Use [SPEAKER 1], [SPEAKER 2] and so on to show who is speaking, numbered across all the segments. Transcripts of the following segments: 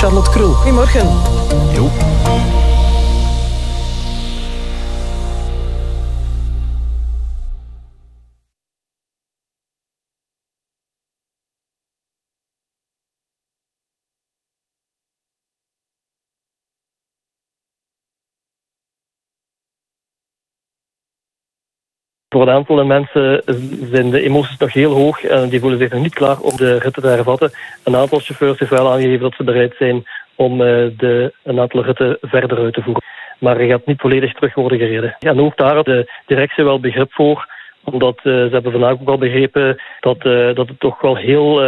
[SPEAKER 1] Charlotte Krul.
[SPEAKER 2] Goedemorgen.
[SPEAKER 1] Jo.
[SPEAKER 3] Voor een aantal mensen zijn de emoties nog heel hoog en die voelen zich nog niet klaar om de ritten te hervatten. Een aantal chauffeurs heeft wel aangegeven dat ze bereid zijn om eh, de, een aantal ritten verder uit te voeren. Maar er gaat niet volledig terug worden gereden. En ook daar had de directie wel begrip voor omdat uh, ze hebben vandaag ook al begrepen dat, uh, dat het toch wel heel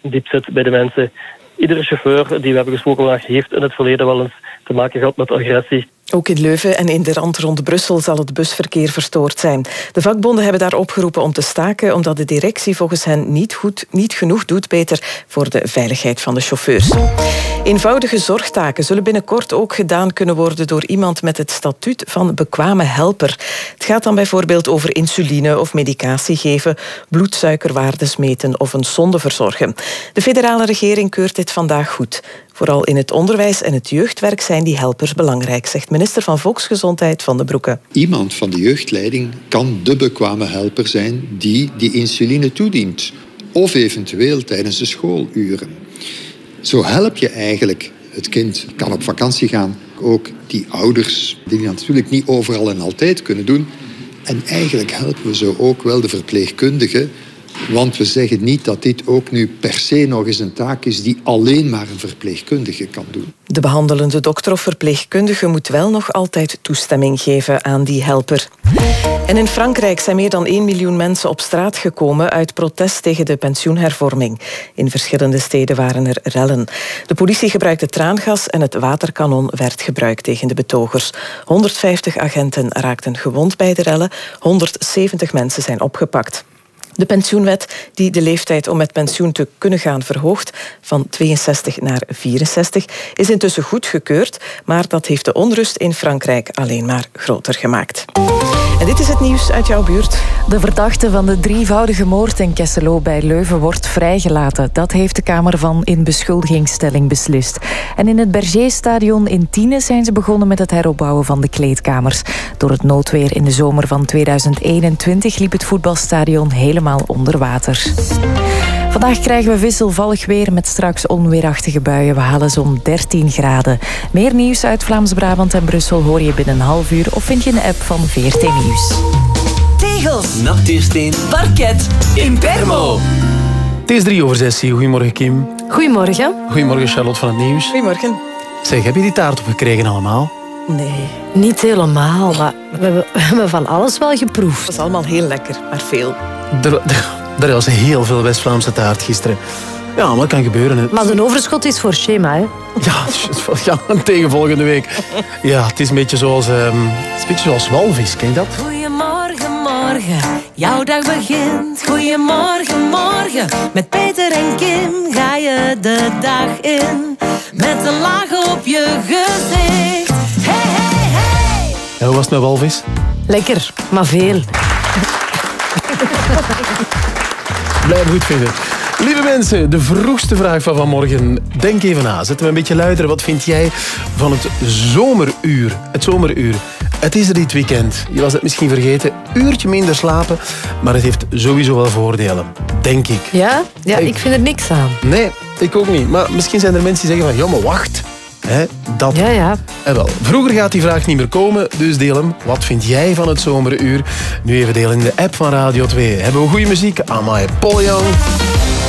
[SPEAKER 3] diep zit bij de mensen. Iedere chauffeur die we hebben gesproken vandaag heeft in het verleden wel eens te maken gehad met agressie.
[SPEAKER 2] Ook in Leuven en in de rand rond Brussel zal het busverkeer verstoord zijn. De vakbonden hebben daar opgeroepen om te staken omdat de directie volgens hen niet, goed, niet genoeg doet beter voor de veiligheid van de chauffeurs. Eenvoudige zorgtaken zullen binnenkort ook gedaan kunnen worden door iemand met het statuut van bekwame helper. Het gaat dan bijvoorbeeld over insuline of medicatie geven, bloedsuikerwaardes meten of een sonde verzorgen. De federale regering keurt dit vandaag goed. Vooral in het onderwijs en het jeugdwerk zijn die helpers belangrijk, zegt minister van Volksgezondheid Van de Broeke.
[SPEAKER 4] Iemand van de jeugdleiding kan de bekwame helper zijn die die insuline toedient. Of eventueel tijdens de schooluren. Zo help je eigenlijk het kind, kan op vakantie gaan. Ook die ouders, die natuurlijk niet overal en altijd kunnen doen. En eigenlijk helpen we zo ook wel de verpleegkundigen want we zeggen niet dat dit ook nu per se nog eens een taak is die alleen maar een verpleegkundige kan doen.
[SPEAKER 2] De behandelende dokter of verpleegkundige moet wel nog altijd toestemming geven aan die helper. En in Frankrijk zijn meer dan 1 miljoen mensen op straat gekomen uit protest tegen de pensioenhervorming. In verschillende steden waren er rellen. De politie gebruikte traangas en het waterkanon werd gebruikt tegen de betogers. 150 agenten raakten gewond bij de rellen. 170 mensen zijn opgepakt. De pensioenwet, die de leeftijd om met pensioen te kunnen gaan verhoogt van 62 naar 64, is intussen goedgekeurd, maar dat heeft de onrust in Frankrijk alleen maar groter gemaakt. Dit is het nieuws uit jouw buurt.
[SPEAKER 5] De verdachte van de drievoudige moord in Kesselo bij Leuven wordt vrijgelaten. Dat heeft de Kamer van in beschuldigingsstelling beslist. En in het Berger-stadion in Tiene zijn ze begonnen met het heropbouwen van de kleedkamers. Door het noodweer in de zomer van 2021 liep het voetbalstadion helemaal onder water. Vandaag krijgen we wisselvallig weer met straks onweerachtige buien. We halen zo'n 13 graden. Meer nieuws uit Vlaams-Brabant en Brussel hoor je binnen een half uur of vind je in de app van VRT Nieuws.
[SPEAKER 6] Tegels, natuursteen, parket, Impermo.
[SPEAKER 1] Het is drie over zes. Goedemorgen Kim.
[SPEAKER 5] Goedemorgen.
[SPEAKER 1] Goedemorgen Charlotte van het Nieuws.
[SPEAKER 2] Goedemorgen.
[SPEAKER 1] Zeg, heb je die taart opgekregen allemaal?
[SPEAKER 2] Nee.
[SPEAKER 5] Niet helemaal, maar we hebben, we hebben van alles wel geproefd.
[SPEAKER 2] Het was allemaal heel lekker, maar veel.
[SPEAKER 1] Er was heel veel West-Vlaamse taart gisteren. Ja, maar dat kan gebeuren. Hè.
[SPEAKER 5] Maar de overschot is voor Schema, hè?
[SPEAKER 1] Ja, ja, tegen volgende week. Ja, het is een beetje zoals, um, het is een beetje zoals walvis, ken je dat?
[SPEAKER 7] Goedemorgen, morgen, jouw dag begint. Goedemorgen, morgen, met Peter en Kim ga je de dag in. Met een laag op je gezicht. Hey, hey, hey!
[SPEAKER 1] En hoe was het met walvis?
[SPEAKER 5] Lekker, maar veel.
[SPEAKER 1] Blijf goed vinden. Lieve mensen, de vroegste vraag van vanmorgen. Denk even na. Zetten we een beetje luider. Wat vind jij van het zomeruur? Het zomeruur. Het is er dit weekend. Je was het misschien vergeten. Uurtje minder slapen. Maar het heeft sowieso wel voordelen. Denk ik.
[SPEAKER 5] Ja? Ja, ik vind er niks aan.
[SPEAKER 1] Nee, ik ook niet. Maar misschien zijn er mensen die zeggen van... Ja, maar wacht. Hè, dat.
[SPEAKER 5] Ja, ja.
[SPEAKER 1] En wel, vroeger gaat die vraag niet meer komen, dus deel hem. Wat vind jij van het zomeruur? Nu even delen in de app van Radio 2. Hebben we goede muziek? Amai Pollyang.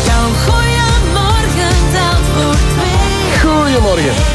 [SPEAKER 7] Jouw goeiemorgen telt voor twee.
[SPEAKER 1] Goedemorgen.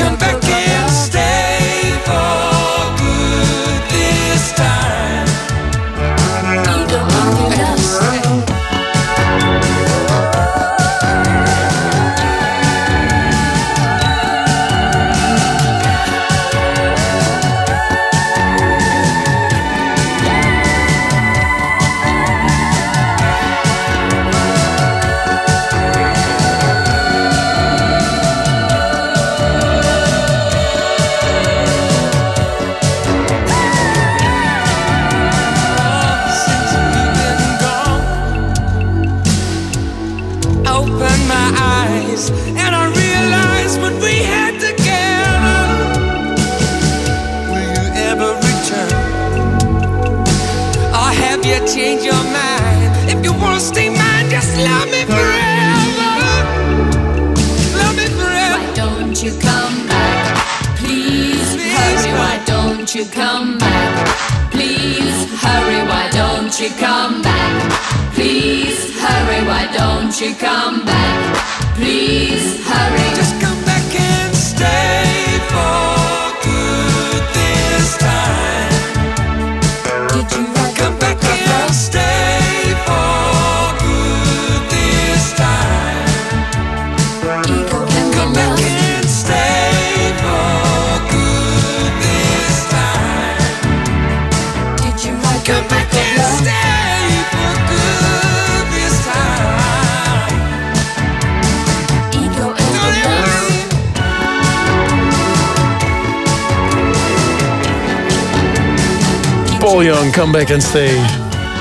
[SPEAKER 8] Come
[SPEAKER 9] the
[SPEAKER 8] back
[SPEAKER 9] book
[SPEAKER 8] you
[SPEAKER 9] come back? Please hurry. Why don't you come back? Please hurry.
[SPEAKER 8] Just come back and stay
[SPEAKER 1] Paul Young, come back and stay.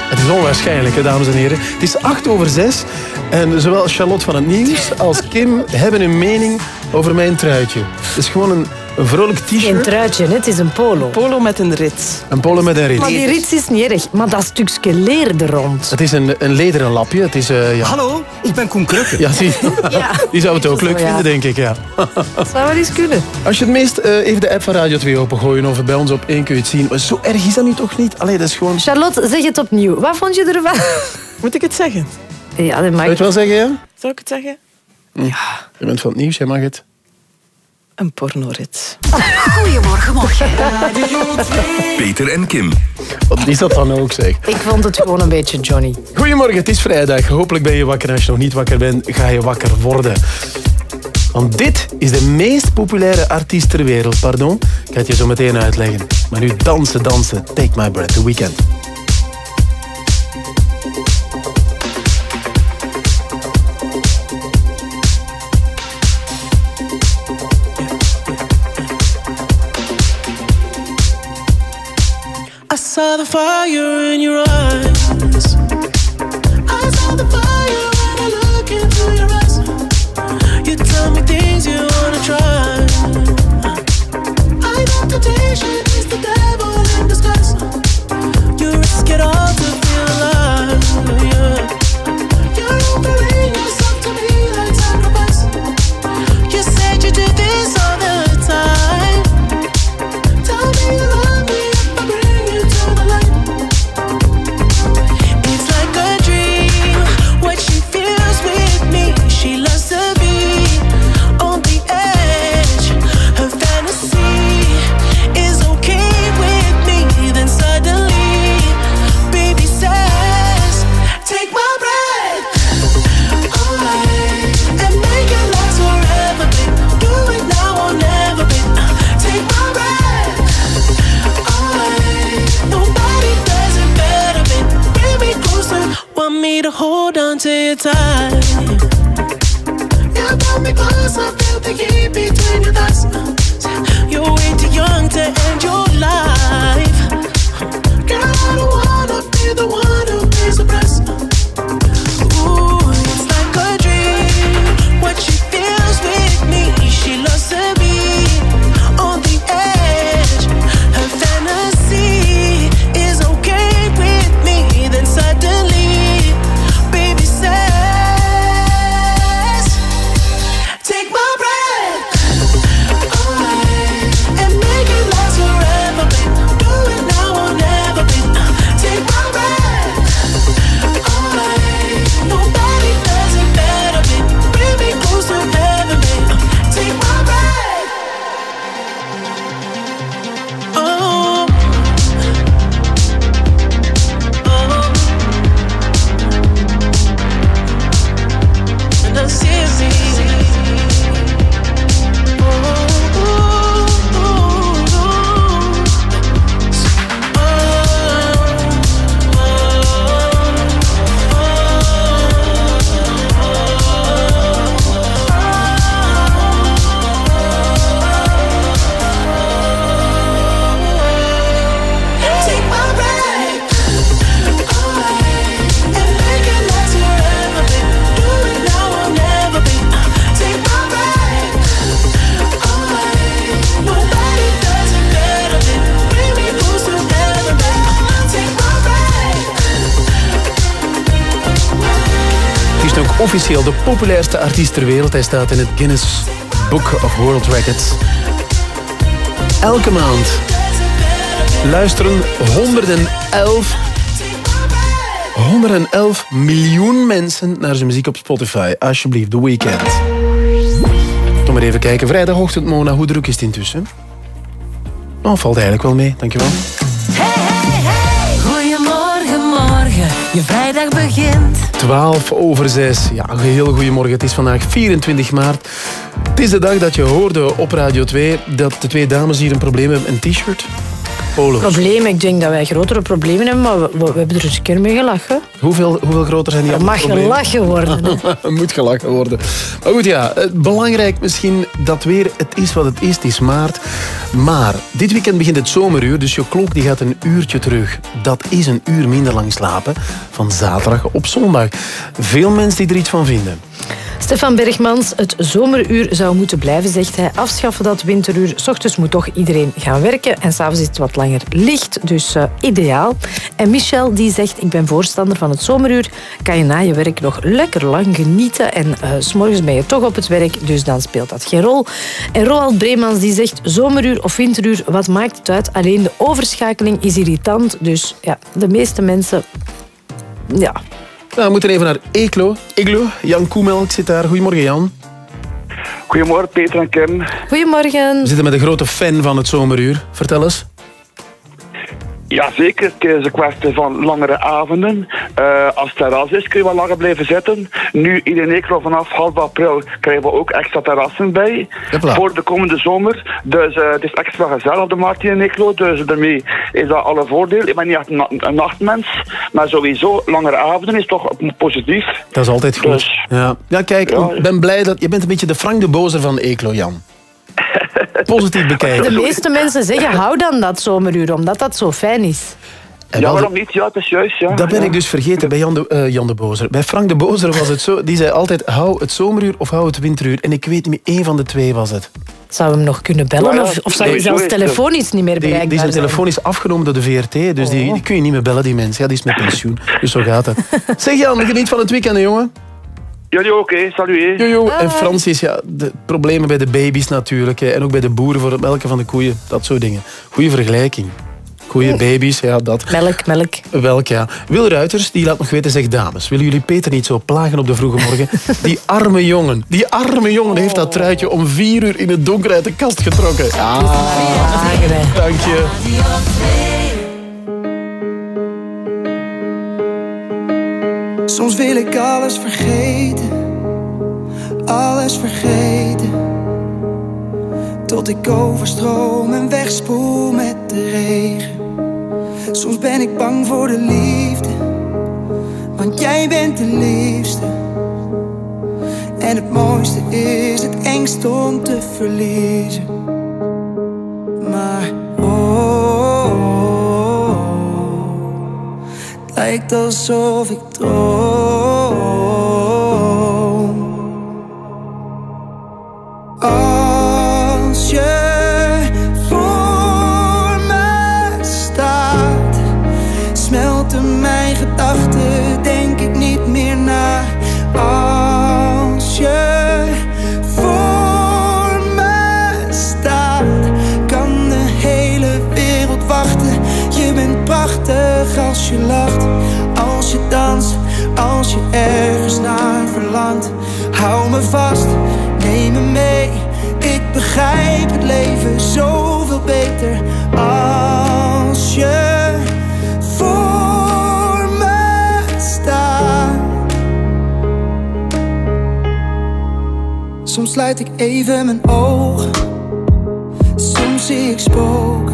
[SPEAKER 1] Het is onwaarschijnlijk, dames en heren. Het is acht over zes en zowel Charlotte van het Nieuws als Kim hebben een mening over mijn truitje. Het is gewoon een, een vrolijk
[SPEAKER 10] Geen
[SPEAKER 1] t-shirt,
[SPEAKER 10] truitje, hè, het is een polo.
[SPEAKER 2] Polo met een rits.
[SPEAKER 1] een polo met een rit.
[SPEAKER 10] Maar die rits is niet erg, maar dat stukje leer er rond.
[SPEAKER 1] Het is een, een lederen lapje. Het is, eh, ja.
[SPEAKER 11] Hallo, ik ben Koen Krukke.
[SPEAKER 1] Ja, die, die zou het ook leuk
[SPEAKER 10] ja.
[SPEAKER 1] vinden, denk ik. Ja.
[SPEAKER 10] Dat zou wel eens kunnen.
[SPEAKER 1] Als je het meest eh, even de app van Radio 2 opengooien of bij ons op één kun je het zien. Maar zo erg is dat nu toch niet? Allee, dat is gewoon...
[SPEAKER 10] Charlotte, zeg het opnieuw. Wat vond je ervan?
[SPEAKER 2] Moet ik het zeggen?
[SPEAKER 10] Ja, dat mag
[SPEAKER 1] Zou je het wel zeggen, ja?
[SPEAKER 2] Zou ik het zeggen?
[SPEAKER 1] Je bent van het nieuws, jij mag het.
[SPEAKER 2] Een pornorits.
[SPEAKER 12] Goedemorgen, morgen.
[SPEAKER 13] Peter en Kim.
[SPEAKER 1] Wat is dat dan ook, zeg?
[SPEAKER 10] Ik vond het gewoon een beetje Johnny.
[SPEAKER 1] Goedemorgen, het is vrijdag. Hopelijk ben je wakker. Als je nog niet wakker bent, ga je wakker worden. Want dit is de meest populaire artiest ter wereld. Pardon, ik ga het je zo meteen uitleggen. Maar nu dansen, dansen. Take my breath, the weekend.
[SPEAKER 8] Saw the fire in your eyes. I saw the fire when I look into your eyes. You tell me things you wanna try. I know temptation to your time. You pull me close, I feel the heat between your thighs. You're way too young to end your life.
[SPEAKER 1] Populairste artiest ter wereld. Hij staat in het Guinness Book of World Records. Elke maand luisteren 111, 111 miljoen mensen naar zijn muziek op Spotify. Alsjeblieft, The Weeknd. Kom maar even kijken. Vrijdagochtend, Mona, hoe druk is het intussen? Oh, valt eigenlijk wel mee, dankjewel.
[SPEAKER 7] Je vrijdag begint.
[SPEAKER 1] 12 over 6. Ja, een heel goedemorgen. Het is vandaag 24 maart. Het is de dag dat je hoorde op Radio 2 dat de twee dames hier een probleem hebben. Een t-shirt. Polo's.
[SPEAKER 10] Problemen, ik denk dat wij grotere problemen hebben, maar we, we hebben er eens een keer mee gelachen.
[SPEAKER 1] Hoeveel, hoeveel groter zijn die
[SPEAKER 10] Er mag
[SPEAKER 1] problemen?
[SPEAKER 10] gelachen worden.
[SPEAKER 1] Er moet gelachen worden. Maar goed, ja, belangrijk misschien dat weer, het is wat het is, het is maart. Maar dit weekend begint het zomeruur, dus je klok die gaat een uurtje terug. Dat is een uur minder lang slapen van zaterdag op zondag. Veel mensen die er iets van vinden.
[SPEAKER 10] Stefan Bergmans, het zomeruur zou moeten blijven, zegt hij. Afschaffen dat winteruur. S ochtends moet toch iedereen gaan werken en s'avonds is het wat langer licht, dus eh, ideaal. En Michel die zegt, ik ben voorstander van het zomeruur. Kan je na je werk nog lekker lang genieten en eh, s s'morgens ben je toch op het werk, dus dan speelt dat geen rol. En Roald Bremans die zegt, zomeruur of winteruur, wat maakt het uit? Alleen de overschakeling is irritant, dus ja, de meeste mensen... Ja,
[SPEAKER 1] Nou, we moeten even naar Eeklo. Iglo, Jan Koemelk zit daar. Goedemorgen, Jan.
[SPEAKER 14] Goedemorgen, Peter en Kim.
[SPEAKER 10] Goedemorgen.
[SPEAKER 1] We zitten met een grote fan van het zomeruur. Vertel eens.
[SPEAKER 14] Ja, zeker. Het is een kwestie van langere avonden. Eh, als het terras is, kun je wel langer blijven zitten. Nu, in Eeklo vanaf half april krijgen we ook extra terrassen bij. Voor de komende zomer. Dus eh, het is extra gezellig op de markt in Eeklo. Dus daarmee is dat alle voordeel. Ik ben niet echt een nachtmens. Maar sowieso, langere avonden is toch positief.
[SPEAKER 1] Dat is altijd goed.
[SPEAKER 14] Dus-
[SPEAKER 1] ja. ja, kijk, ik ben blij dat... Je bent een beetje de Frank de Bozer van Eeklo, Jan. Positief bekijken.
[SPEAKER 10] De meeste mensen zeggen, hou dan dat zomeruur, omdat dat zo fijn is.
[SPEAKER 1] En
[SPEAKER 14] ja, waarom niet? Ja, het is juist. Ja.
[SPEAKER 1] Dat ben
[SPEAKER 14] Ja.
[SPEAKER 1] ik dus vergeten bij Jan de, eh, Jan de Bozer. Bij Frank de Bozer was het zo. Die zei altijd, hou het zomeruur of hou het winteruur. En ik weet niet meer, één van de twee was het.
[SPEAKER 10] Zou hem nog kunnen bellen?
[SPEAKER 14] Ja, ja,
[SPEAKER 10] of, of zou je
[SPEAKER 1] nee,
[SPEAKER 10] zelfs telefonisch niet meer
[SPEAKER 1] Die,
[SPEAKER 10] bereikbaar
[SPEAKER 1] die zijn
[SPEAKER 10] zijn?
[SPEAKER 1] telefoon is afgenomen door de VRT, dus die, die kun je niet meer bellen, die mensen. Ja, die is met pensioen. Dus zo gaat het. Zeg Jan, geniet van het weekend, hè, jongen.
[SPEAKER 14] Jullie ook, hè. Salut, hè.
[SPEAKER 1] Jojo. En Francis, ja, de problemen bij de baby's natuurlijk. hè. En ook bij de boeren voor het melken van de koeien. Dat soort dingen. Goeie vergelijking. Koeien, baby's, ja, dat.
[SPEAKER 10] Melk, melk.
[SPEAKER 1] Welk, ja. Wil Ruiters, die laat nog weten, zegt dames. Willen jullie Peter niet zo plagen op de vroege morgen? Die arme jongen, die arme jongen heeft dat truitje om vier uur in het donker uit de kast getrokken. Ja, dank je.
[SPEAKER 15] Soms wil ik alles vergeten, alles vergeten. Tot ik overstroom en wegspoel met de regen. Soms ben ik bang voor de liefde, want jij bent de liefste. En het mooiste is het engste om te verliezen. Maar oh, lijkt alsof ik droom. Als als je ergens naar verlangt. Hou me vast, neem me mee. Ik begrijp het leven zoveel beter als je voor me staat. Soms sluit ik even mijn ogen, soms zie ik spook.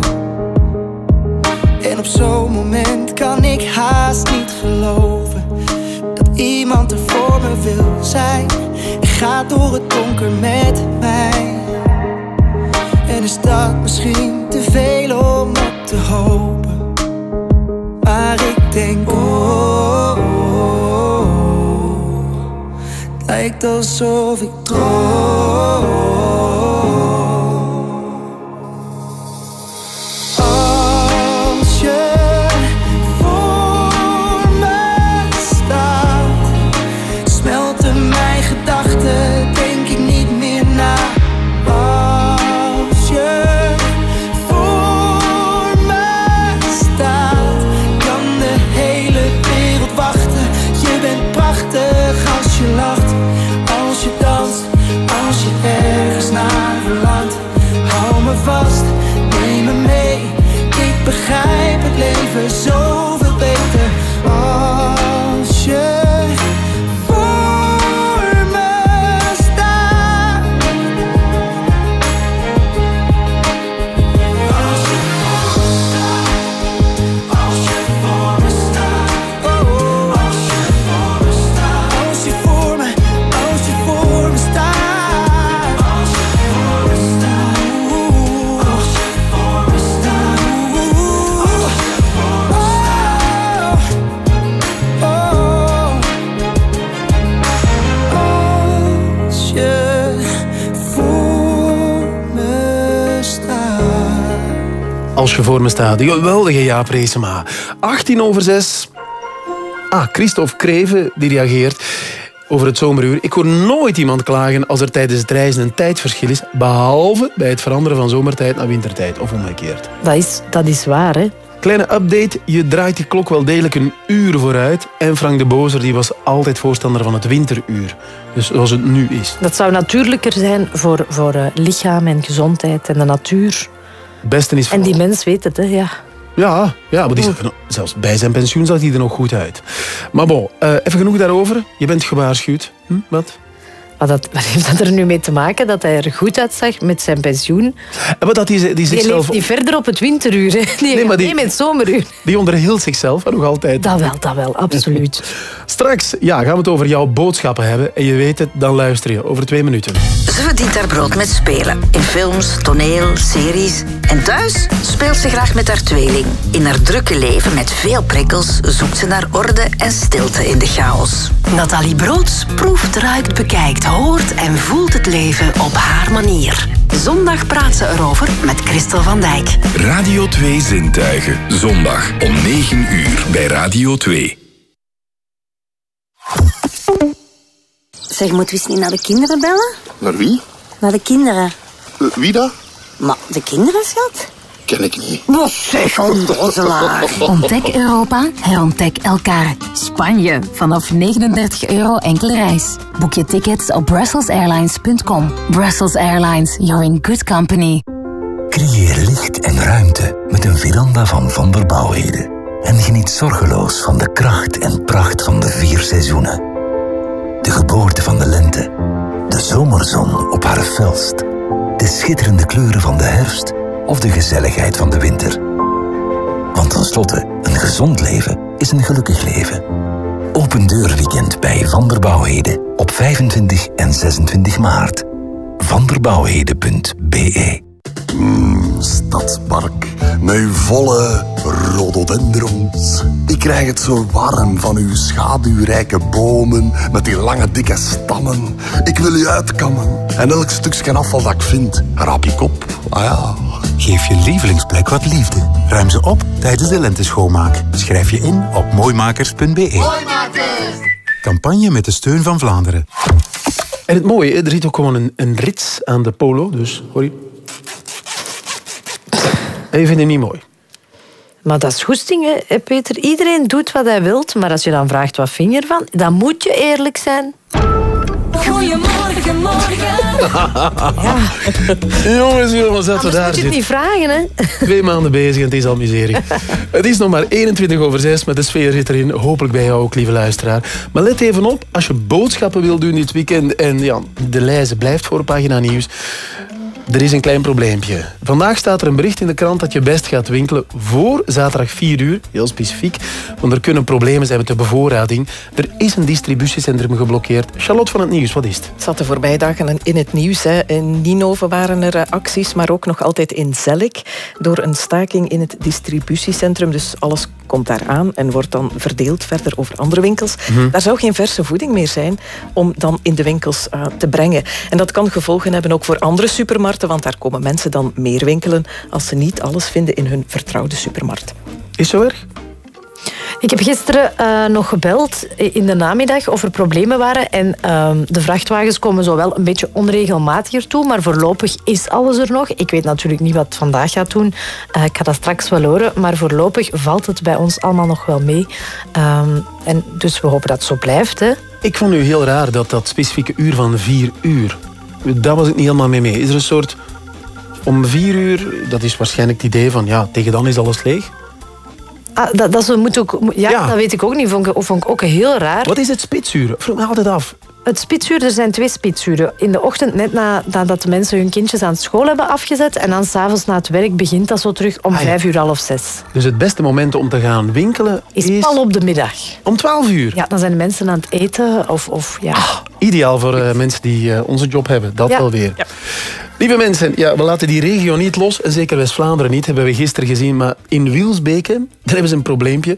[SPEAKER 15] En op zo'n moment kan ik haast niet geloven iemand er voor me wil zijn. En gaat door het donker met mij. En is dat misschien te veel om op te hopen? Maar ik denk, oh, oh, oh, het lijkt alsof ik droom. Voor me staat.
[SPEAKER 1] Geweldige Jaap Reesema. 18 over 6. Ah, Christophe Kreven die reageert over het zomeruur. Ik hoor nooit iemand klagen als er tijdens het reizen een tijdverschil is. Behalve bij het veranderen van zomertijd naar wintertijd. Of omgekeerd.
[SPEAKER 16] Dat is, dat is waar, hè?
[SPEAKER 1] Kleine update. Je draait die klok wel degelijk een uur vooruit. En Frank de Bozer die was altijd voorstander van het winteruur. Dus zoals het nu is.
[SPEAKER 16] Dat zou natuurlijker zijn voor, voor eh, lichaam en gezondheid en de natuur.
[SPEAKER 1] Het beste is...
[SPEAKER 16] En die mens weet het, hè? Ja.
[SPEAKER 1] Ja, ja maar die, zelfs bij zijn pensioen zag hij er nog goed uit. Maar bon, eh, even genoeg daarover. Je bent gewaarschuwd. Hm, wat?
[SPEAKER 16] Maar dat, wat heeft dat er nu mee te maken dat hij er goed uitzag met zijn pensioen?
[SPEAKER 1] En wat dat die, die
[SPEAKER 16] Die
[SPEAKER 1] zichzelf...
[SPEAKER 16] leeft niet verder op het winteruur. Hè. Die
[SPEAKER 1] Nee,
[SPEAKER 16] nee,
[SPEAKER 1] maar die-
[SPEAKER 16] met het zomeruur.
[SPEAKER 1] Die onderhield zichzelf, maar nog altijd.
[SPEAKER 16] Dat wel, dat wel, absoluut.
[SPEAKER 1] Straks ja, gaan we het over jouw boodschappen hebben. En je weet het, dan luister je. Over twee minuten.
[SPEAKER 17] Ze verdient haar brood met spelen. In films, toneel, series. En thuis speelt ze graag met haar tweeling. In haar drukke leven met veel prikkels zoekt ze naar orde en stilte in de chaos.
[SPEAKER 12] Nathalie Broods proeft, ruikt, bekijkt, hoort en voelt het leven op haar manier. Zondag praat ze erover met Christel van Dijk.
[SPEAKER 18] Radio 2 Zintuigen. Zondag om 9 uur bij Radio 2.
[SPEAKER 19] Zeg, moeten we eens niet naar de kinderen bellen?
[SPEAKER 20] Naar wie?
[SPEAKER 19] Naar de kinderen.
[SPEAKER 20] Eh, wie dat?
[SPEAKER 19] Maar de kinderen, schat?
[SPEAKER 20] Ken ik niet.
[SPEAKER 19] Wat zeg, onnozelaar.
[SPEAKER 21] Ontdek Europa, herontdek elkaar. Spanje, vanaf 39 euro enkele reis. Boek je tickets op brusselsairlines.com. Brussels Airlines, you're in good company.
[SPEAKER 22] Creëer licht en ruimte met een veranda van Van der Bouwheden. En geniet zorgeloos van de kracht en pracht van de vier seizoenen. De geboorte van de lente. De zomerzon op haar felst. De schitterende kleuren van de herfst of de gezelligheid van de winter. Want tenslotte, een gezond leven is een gelukkig leven. Open deurweekend bij Van op 25 en 26 maart. vanderbouwheden.be
[SPEAKER 20] Mm, stadspark, met uw volle rhododendrons. Ik krijg het zo warm van uw schaduwrijke bomen met die lange dikke stammen. Ik wil u uitkammen en elk stukje afval dat ik vind, rap ik op. Ah ja.
[SPEAKER 13] Geef je lievelingsplek wat liefde. Ruim ze op tijdens de lenteschoonmaak. Schrijf je in op mooimakers.be. Campagne met de steun van Vlaanderen.
[SPEAKER 1] En het mooie, er zit ook gewoon een, een rits aan de polo. Dus, hoor je? En je vindt het niet mooi.
[SPEAKER 10] Maar dat is goesting, hè, Peter. Iedereen doet wat hij wilt, maar als je dan vraagt wat vind je ervan, dan moet je eerlijk zijn.
[SPEAKER 23] Goedemorgen, morgen.
[SPEAKER 1] jongens, jongens, dat we daar
[SPEAKER 10] moet je het niet vragen, hè.
[SPEAKER 1] Twee maanden bezig en het is al miserie. het is nog maar 21 over 6, maar de sfeer zit erin. Hopelijk bij jou ook, lieve luisteraar. Maar let even op, als je boodschappen wil doen dit weekend... en ja, de lijst blijft voor pagina nieuws... Er is een klein probleempje. Vandaag staat er een bericht in de krant dat je best gaat winkelen voor zaterdag 4 uur. Heel specifiek, want er kunnen problemen zijn met de bevoorrading. Er is een distributiecentrum geblokkeerd. Charlotte van het Nieuws, wat is het?
[SPEAKER 2] Het zat de voorbije dagen in het nieuws. Hè. In Ninove waren er eh, acties, maar ook nog altijd in Zellik. Door een staking in het distributiecentrum. Dus alles komt daar aan en wordt dan verdeeld verder over andere winkels.
[SPEAKER 24] Mhm.
[SPEAKER 2] Daar zou geen verse voeding meer zijn om dan in de winkels eh, te brengen. En dat kan gevolgen hebben ook voor andere supermarkten, want daar komen mensen dan meer winkelen als ze niet alles vinden in hun vertrouwde supermarkt.
[SPEAKER 1] Is zo erg?
[SPEAKER 10] Ik heb gisteren eh, nog gebeld in de namiddag of er problemen waren. En ehm, de vrachtwagens komen zo wel een beetje onregelmatiger toe. Maar voorlopig is alles er nog. Ik weet natuurlijk niet wat het vandaag gaat doen. Eh, ik ga dat straks wel horen. Maar voorlopig valt het bij ons allemaal nog wel mee. Ehm, en dus we hopen dat het zo blijft. Hè.
[SPEAKER 1] Ik vond nu heel raar dat dat specifieke uur van 4 uur... Daar was ik niet helemaal mee mee. Is er een soort... Om 4 uur, dat is waarschijnlijk het idee van... Ja, tegen dan is alles leeg.
[SPEAKER 10] Ah, dat, dat moet ook, ja, dat weet ik ook niet. Vond ik, vond ik ook heel raar.
[SPEAKER 1] Wat is het spitsuur? Vroeg me altijd af.
[SPEAKER 10] Het spitsuur, er zijn twee spitsuren. In de ochtend, net na, nadat de mensen hun kindjes aan school hebben afgezet. En dan s'avonds na het werk begint dat zo terug om
[SPEAKER 1] Ah, ja.
[SPEAKER 10] vijf uur, half zes.
[SPEAKER 1] Dus het beste moment om te gaan winkelen
[SPEAKER 10] Is,
[SPEAKER 1] is...
[SPEAKER 10] pal op de middag.
[SPEAKER 1] Om 12 uur?
[SPEAKER 10] Ja, dan zijn de mensen aan het eten. Of, of ja.
[SPEAKER 1] Ideaal voor eh, mensen die eh, onze job hebben. Dat
[SPEAKER 10] Ja.
[SPEAKER 1] wel weer. Lieve mensen, ja, we laten die regio niet los. En zeker West-Vlaanderen niet, hebben we gisteren gezien. Maar in Wielsbeke, daar hebben ze een probleempje.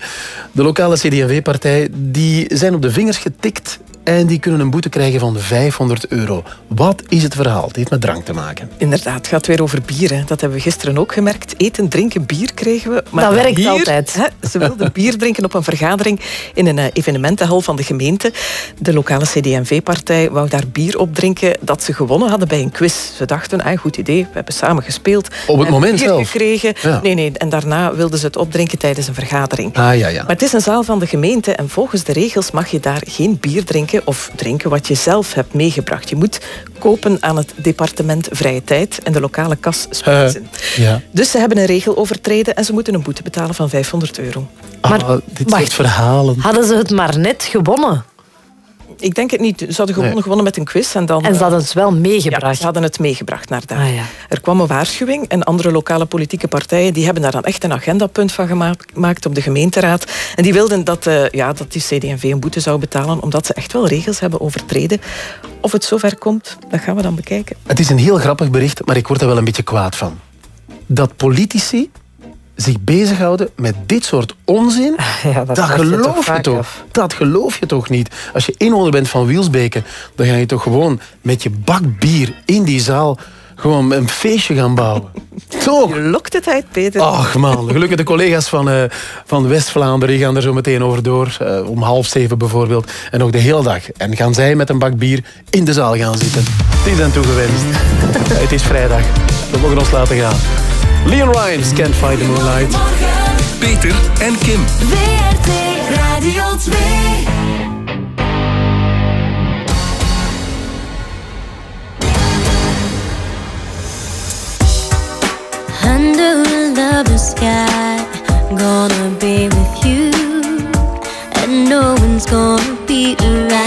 [SPEAKER 1] De lokale CD&V-partij, die zijn op de vingers getikt... en die kunnen een boete krijgen van 500 euro. Wat is het verhaal? Het heeft met drank te maken.
[SPEAKER 2] Inderdaad, het gaat weer over bier. Hè. Dat hebben we gisteren ook gemerkt. Eten, drinken, bier kregen we. Maar
[SPEAKER 10] Dat werkt
[SPEAKER 2] bier,
[SPEAKER 10] altijd.
[SPEAKER 2] Hè, ze wilden bier drinken op een vergadering in een eh, evenementenhal van de gemeente. De lokale CD&V-partij wou daar bier op drinken dat ze gewonnen hadden bij een quiz. Ze dachten, ah, goed idee, we hebben samen gespeeld.
[SPEAKER 1] Op het
[SPEAKER 2] en
[SPEAKER 1] moment
[SPEAKER 2] bier
[SPEAKER 1] zelf?
[SPEAKER 2] gekregen.
[SPEAKER 1] Ja.
[SPEAKER 2] Nee, nee, en daarna wilden ze het opdrinken tijdens een vergadering.
[SPEAKER 1] Ah, ja, ja.
[SPEAKER 2] Maar het is een zaal van de gemeente en volgens de regels mag je daar geen bier drinken of drinken wat je zelf hebt meegebracht. Je moet kopen aan het departement Vrije Tijd en de lokale kas spijzen.
[SPEAKER 1] ja.
[SPEAKER 2] Dus ze hebben een regel overtreden en ze moeten een boete betalen van 500 euro.
[SPEAKER 10] Maar
[SPEAKER 1] Ah, dit
[SPEAKER 10] wacht.
[SPEAKER 1] soort verhalen.
[SPEAKER 10] Hadden ze het maar net gewonnen?
[SPEAKER 2] Ik denk het niet. Ze hadden gewoon
[SPEAKER 10] Nee.
[SPEAKER 2] gewonnen met een quiz. En, dan,
[SPEAKER 10] En ze hadden het wel meegebracht.
[SPEAKER 2] Ja, ze hadden het meegebracht naar daar.
[SPEAKER 10] Ah, ja.
[SPEAKER 2] Er kwam een waarschuwing en andere lokale politieke partijen die hebben daar dan echt een agendapunt van gema- gemaakt op de gemeenteraad. En die wilden dat, eh, ja, dat die CD&V een boete zou betalen omdat ze echt wel regels hebben overtreden. Of het zover komt, dat gaan we dan bekijken.
[SPEAKER 1] Het is een heel grappig bericht, maar ik word er wel een beetje kwaad van. Dat politici zich bezighouden met dit soort onzin,
[SPEAKER 10] Ja,
[SPEAKER 1] dat,
[SPEAKER 10] dat vraag je toch
[SPEAKER 1] geloof je toch? Dat geloof je toch niet? Als je inwoner bent van Wielsbeke, dan ga je toch gewoon met je bak bier in die zaal gewoon een feestje gaan bouwen. Toch?
[SPEAKER 2] Je lokt het uit, Peter.
[SPEAKER 1] Ach man, gelukkig de collega's van, eh, van West-Vlaanderen die gaan er zo meteen over door. eh, om half zeven bijvoorbeeld. En ook de hele dag. En gaan zij met een bak bier in de zaal gaan zitten. Het is aan toegewenst. het is vrijdag. We mogen ons laten gaan. Leon Rimes, Can't Find the Moonlight.
[SPEAKER 25] Peter en Kim.
[SPEAKER 23] WRT Radio 2.
[SPEAKER 9] Under a lover sky, gonna be with you, and no one's gonna be around.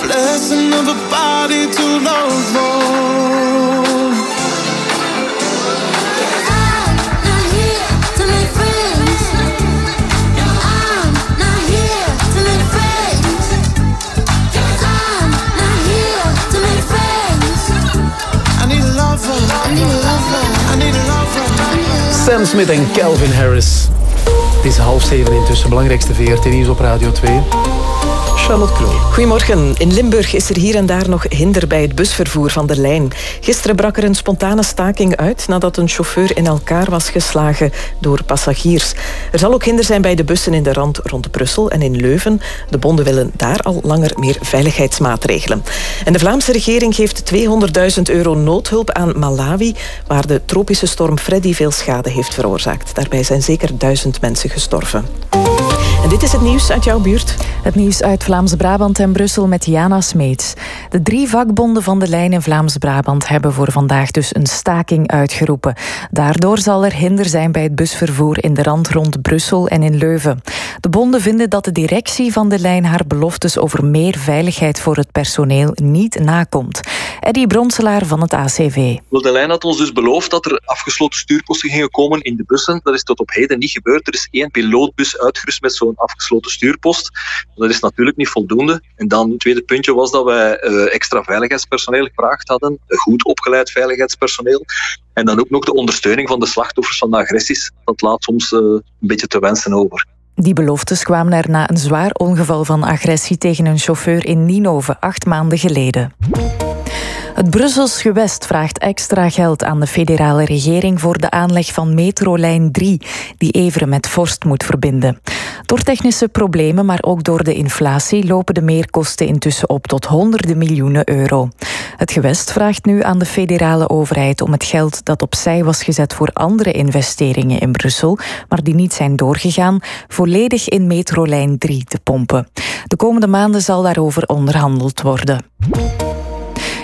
[SPEAKER 26] Blessing of a body to lover.
[SPEAKER 1] Sam Smith en Calvin Harris. Het is half zeven intussen, belangrijkste VRT Nieuws op Radio 2.
[SPEAKER 2] Goedemorgen. In Limburg is er hier en daar nog hinder bij het busvervoer van de lijn. Gisteren brak er een spontane staking uit nadat een chauffeur in elkaar was geslagen door passagiers. Er zal ook hinder zijn bij de bussen in de rand rond Brussel en in Leuven. De bonden willen daar al langer meer veiligheidsmaatregelen. En de Vlaamse regering geeft 200.000 euro noodhulp aan Malawi, waar de tropische storm Freddy veel schade heeft veroorzaakt. Daarbij zijn zeker duizend mensen gestorven. En dit is het nieuws uit jouw buurt.
[SPEAKER 5] Het nieuws uit Vlaams-Brabant en Brussel met Jana Smeets. De drie vakbonden van de lijn in Vlaams-Brabant hebben voor vandaag dus een staking uitgeroepen. Daardoor zal er hinder zijn bij het busvervoer in de rand rond Brussel en in Leuven. De bonden vinden dat de directie van de lijn haar beloftes over meer veiligheid voor het personeel niet nakomt. Eddie Bronselaar van het ACV.
[SPEAKER 27] De lijn had ons dus beloofd dat er afgesloten stuurposten gingen komen in de bussen. Dat is tot op heden niet gebeurd. Er is één pilootbus uitgerust met zo'n afgesloten stuurpost. Dat is natuurlijk niet voldoende. En dan het tweede puntje was dat wij eh, extra veiligheidspersoneel gevraagd hadden. Goed opgeleid veiligheidspersoneel. En dan ook nog de ondersteuning van de slachtoffers van de agressies. Dat laat soms eh, een beetje te wensen over.
[SPEAKER 5] Die beloftes kwamen er na een zwaar ongeval van agressie tegen een chauffeur in Ninove acht maanden geleden. Het Brussels gewest vraagt extra geld aan de federale regering voor de aanleg van metrolijn 3, die Everen met Vorst moet verbinden. Door technische problemen, maar ook door de inflatie, lopen de meerkosten intussen op tot honderden miljoenen euro. Het gewest vraagt nu aan de federale overheid om het geld dat opzij was gezet voor andere investeringen in Brussel, maar die niet zijn doorgegaan, volledig in metrolijn 3 te pompen. De komende maanden zal daarover onderhandeld worden.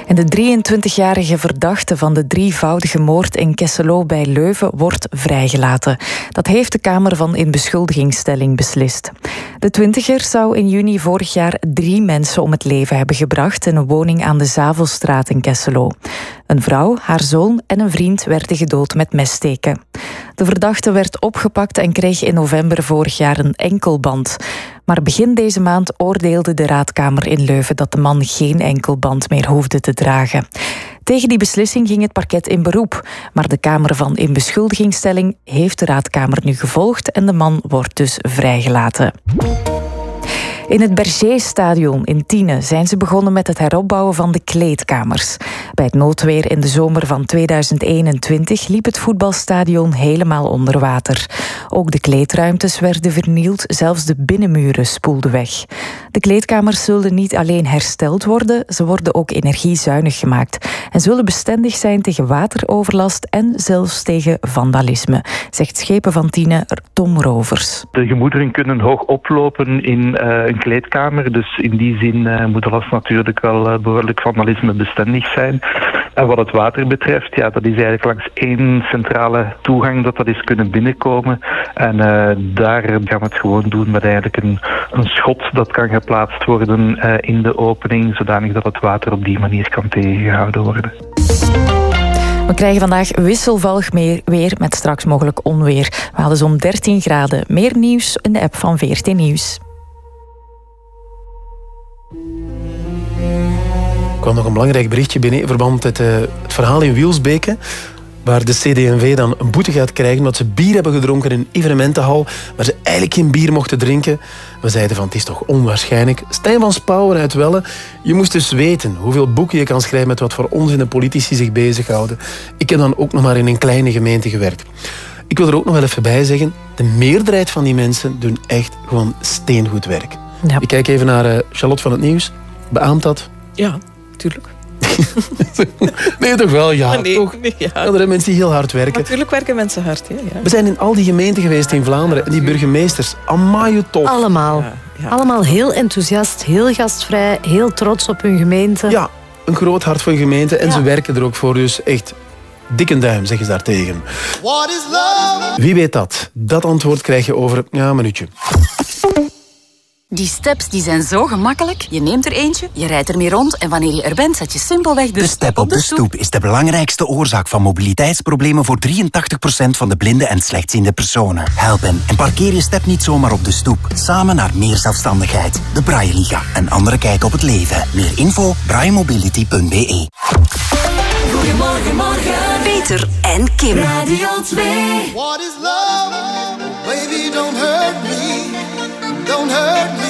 [SPEAKER 5] En de 23-jarige verdachte van de drievoudige moord in Kesselo bij Leuven wordt vrijgelaten. Dat heeft de Kamer van Inbeschuldigingsstelling beslist. De twintiger zou in juni vorig jaar drie mensen om het leven hebben gebracht in een woning aan de Zavelstraat in Kesselo. Een vrouw, haar zoon en een vriend werden gedood met messteken. De verdachte werd opgepakt en kreeg in november vorig jaar een enkelband. Maar begin deze maand oordeelde de raadkamer in Leuven dat de man geen enkelband meer hoefde te dragen. Tegen die beslissing ging het parket in beroep, maar de Kamer van Inbeschuldigingsstelling heeft de raadkamer nu gevolgd en de man wordt dus vrijgelaten. In het Berger-stadion in Tiene zijn ze begonnen met het heropbouwen van de kleedkamers. Bij het noodweer in de zomer van 2021 liep het voetbalstadion helemaal onder water. Ook de kleedruimtes werden vernield, zelfs de binnenmuren spoelden weg. De kleedkamers zullen niet alleen hersteld worden, ze worden ook energiezuinig gemaakt en zullen bestendig zijn tegen wateroverlast en zelfs tegen vandalisme, zegt schepen van Tiene Tom Rovers.
[SPEAKER 28] De gemoederen kunnen hoog oplopen in uh, kleedkamer. Dus in die zin uh, moet alles natuurlijk wel uh, behoorlijk vandalisme bestendig zijn. En wat het water betreft, ja, dat is eigenlijk langs één centrale toegang dat dat is kunnen binnenkomen. En daar gaan we het gewoon doen met eigenlijk een, een schot dat kan geplaatst worden in de opening, zodanig dat het water op die manier kan tegengehouden worden.
[SPEAKER 5] We krijgen vandaag wisselvallig weer met straks mogelijk onweer. We hadden zo'n 13 graden. Meer nieuws in de app van VRT Nieuws.
[SPEAKER 1] Kwam nog een belangrijk berichtje binnen in verband met uh, het verhaal in Wielsbeke waar de CD&V dan een boete gaat krijgen omdat ze bier hebben gedronken in een evenementenhal, maar ze eigenlijk geen bier mochten drinken. We zeiden van, het is toch onwaarschijnlijk. Stijn van Spouwer uit Welle, je moest dus weten hoeveel boeken je kan schrijven met wat voor onzin de politici zich bezighouden. Ik heb dan ook nog maar in een kleine gemeente gewerkt. Ik wil er ook nog wel even bij zeggen, de meerderheid van die mensen doen echt gewoon steengoed werk.
[SPEAKER 2] Ja.
[SPEAKER 1] Ik kijk even naar uh, Charlotte van het Nieuws. Beaamt dat?
[SPEAKER 2] Ja, tuurlijk.
[SPEAKER 1] nee, toch wel? Ja,
[SPEAKER 2] Ah, nee,
[SPEAKER 1] toch?
[SPEAKER 2] nee, ja.
[SPEAKER 1] Ja, er zijn mensen die heel hard werken.
[SPEAKER 2] Natuurlijk werken mensen hard. Ja, ja.
[SPEAKER 1] We zijn in al die gemeenten geweest in Vlaanderen. En die burgemeesters, amai top.
[SPEAKER 16] Allemaal. Allemaal heel enthousiast, heel gastvrij, heel trots op hun gemeente.
[SPEAKER 1] Ja, een groot hart voor een gemeente. En ze werken er ook voor. Dus echt dikke duim, zeggen ze daartegen.
[SPEAKER 29] What is love?
[SPEAKER 1] Wie weet dat? Dat antwoord krijg je over ja, een minuutje.
[SPEAKER 30] Die steps die zijn zo gemakkelijk. Je neemt er eentje, je rijdt ermee rond en wanneer je er bent, zet je simpelweg de,
[SPEAKER 31] De step op de stoep is de belangrijkste oorzaak van mobiliteitsproblemen voor 83% van de blinde en slechtziende personen. Help hen en parkeer je step niet zomaar op de stoep. Samen naar meer zelfstandigheid. De Braille Liga, een andere kijk op het leven. Meer info braillemobility.be
[SPEAKER 12] Goedemorgen, morgen. Peter en Kim.
[SPEAKER 30] Radio 2.
[SPEAKER 29] What is love? Baby, don't hurt me. Don't hurt me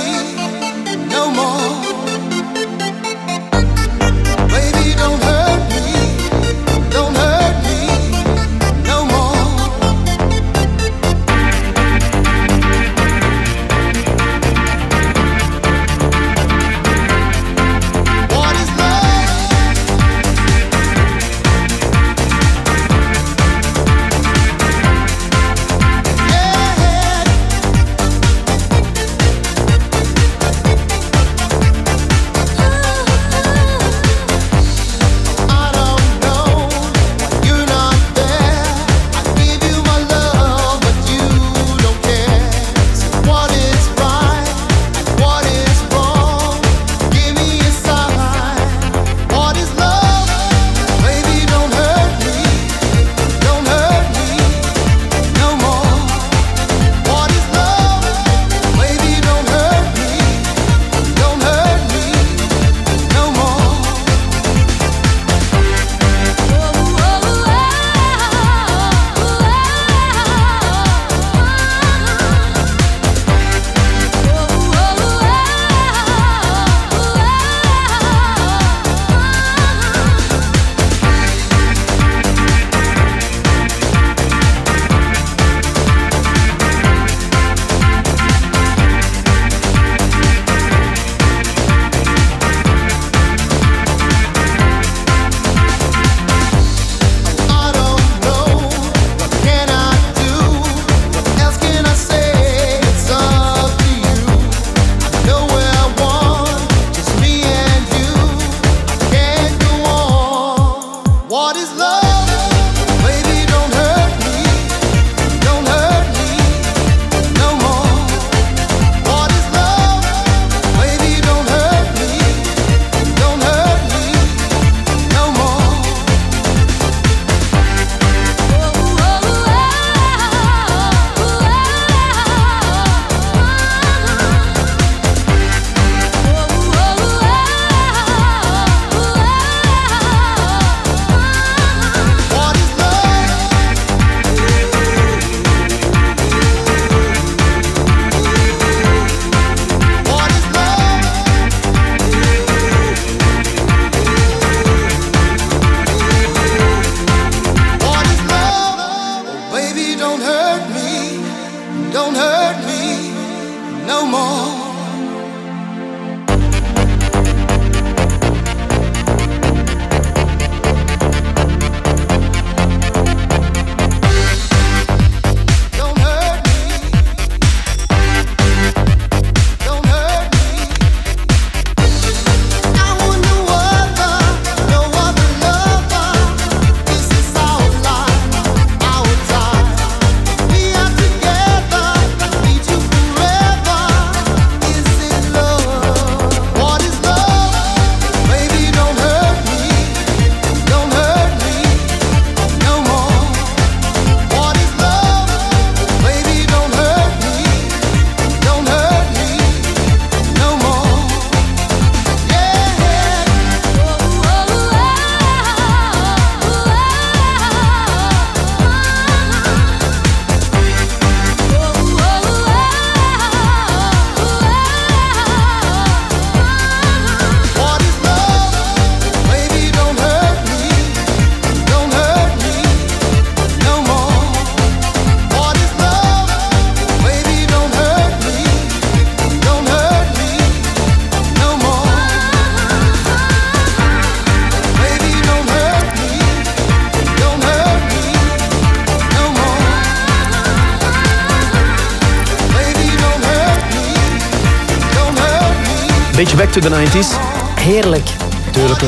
[SPEAKER 1] Beetje back to the 90s.
[SPEAKER 16] Heerlijk.
[SPEAKER 1] Tuurlijk.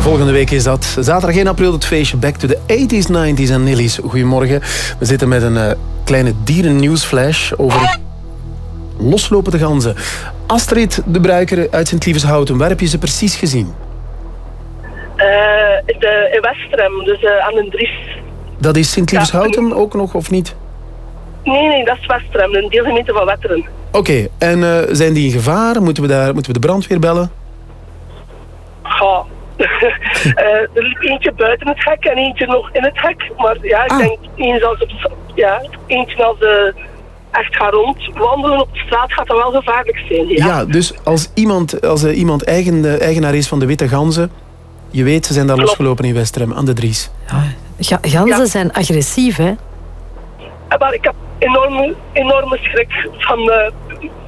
[SPEAKER 1] Volgende week is dat. Zaterdag 1 april het feestje Back to the 80s, 90s en Nillies. Goedemorgen. We zitten met een eh, kleine dierennieuwsflash over loslopende ganzen. Astrid de Bruiker uit Sint-Lievenshouten. Waar heb je ze precies gezien?
[SPEAKER 32] Eh, in, de, in Westrem, dus eh, aan de Dries.
[SPEAKER 1] Dat is Sint-Lievenshouten ook nog, of niet?
[SPEAKER 32] Nee, nee, dat is Westrem, een deelgemeente van Wetteren.
[SPEAKER 1] Oké, en eh, zijn die in gevaar? Moeten we, daar, moeten we de brandweer bellen?
[SPEAKER 32] Ga. Eh, er liep eentje buiten het hek en eentje nog in het hek. Maar ja, ik denk eens als ja, eentje als ze echt gaat rondwandelen op de straat gaat dat wel gevaarlijk zijn. Ja.
[SPEAKER 1] Ja, dus als iemand, als, eh, iemand eigen, eigenaar is van de Witte Ganzen... Je weet, ze zijn daar losgelopen in Westrem, aan de Dries.
[SPEAKER 16] Ga- ganzen zijn agressief, hè?
[SPEAKER 32] Maar ik heb enorme, enorme schrik van de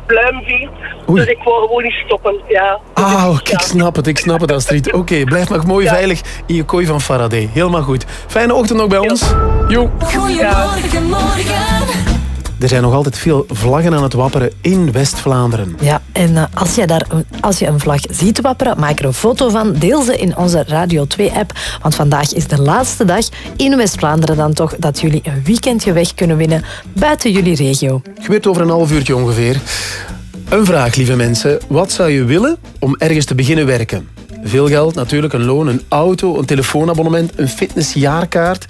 [SPEAKER 32] pluimvee.
[SPEAKER 1] Oei.
[SPEAKER 32] Dus ik wil gewoon niet stoppen. Ja.
[SPEAKER 1] Ah, ik snap het, ik snap het, Astrid. Oké, blijf nog mooi veilig in je kooi van Faraday. Helemaal goed. Fijne ochtend nog bij ons. Jo.
[SPEAKER 33] Goedemorgen, morgen.
[SPEAKER 1] Er zijn nog altijd veel vlaggen aan het wapperen in West-Vlaanderen.
[SPEAKER 16] Ja, en eh, als, je daar, een- als je een vlag ziet wapperen, maak er een foto van. Deel ze in onze Radio 2-app. Want vandaag is de laatste dag in West-Vlaanderen dan toch dat jullie een weekendje weg kunnen winnen buiten jullie regio.
[SPEAKER 1] Gebeurt over een half uurtje ongeveer. Een vraag, lieve mensen. Wat zou je willen om ergens te beginnen werken? Veel geld, natuurlijk, een loon, een auto, een telefoonabonnement, een fitnessjaarkaart.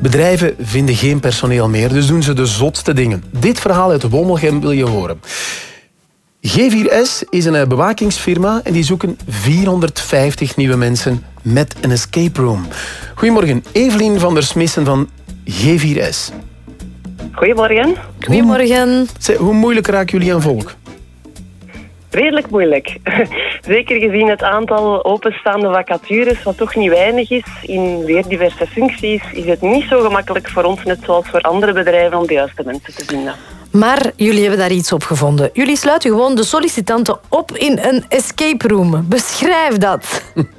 [SPEAKER 1] Bedrijven vinden geen personeel meer, dus doen ze de zotste dingen. Dit verhaal uit Wommelgem wil je horen. G4S is een eh, bewakingsfirma en die zoeken 450 nieuwe mensen met een escape room. Goedemorgen, Evelien van der Smissen van G4S.
[SPEAKER 32] Goedemorgen.
[SPEAKER 16] Goedemorgen.
[SPEAKER 1] Zeg, hoe moeilijk raken jullie aan volk?
[SPEAKER 32] Redelijk moeilijk. Zeker gezien het aantal openstaande vacatures, wat toch niet weinig is, in weer diverse functies, is het niet zo gemakkelijk voor ons, net zoals voor andere bedrijven, om de juiste mensen te vinden.
[SPEAKER 16] Maar jullie hebben daar iets op gevonden. Jullie sluiten gewoon de sollicitanten op in een escape room. Beschrijf dat.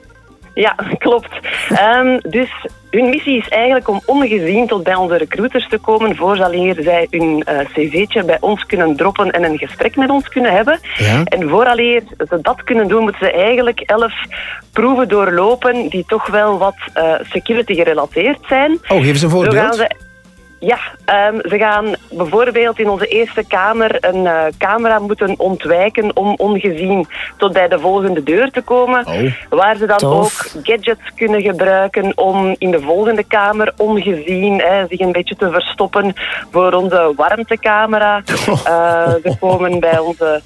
[SPEAKER 32] Ja, klopt. Ehm, dus hun missie is eigenlijk om ongezien tot bij onze recruiters te komen, vooraleer zij hun eh, cv'tje bij ons kunnen droppen en een gesprek met ons kunnen hebben.
[SPEAKER 1] Ja.
[SPEAKER 32] En vooraleer ze dat kunnen doen, moeten ze eigenlijk elf proeven doorlopen die toch wel wat eh, security gerelateerd zijn.
[SPEAKER 1] Oh, geef eens een voorbeeld.
[SPEAKER 32] Ja, ehm, ze gaan bijvoorbeeld in onze eerste kamer een eh, camera moeten ontwijken om ongezien tot bij de volgende deur te komen. Waar ze dan
[SPEAKER 16] Tof.
[SPEAKER 32] ook gadgets kunnen gebruiken om in de volgende kamer ongezien hè, zich een beetje te verstoppen voor onze warmtecamera. Eh, ze komen bij onze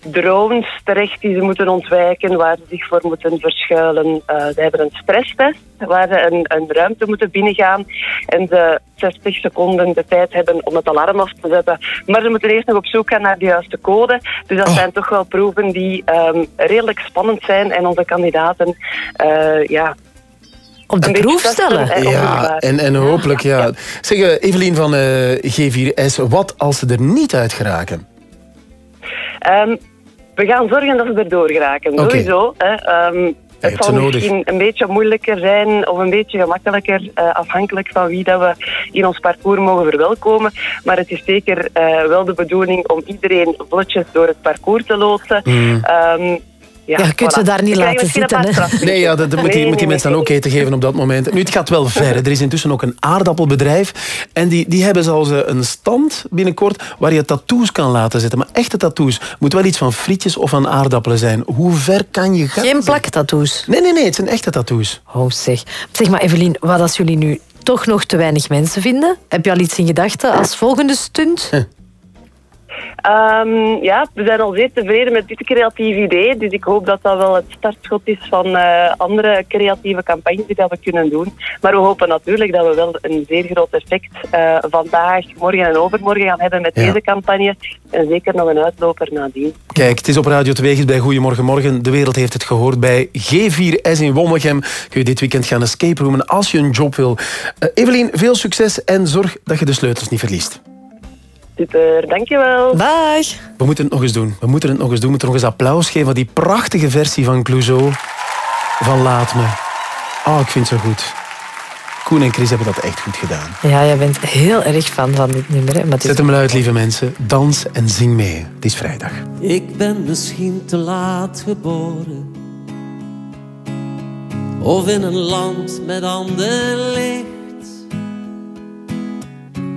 [SPEAKER 32] drones terecht die ze moeten ontwijken, waar ze zich voor moeten verschuilen. Eh, ze hebben een stresstest waar ze een, een ruimte moeten binnengaan en ze 60 seconden de tijd hebben om het alarm af te zetten. Maar ze moeten eerst nog op zoek gaan naar de juiste code. Dus dat zijn toch wel proeven die ehm, redelijk spannend zijn en onze kandidaten eh, ja,
[SPEAKER 16] Op de proef stellen.
[SPEAKER 32] en
[SPEAKER 1] Ja, en, en hopelijk, ja. Zeg, eh, Evelien van eh, G4S, wat als ze er niet uit geraken?
[SPEAKER 32] Ehm, we gaan zorgen dat ze erdoor geraken,
[SPEAKER 1] Oké.
[SPEAKER 32] sowieso. Hè. Ehm, het zal
[SPEAKER 1] nodig.
[SPEAKER 32] misschien een beetje moeilijker zijn of een beetje gemakkelijker, eh, afhankelijk van wie dat we in ons parcours mogen verwelkomen. Maar het is zeker eh, wel de bedoeling om iedereen vlotjes door het parcours te loodsen.
[SPEAKER 1] Mm.
[SPEAKER 32] Ehm, ja,
[SPEAKER 16] Ja, je kunt ze daar niet laten zitten, hè.
[SPEAKER 1] Nee, ja, dat, dat moet die,
[SPEAKER 32] Nee,
[SPEAKER 1] moet die
[SPEAKER 32] nee,
[SPEAKER 1] mensen dan ook eten geven op dat moment. Nu, het gaat wel ver. Er is intussen ook een aardappelbedrijf. En die, die hebben zelfs eh, een stand binnenkort waar je tattoos kan laten zetten. Maar echte tattoos. Moet wel iets van frietjes of van aardappelen zijn. Hoe ver kan je gaan?
[SPEAKER 16] Geen plaktattoos.
[SPEAKER 1] Nee, nee, nee. Het zijn echte tattoos.
[SPEAKER 16] Oh zeg. Zeg maar Evelien, wat als jullie nu toch nog te weinig mensen vinden? Heb je al iets in gedachten als volgende stunt?
[SPEAKER 32] Ehm, ja, we zijn al zeer tevreden met dit creatief idee. Dus ik hoop dat dat wel het startschot is van eh, andere creatieve campagnes die dat we kunnen doen. Maar we hopen natuurlijk dat we wel een zeer groot effect eh, vandaag, morgen en overmorgen gaan hebben met
[SPEAKER 1] Ja.
[SPEAKER 32] deze campagne. En zeker nog een uitloper nadien.
[SPEAKER 1] Kijk, het is op Radio 2 is bij Goedemorgen Morgen. De wereld heeft het gehoord. Bij G4S in Wommegem kun je dit weekend gaan escape roomen als je een job wil. Eh, Evelien, veel succes en zorg dat je de sleutels niet verliest.
[SPEAKER 32] Super, dankjewel.
[SPEAKER 16] Bye.
[SPEAKER 1] We moeten het nog eens doen. We moeten het nog eens doen. We moeten nog eens applaus geven aan die prachtige versie van Clouseau van Laat Me. Oh, ik vind het zo goed. Koen en Chris hebben dat echt goed gedaan.
[SPEAKER 16] Ja, jij bent heel erg fan van dit nummer. Hè? Maar
[SPEAKER 1] Zet hem luid, lieve mensen. Dans en zing mee. Het is vrijdag.
[SPEAKER 34] Ik ben misschien te laat geboren. Of in een land met ander licht.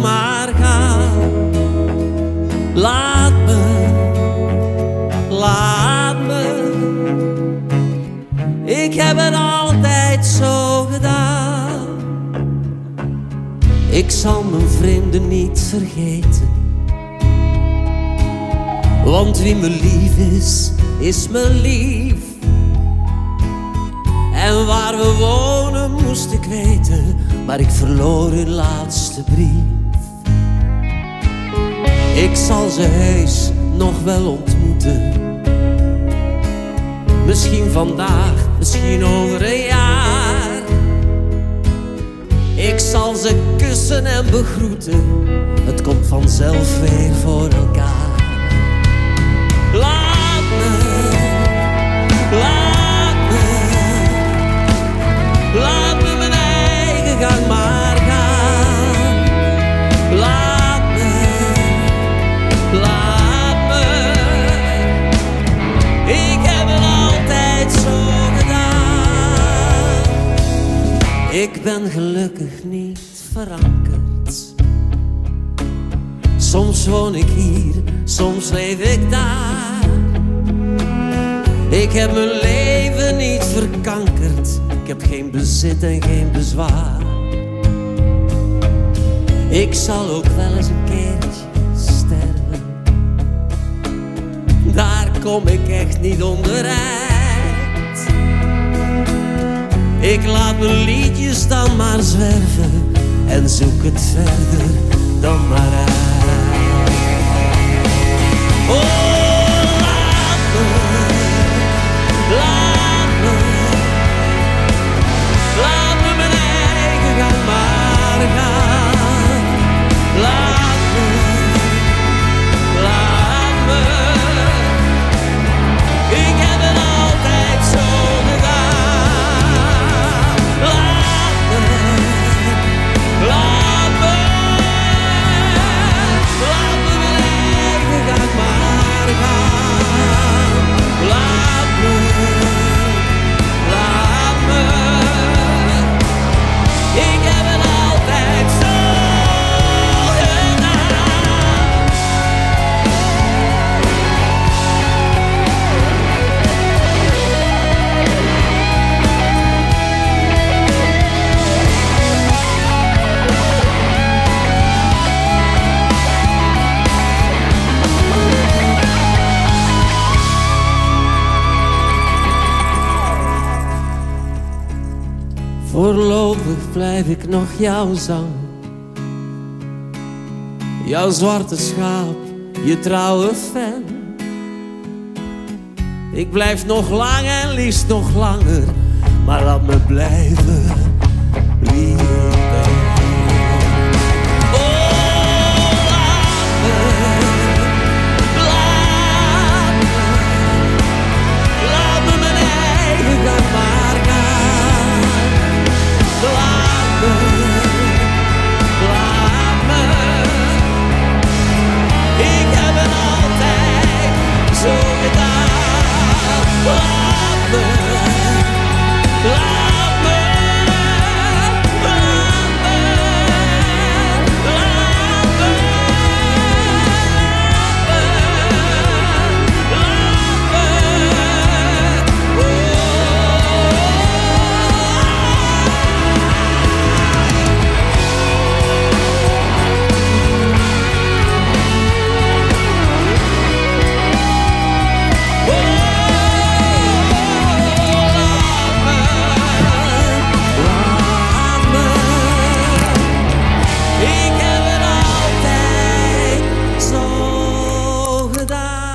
[SPEAKER 34] maar gaan. Laat me, laat me, ik heb het altijd zo gedaan. Ik zal mijn vrienden niet vergeten. Want wie me lief is, is me lief. En waar we wonen moest ik weten, maar ik verloor hun laatste brief. Ik zal ze heus nog wel ontmoeten. Misschien vandaag, misschien over een jaar. Ik zal ze kussen en begroeten. Het komt vanzelf weer voor elkaar. Laat me, laat me, laat me mijn eigen gang Ik ben gelukkig niet verankerd. Soms woon ik hier, soms leef ik daar. Ik heb mijn leven niet verkankerd. Ik heb geen bezit en geen bezwaar. Ik zal ook wel eens een keertje sterven. Daar kom ik echt niet onderuit. Ik laat mijn liedjes dan maar zwerven en zoek het verder dan maar uit. Oh, Voorlopig blijf ik nog jouw zang. Jouw zwarte schaap, je trouwe fan. Ik blijf nog lang en liefst nog langer, maar laat me blijven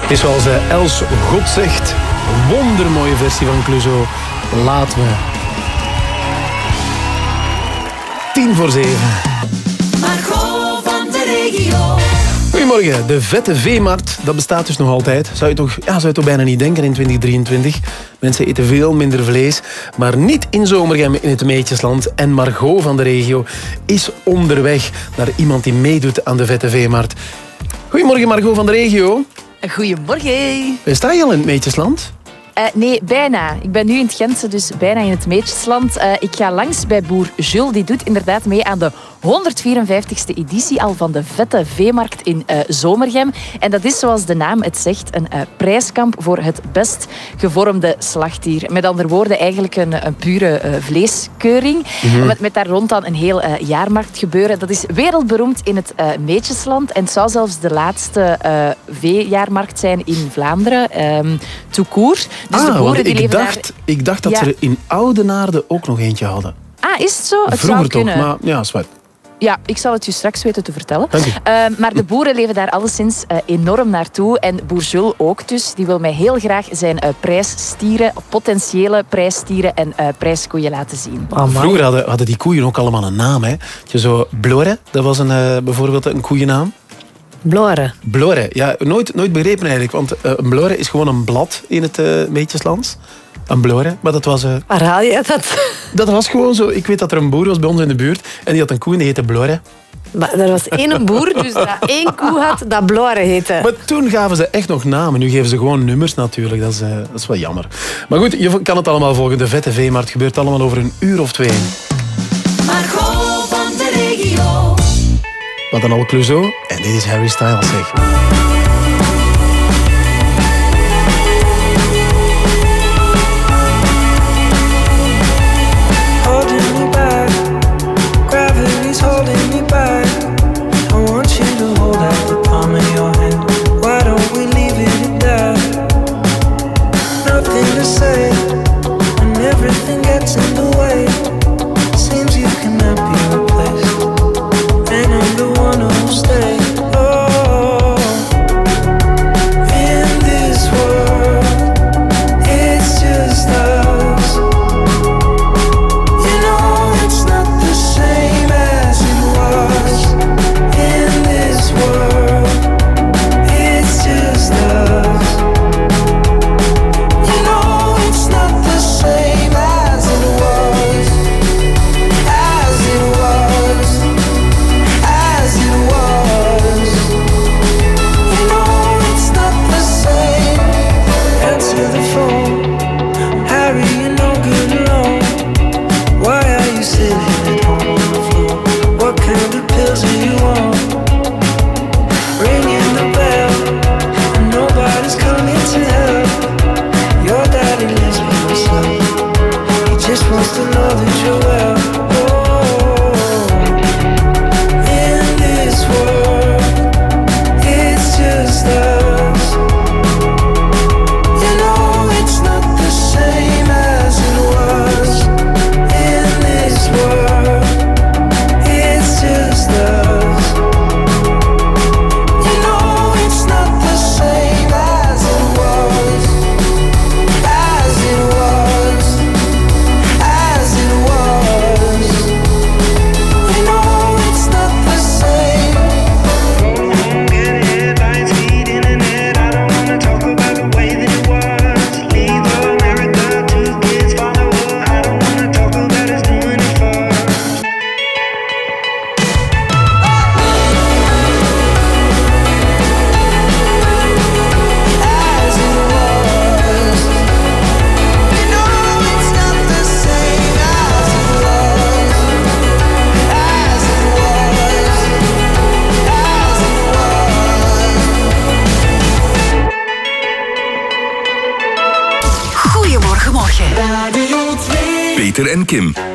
[SPEAKER 1] is zoals eh, Els God zegt. Wondermooie versie van Clouseau. Laat me. Tien voor zeven.
[SPEAKER 9] Margot van de regio.
[SPEAKER 1] Goedemorgen. De vette veemarkt, dat bestaat dus nog altijd. Zou je toch, ja, zou je toch bijna niet denken in 2023. Mensen eten veel minder vlees. Maar niet in Zomergem in het Meetjesland. En Margot van de regio is onderweg naar iemand die meedoet aan de vette veemarkt. Goedemorgen Margot van de regio.
[SPEAKER 35] Goedemorgen.
[SPEAKER 1] Sta je al in het Meetjesland?
[SPEAKER 35] Eh, nee, bijna. Ik ben nu in het Gentse, dus bijna in het Meetjesland. Eh, ik ga langs bij boer Jules. Die doet inderdaad mee aan de 154ste editie al van de Vette Veemarkt in eh, Zomergem. En dat is, zoals de naam het zegt, een eh, prijskamp voor het best gevormde slachtdier. Met andere woorden, eigenlijk een, een pure eh, vleeskeuring.
[SPEAKER 36] Mhm.
[SPEAKER 35] met, met daar rond dan een heel jaarmarkt gebeuren. Dat is wereldberoemd in het Meetjesland. En het zou zelfs de laatste veejaarmarkt zijn in Vlaanderen. court. Dus de
[SPEAKER 1] ah,
[SPEAKER 35] boeren
[SPEAKER 1] want
[SPEAKER 35] die leven
[SPEAKER 1] dacht,
[SPEAKER 35] daar...
[SPEAKER 1] ik dacht dat
[SPEAKER 35] Ja.
[SPEAKER 1] ze er in Oudenaarde ook nog eentje hadden.
[SPEAKER 35] Ah, is het zo? Het
[SPEAKER 1] Vroeger
[SPEAKER 35] zou
[SPEAKER 1] toch, maar ja, zwart.
[SPEAKER 35] Ja, ik zal het je straks weten te vertellen.
[SPEAKER 1] Dank u.
[SPEAKER 35] Ehm, maar de boeren leven daar alleszins eh, enorm naartoe. En boer Jules ook dus. Die wil mij heel graag zijn eh, prijsstieren, potentiële prijsstieren en eh, prijskoeien laten zien.
[SPEAKER 1] Vroeger hadden, hadden die koeien ook allemaal een naam. Hè. Je zo Blore, dat was een, eh, bijvoorbeeld een koeiennaam.
[SPEAKER 10] Blore.
[SPEAKER 1] Blore, ja, nooit, nooit begrepen eigenlijk. Want eh, een blore is gewoon een blad in het uh, Meetjeslands. Een blore, maar dat was... eh,
[SPEAKER 10] Waar haal je dat?
[SPEAKER 1] Dat was gewoon zo. Ik weet dat er een boer was bij ons in de buurt en die had een koe en die heette Blore.
[SPEAKER 10] Maar er was één boer dus dat één koe had dat Blore heette.
[SPEAKER 1] Maar toen gaven ze echt nog namen. Nu geven ze gewoon nummers natuurlijk. Dat is, eh, dat is wel jammer. Maar goed, je kan het allemaal volgen. De vette veemarkt gebeurt allemaal over een uur of twee. Wat dan al Clouseau. En dit is Harry Styles, zeg.
[SPEAKER 26] Kim.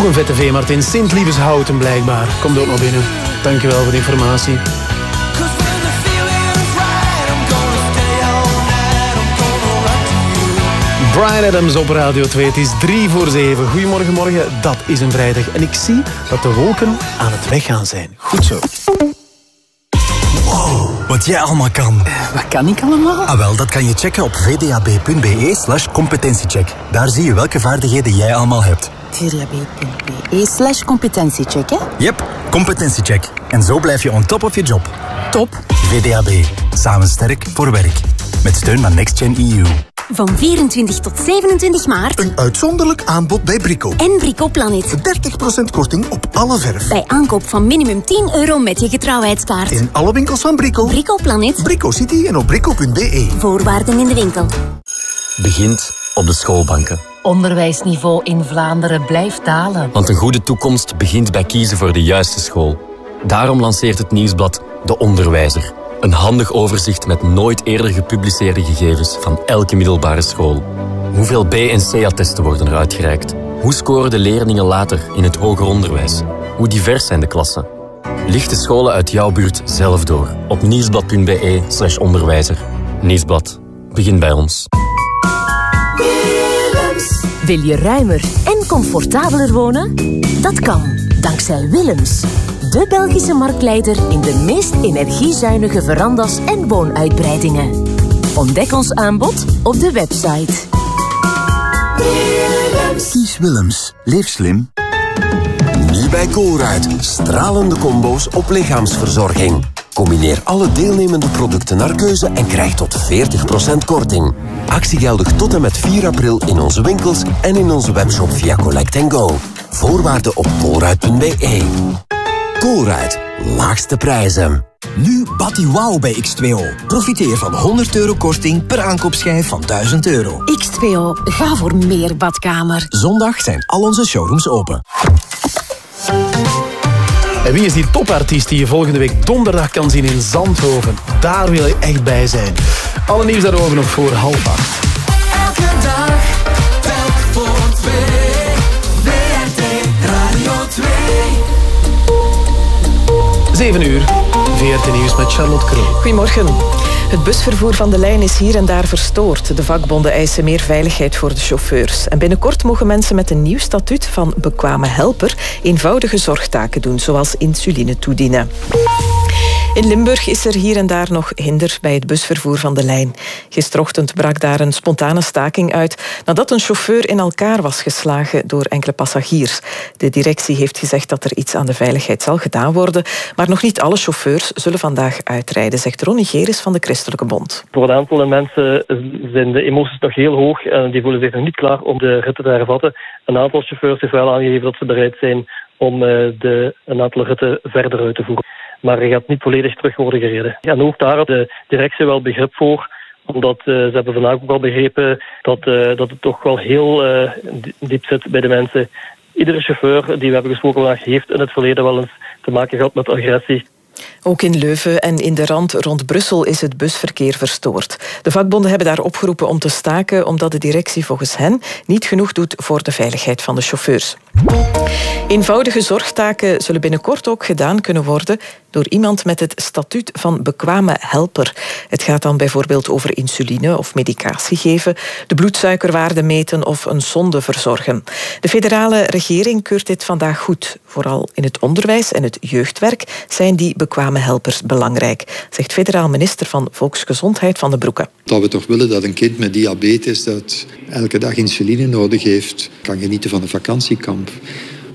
[SPEAKER 1] Toch een vette veemarkt in Sint-Liebeshouten blijkbaar. Komt ook nog binnen. Dankjewel voor de informatie. Brian Adams op Radio 2. Het is drie voor zeven. Goedemorgen, morgen. Dat is een vrijdag. En ik zie dat de wolken aan het weggaan zijn. Goed zo.
[SPEAKER 37] Wat jij allemaal kan.
[SPEAKER 38] Wat kan ik allemaal?
[SPEAKER 37] Ah, wel, dat kan je checken op vdab.be slash competentiecheck. Daar zie je welke vaardigheden jij allemaal hebt.
[SPEAKER 12] vdab.be slash competentiecheck, hè?
[SPEAKER 37] Yep, competentiecheck. En zo blijf je on top of je job.
[SPEAKER 12] Top.
[SPEAKER 37] VDAB. Samen sterk voor werk. Met steun van NextGen EU.
[SPEAKER 39] Van 24 tot 27 maart.
[SPEAKER 20] Een uitzonderlijk aanbod bij Brico.
[SPEAKER 39] En Brico Planet.
[SPEAKER 20] 30% korting op alle verf.
[SPEAKER 39] Bij aankoop van minimum 10 euro met je getrouwheidskaart.
[SPEAKER 20] In alle winkels van Brico.
[SPEAKER 39] Brico Planet.
[SPEAKER 20] Brico City en op brico.be.
[SPEAKER 39] Voorwaarden in de winkel.
[SPEAKER 40] begint op de schoolbanken.
[SPEAKER 7] Onderwijsniveau in Vlaanderen blijft dalen.
[SPEAKER 40] Want een goede toekomst begint bij kiezen voor de juiste school. Daarom lanceert het nieuwsblad De Onderwijzer. Een handig overzicht met nooit eerder gepubliceerde gegevens van elke middelbare school. Hoeveel B- en C-attesten worden er uitgereikt? Hoe scoren de leerlingen later in het hoger onderwijs? Hoe divers zijn de klassen? Licht de scholen uit jouw buurt zelf door op nieuwsblad.be slash onderwijzer. Nieuwsblad. Begin bij ons.
[SPEAKER 7] Wil je ruimer en comfortabeler wonen? Dat kan, dankzij Willems. De Belgische marktleider in de meest energiezuinige verandas en woonuitbreidingen. Ontdek ons aanbod op de website.
[SPEAKER 31] Kies Willems. Leef slim. Nu bij Colruyt. Stralende combo's op lichaamsverzorging. Combineer alle deelnemende producten naar keuze en krijg tot 40% korting. Actie geldig tot en met 4 april in onze winkels en in onze webshop via Collect Go. Voorwaarden op colruyt.be.
[SPEAKER 41] Colruyt. Laagste prijzen.
[SPEAKER 31] Nu Batty Wow bij X2O. Profiteer van 100 euro korting per aankoopschijf van 1000 euro.
[SPEAKER 10] X2O, ga voor meer badkamer.
[SPEAKER 31] Zondag zijn al onze showrooms open.
[SPEAKER 1] En wie is die topartiest die je volgende week donderdag kan zien in Zandhoven? Daar wil je echt bij zijn. Alle nieuws daarover nog voor half acht.
[SPEAKER 26] Elke dag, telk voor twee. WRT Radio 2.
[SPEAKER 1] 7 uur. VRT Nieuws met Charlotte Kroon.
[SPEAKER 2] Goedemorgen. Het busvervoer van de lijn is hier en daar verstoord. De vakbonden eisen meer veiligheid voor de chauffeurs. En binnenkort mogen mensen met een nieuw statuut van bekwame helper eenvoudige zorgtaken doen, zoals insuline toedienen. In Limburg is er hier en daar nog hinder bij het busvervoer van de lijn. Gisterochtend brak daar een spontane staking uit nadat een chauffeur in elkaar was geslagen door enkele passagiers. De directie heeft gezegd dat er iets aan de veiligheid zal gedaan worden, maar nog niet alle chauffeurs zullen vandaag uitrijden, zegt Ronnie Geris van de Christelijke Bond.
[SPEAKER 3] Voor een aantal mensen zijn de emoties nog heel hoog en die voelen zich nog niet klaar om de ritten te hervatten. Een aantal chauffeurs heeft wel aangegeven dat ze bereid zijn om eh, de, een aantal ritten verder uit te voeren. Maar er gaat niet volledig terug worden gereden. En ook daar de directie wel begrip voor omdat eh, ze hebben vandaag ook wel begrepen dat, eh, dat het toch wel heel eh, diep zit bij de mensen. Iedere chauffeur die we hebben gesproken vandaag heeft in het verleden wel eens te maken gehad met agressie.
[SPEAKER 2] Ook in Leuven en in de rand rond Brussel is het busverkeer verstoord. De vakbonden hebben daar opgeroepen om te staken omdat de directie volgens hen niet genoeg doet voor de veiligheid van de chauffeurs. Eenvoudige zorgtaken zullen binnenkort ook gedaan kunnen worden door iemand met het statuut van bekwame helper. Het gaat dan bijvoorbeeld over insuline of medicatie geven, de bloedsuikerwaarde meten of een zonde verzorgen. De federale regering keurt dit vandaag goed. Vooral in het onderwijs en het jeugdwerk zijn die bekwame helpers belangrijk, zegt federaal minister van Volksgezondheid Van de Broeke.
[SPEAKER 4] Dat we toch willen dat een kind met diabetes dat elke dag insuline nodig heeft, kan genieten van een vakantiekamp.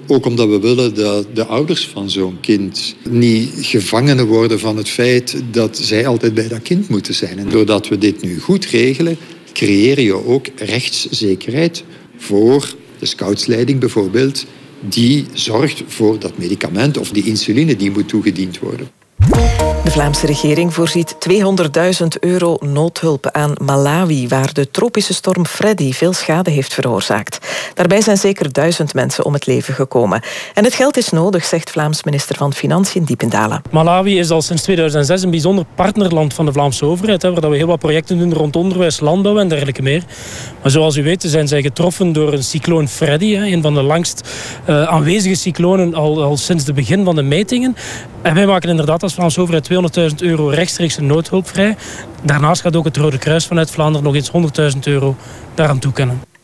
[SPEAKER 4] Ook omdat we willen dat de ouders van zo'n kind niet gevangenen worden van het feit dat zij altijd bij dat kind moeten zijn. En doordat we dit nu goed regelen, creëer je ook rechtszekerheid voor de scoutsleiding bijvoorbeeld, die zorgt voor dat medicament of die insuline die moet toegediend worden.
[SPEAKER 2] De Vlaamse regering voorziet 200.000 euro noodhulp aan Malawi, waar de tropische storm Freddy veel schade heeft veroorzaakt. Daarbij zijn zeker duizend mensen om het leven gekomen. En het geld is nodig, zegt Vlaams minister van Financiën Diependalen.
[SPEAKER 42] Malawi is al sinds 2006 een bijzonder partnerland van de Vlaamse overheid, hè, waar we heel wat projecten doen rond onderwijs, landbouw en dergelijke meer. Maar zoals u weet zijn zij getroffen door een cycloon Freddy, hè, een van de langst eh, aanwezige cyclonen al, al sinds het begin van de metingen. En wij maken inderdaad als Vlaamse overheid 200.000 euro rechtstreeks noodhulp vrij. Daarnaast gaat ook het Rode Kruis vanuit Vlaanderen nog eens 100.000 euro daaraan toekennen.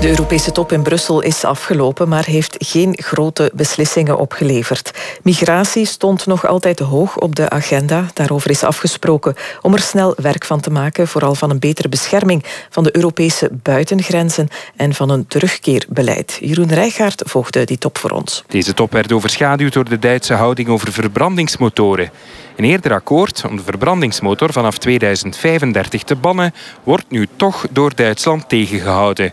[SPEAKER 2] De Europese top in Brussel is afgelopen, maar heeft geen grote beslissingen opgeleverd. Migratie stond nog altijd hoog op de agenda. Daarover is afgesproken om er snel werk van te maken, vooral van een betere bescherming van de Europese buitengrenzen en van een terugkeerbeleid. Jeroen Rijgaard volgde die top voor ons.
[SPEAKER 43] Deze top werd overschaduwd door de Duitse houding over verbrandingsmotoren. Een eerder akkoord om de verbrandingsmotor vanaf 2035 te bannen wordt nu toch door Duitsland tegengehouden.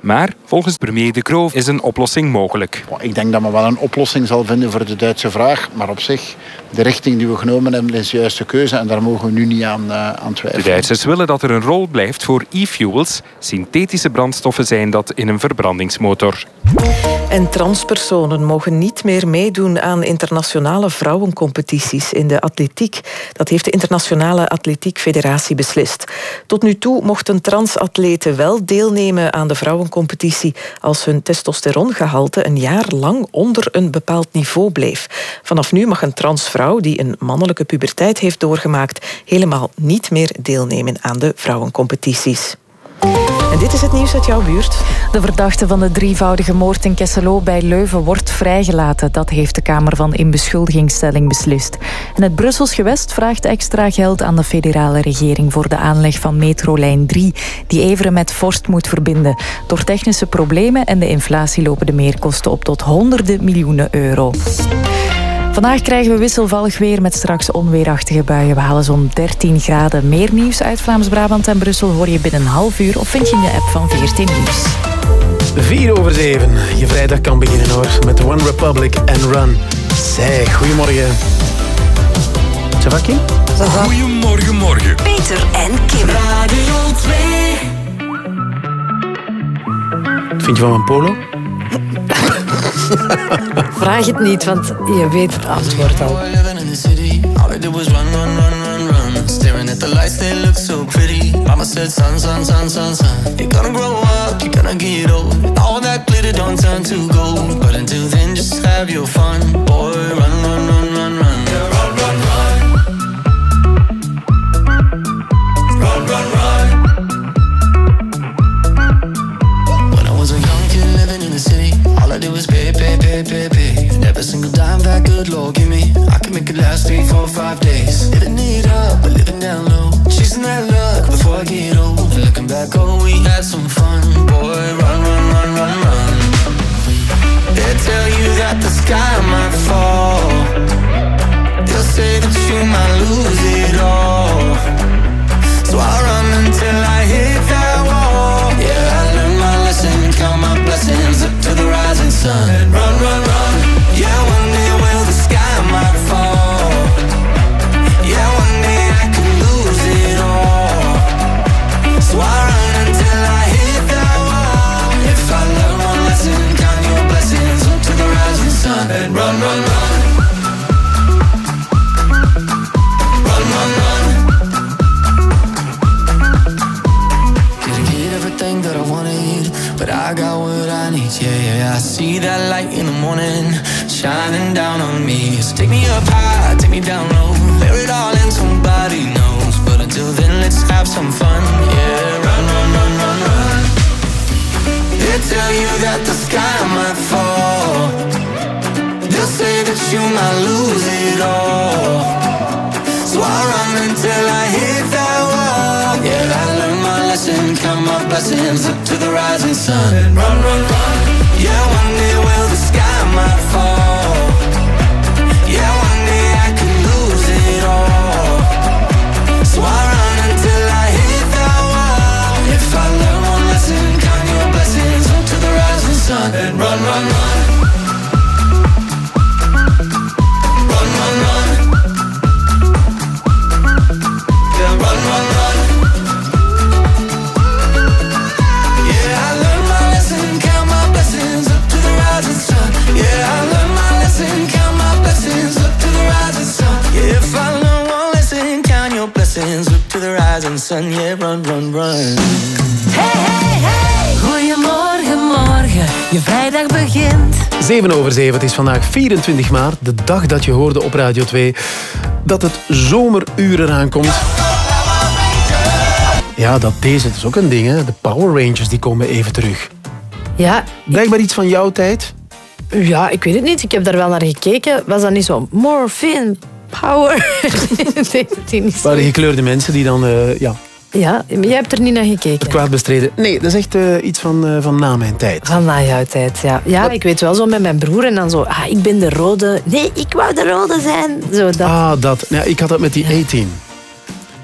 [SPEAKER 43] Maar volgens premier De Croo is een oplossing mogelijk.
[SPEAKER 44] Ik denk dat men wel een oplossing zal vinden voor de Duitse vraag. Maar op zich, de richting die we genomen hebben is de juiste keuze. En daar mogen we nu niet aan, uh, aan
[SPEAKER 43] De
[SPEAKER 44] twijfelen.
[SPEAKER 43] Duitsers willen dat er een rol blijft voor e-fuels. Synthetische brandstoffen zijn dat in een verbrandingsmotor.
[SPEAKER 2] En transpersonen mogen niet meer meedoen aan internationale vrouwencompetities in de atletiek. Dat heeft de Internationale Atletiek Federatie beslist. Tot nu toe mochten transatleten wel deelnemen aan de vrouwencompetitie als hun testosterongehalte een jaar lang onder een bepaald niveau bleef. Vanaf nu mag een transvrouw die een mannelijke puberteit heeft doorgemaakt helemaal niet meer deelnemen aan de vrouwencompetities. En dit is het nieuws uit jouw buurt.
[SPEAKER 5] De verdachte van de drievoudige moord in Kesselo bij Leuven wordt vrijgelaten. Dat heeft de Kamer van Inbeschuldigingsstelling beslist. En het Brussels gewest vraagt extra geld aan de federale regering voor de aanleg van metrolijn 3, die Everen met Vorst moet verbinden. Door technische problemen en de inflatie lopen de meerkosten op tot honderden miljoenen euro. Vandaag krijgen we wisselvallig weer met straks onweerachtige buien. We halen zo'n 13 graden. Meer nieuws uit Vlaams-Brabant en Brussel hoor je binnen een half uur of vind je in de app van 14 Nieuws.
[SPEAKER 1] 4 over 7. Je vrijdag kan beginnen hoor. Met One Republic en Run. Zeg, goedemorgen. Ça va, Kim?
[SPEAKER 18] Goedemorgen, morgen.
[SPEAKER 12] Peter en Kim.
[SPEAKER 29] Radio 2.
[SPEAKER 1] Wat vind je van mijn polo?
[SPEAKER 10] Vraag het niet, want je weet het antwoord al.
[SPEAKER 29] Staring at the lights, they look so pretty. Mama said, son, son, son, son, son. You're gonna grow up, you're gonna get old. All that glitter don't turn to gold. But until then, just have your fun. Boy, run, run, run. Run, I did was pay, pay, pay, pay, pay. And every single dime that good Lord give me, I could make it last three, four, five days. Living it up, but living down low. Chasing that luck before I get old. And looking back, oh, we had some fun. Boy, run, run, run, run, run. They tell you that the sky might fall. They'll say that you might lose it all. So I run until I hit sun. And run, run, but I got what I need. Yeah, yeah, I see that light in the morning shining down on me. So take me up high, take me down low, bear it all in somebody knows. But until then, let's have some fun. Yeah, run, run, run, run, run. They tell you that the sky might fall. They'll say that you might lose it all. So I run until I hit blessings up to the rising sun. And run, run, run. Yeah, one day will the sky might fall. Yeah, one day I could lose it all. So I run until I hit that wall. If I learn one lesson, count your blessings up to the rising sun. And run, run. Run, rising sun. Yeah, run, run, run.
[SPEAKER 10] Hey, hey, hey! Goedemorgen, morgen. Je vrijdag begint.
[SPEAKER 1] 7 over 7, het is vandaag 24 maart, de dag dat je hoorde op Radio 2 dat het zomeruur eraan komt. Ja, dat deze, dat is ook een ding, hè. De Power Rangers die komen even terug.
[SPEAKER 10] Ja,
[SPEAKER 1] Blijkbaar iets van jouw tijd?
[SPEAKER 10] ja, ik weet het niet. Ik heb daar wel naar gekeken. Was dat niet zo? Morphine, power. die.
[SPEAKER 1] Waren gekleurde mensen die dan eh, ja,
[SPEAKER 10] Ja, maar jij hebt er niet naar gekeken.
[SPEAKER 1] het kwaad bestreden. Nee, dat is echt eh, iets van, eh, van na mijn tijd.
[SPEAKER 10] Van na jouw tijd, ja. Ja, ik weet wel zo met mijn broer en dan zo, ah, ik ben de rode. Nee, ik wou de rode zijn. Zo, dat.
[SPEAKER 1] Ah, dat. Ja, ik had dat met die A-team.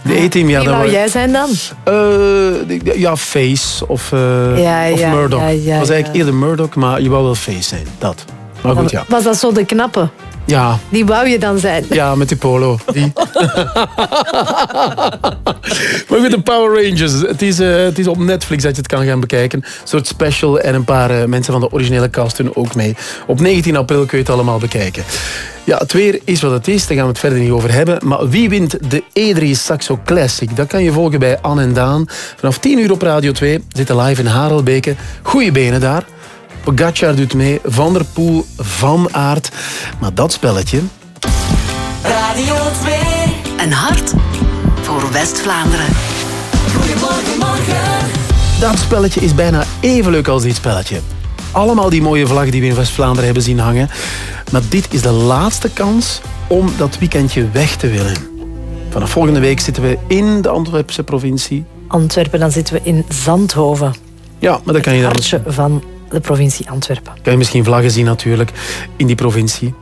[SPEAKER 1] De A-team, ja.
[SPEAKER 10] Wie wou jij zijn dan?
[SPEAKER 1] Eh, ik- ja, Face of, eh
[SPEAKER 10] Ja,
[SPEAKER 1] of
[SPEAKER 10] ja,
[SPEAKER 1] Murdoch.
[SPEAKER 10] ja, ja,
[SPEAKER 1] was eigenlijk
[SPEAKER 10] ja.
[SPEAKER 1] eerder Murdoch, maar je wou wel Face zijn. Dat. Maar goed, ja.
[SPEAKER 10] Was dat zo de knappe?
[SPEAKER 1] Ja,
[SPEAKER 10] Die wou je dan zijn?
[SPEAKER 1] ja met die polo. Die. maar goed, de Power Rangers. Het is, eh, het is op Netflix dat je het kan gaan bekijken. Een soort special en een paar eh, mensen van de originele cast doen ook mee. Op 19 april kun je het allemaal bekijken. Ja, het weer is wat het is, daar gaan we het verder niet over hebben. Maar wie wint de E3 Saxo Classic? Dat kan je volgen bij Anne en Daan. Vanaf 10 uur op Radio 2 zitten live in Harelbeke. Goeie benen daar. Pogacar doet mee, Van der Poel, Van Aert. Maar dat spelletje,
[SPEAKER 29] Radio 2.
[SPEAKER 12] Een hart voor West-Vlaanderen.
[SPEAKER 29] Goedemorgen, morgen.
[SPEAKER 1] Dat spelletje is bijna even leuk als dit spelletje. Allemaal die mooie vlaggen die we in West-Vlaanderen hebben zien hangen. Maar dit is de laatste kans om dat weekendje weg te willen. Vanaf volgende week zitten we in de Antwerpse provincie.
[SPEAKER 10] Antwerpen, dan zitten we in Zandhoven.
[SPEAKER 1] Ja, maar dan kan je, dan,
[SPEAKER 10] Hartje van de provincie Antwerpen.
[SPEAKER 1] Kan je misschien vlaggen zien natuurlijk in die provincie.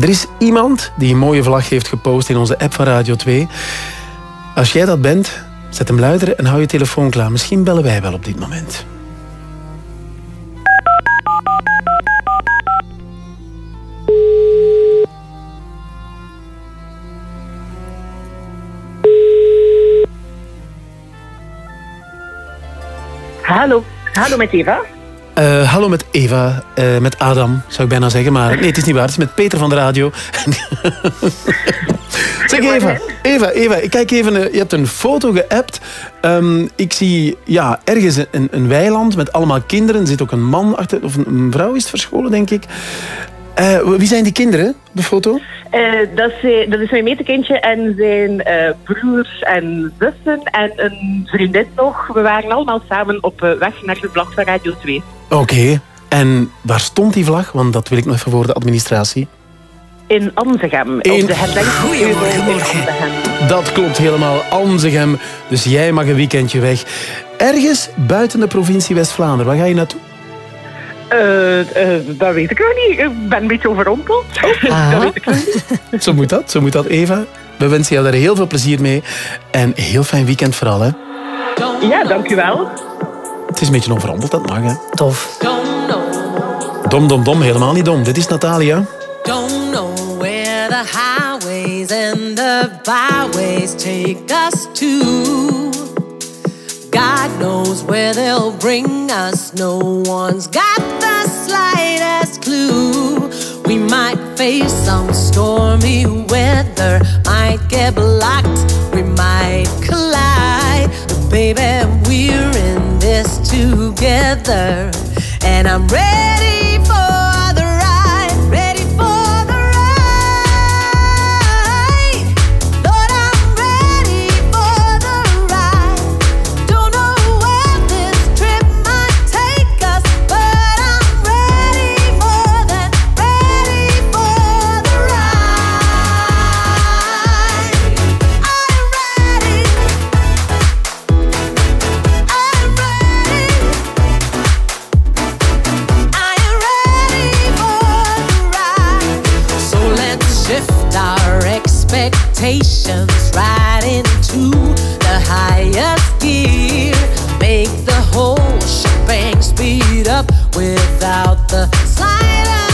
[SPEAKER 1] Er is iemand die een mooie vlag heeft gepost in onze app van Radio 2. Als jij dat bent, zet hem luider en hou je telefoon klaar. Misschien bellen wij wel op dit moment.
[SPEAKER 45] Hallo, hallo met Eva.
[SPEAKER 1] Eh, hallo met Eva, eh, met Adam, zou ik bijna zeggen. Maar nee, het is niet waar. Het is met Peter van de radio. zeg Eva, Eva, Eva, ik kijk even. eh, je hebt een foto geappt. Ehm, ik zie ja, ergens een, een weiland met allemaal kinderen. Er zit ook een man achter, of een, vrouw is verscholen, denk ik. Wie zijn die kinderen de foto?
[SPEAKER 45] Dat, is, dat is mijn metekindje en zijn broers en zussen en een vriendin nog. We waren allemaal samen op weg naar de vlag van Radio 2.
[SPEAKER 1] Oké. En waar stond die vlag? Want dat wil ik nog even voor de administratie.
[SPEAKER 45] In Amzegem.
[SPEAKER 1] In-
[SPEAKER 45] Op de Amzegem.
[SPEAKER 1] Dat klopt helemaal. Anzegem. Dus jij mag een weekendje weg. Ergens buiten de provincie West-Vlaanderen. Waar ga je naartoe?
[SPEAKER 45] Eh, eh, dat weet ik nog niet. Ik ben een beetje overrompeld. dat weet ik niet.
[SPEAKER 1] Zo moet dat. Zo moet dat, Eva. We wensen jou daar heel veel plezier mee. En een heel fijn weekend vooral, hè.
[SPEAKER 45] Ja, dank u wel.
[SPEAKER 1] Het is een beetje overrompeld, dat mag, hè.
[SPEAKER 10] Tof.
[SPEAKER 1] Dom, dom, dom. Helemaal niet dom. Dit is Natalia.
[SPEAKER 7] Don't know where the highways and the byways take us to. God knows where they'll bring us. No one's got the slightest clue. We might face some stormy weather, might get blocked, we might collide. But baby, we're in this together, and I'm ready without the slightest